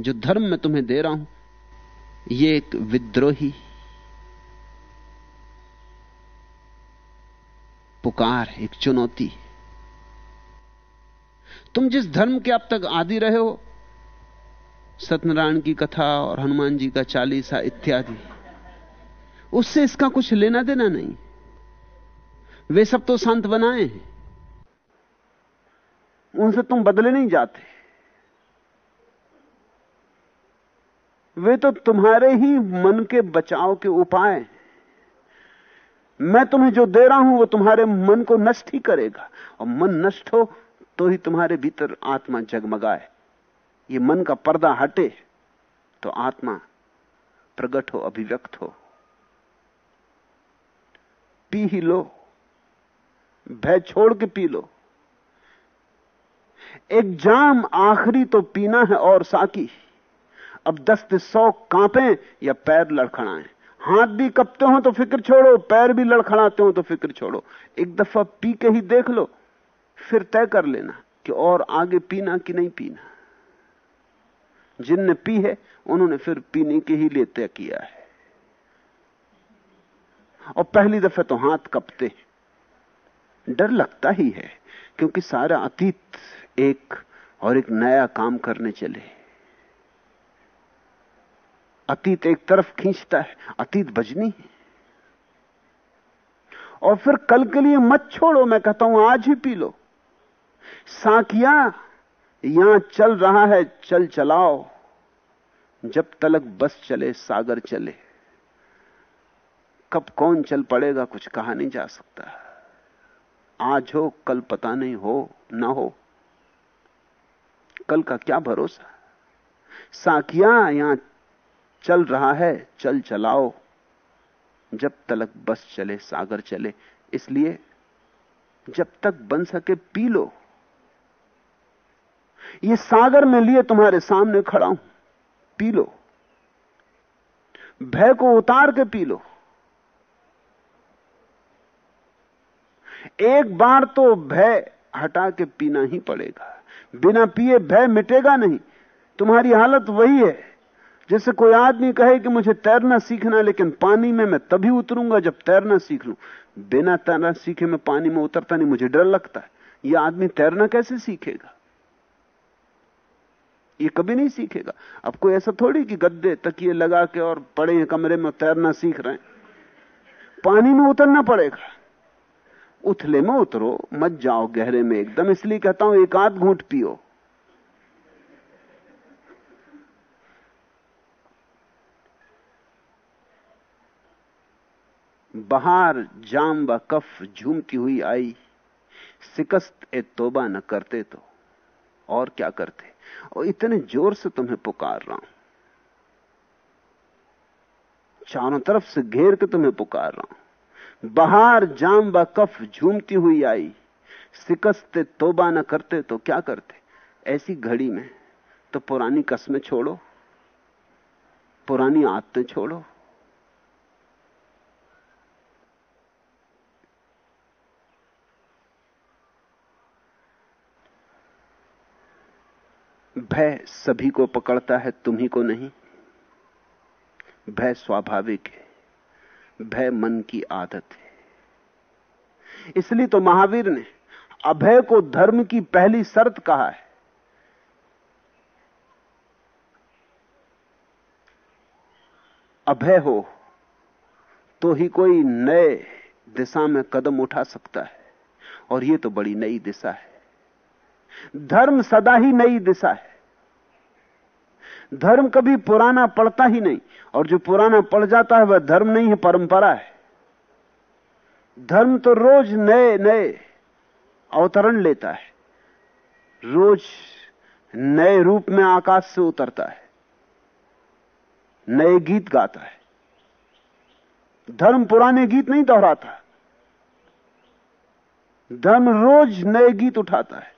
जो धर्म मैं तुम्हें दे रहा हूँ यह एक विद्रोही पुकार, एक चुनौती। तुम जिस धर्म के अब तक आदि रहे हो सत्यनारायण की कथा और हनुमान जी का चालीसा इत्यादि। उससे इसका कुछ लेना देना नहीं। वे सब तो संत बनाए हैं। उनसे तुम बदले नहीं जाते। वे तो तुम्हारे ही मन के बचाव के उपाय मैं तुम्हें जो दे रहा हूँ, वो तुम्हारे मन को नष्ट ही करेगा। और मन नष्ट हो तो ही तुम्हारे भीतर आत्मा जगमगाए। ये मन का पर्दा हटे तो आत्मा प्रकट हो, अभिव्यक्त हो। पी ही लो, भय छोड़ के पी लो। एक जाम आखिरी तो पीना है और साकी। अब दस्त सौ कांपे या पैर लड़खड़ाएँ। हाथ भी कपते हो तो फ़िक्र छोड़ो, पैर भी लड़खड़ाते हो तो फ़िक्र छोड़ो। एक दफ़ा पी के ही देख लो, फिर तय कर लेना कि और आगे पीना कि नहीं पीना। जिनने पी है, उन्होंने फिर पीने के ही लिए तय किया है। और पहली दफे तो हाथ कपते डर लगता ही है, क्योंकि सारा अतीत एक और एक नया काम करने चले। अतीत एक तरफ़ खींचता है, अतीत बजनी है। और फिर कल के लिए मत छोड़ो, मैं कहता हूँ, आज ही पी लो। साकिया यहाँ चल रहा है, चल चलाओ। जब तलक बस चले, सागर चले, कब कौन चल पड़ेगा, कुछ कहा नहीं जा सकता। आज हो, कल पता नहीं हो, ना हो। कल का क्या भरोसा? साकिया यहाँ चल रहा है, चल चलाओ। जब तलक बस चले, सागर चले, इसलिए जब तक बन सके पी लो। ये सागर में लिए तुम्हारे सामने खड़ा हूँ। पी लो। भय को उतार के पी लो। एक बार तो भय हटा के पीना ही पड़ेगा। बिना पिए भय मिटेगा नहीं। तुम्हारी हालत वही है। जैसे कोई आदमी कहे कि मुझे तैरना सीखना लेकिन पानी में मैं तभी उतरूँगा जब तैरना सीख लू। बिना तैरना सीखे मैं पानी में उतरता नहीं, मुझे डर लगता है। यह आदमी तैरना कैसे सीखेगा? ये कभी नहीं सीखेगा। अब कोई ऐसा थोड़ी कि गद्दे तकिए लगा के और पड़े हैं कमरे में तैरना सीख रहे हैं। पानी में उतरना पड़ेगा। उथले में उतरो, मत जाओ गहरे में एकदम। इसलिए कहता हूँ, एक आध घूंट पियो। बहार जाम व कफ झूमती हुई आई। शिकस्त ए तोबा न करते तो। और क्या करते? और इतने ज़ोर से तुम्हें पुकार रहा हूँ। चारों तरफ़ से घेर के तुम्हें पुकार रहा हूँ। बाहर जाम व कफ झूमती हुई आई। शिकस्त तोबा न करते तो क्या करते? ऐसी घड़ी में तो पुरानी कस्में छोड़ो, पुरानी आदतें छोड़ो। भय सभी को पकड़ता है तुम्ही को नहीं। भय स्वाभाविक है, भय मन की आदत है। इसलिए तो महावीर ने अभय को धर्म की पहली शर्त कहा है। अभय हो तो ही कोई नए दिशा में कदम उठा सकता है, और यह तो बड़ी नई दिशा है। धर्म सदा ही नई दिशा है। धर्म कभी पुराना पड़ता ही नहीं, और जो पुराना पड़ जाता है, वह धर्म नहीं है, परंपरा है। धर्म तो रोज नए नए अवतरण लेता है। रोज नए रूप में आकाश से उतरता है। नए गीत गाता है। धर्म पुराने गीत नहीं दोहराता। धर्म रोज नए गीत उठाता है।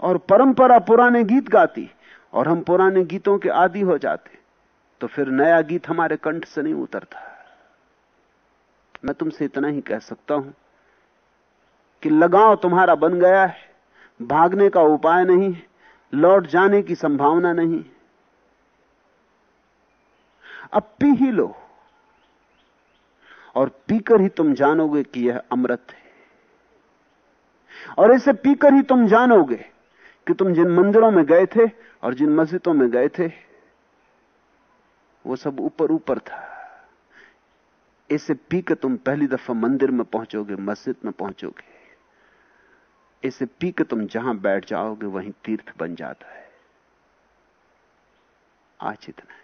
और परंपरा पुराने गीत गाती और हम पुराने गीतों के आदि हो जाते तो फिर नया गीत हमारे कंठ से नहीं उतरता। मैं तुमसे इतना ही कह सकता हूँ कि लगाव तुम्हारा बन गया है, भागने का उपाय नहीं लौट जाने की संभावना नहीं अब पी ही लो, और पीकर ही तुम जानोगे कि यह अमृत है। और इसे पीकर ही तुम जानोगे कि तुम जिन मंदिरों में गए थे और जिन मस्जिदों में गए थे, वो सब ऊपर ऊपर था। इसे पी के तुम पहली दफ़ा मंदिर में पहुंचोगे, मस्जिद में पहुंचोगे। इसे पी के तुम जहाँ बैठ जाओगे, वहीं तीर्थ बन जाता है। आज इतना है।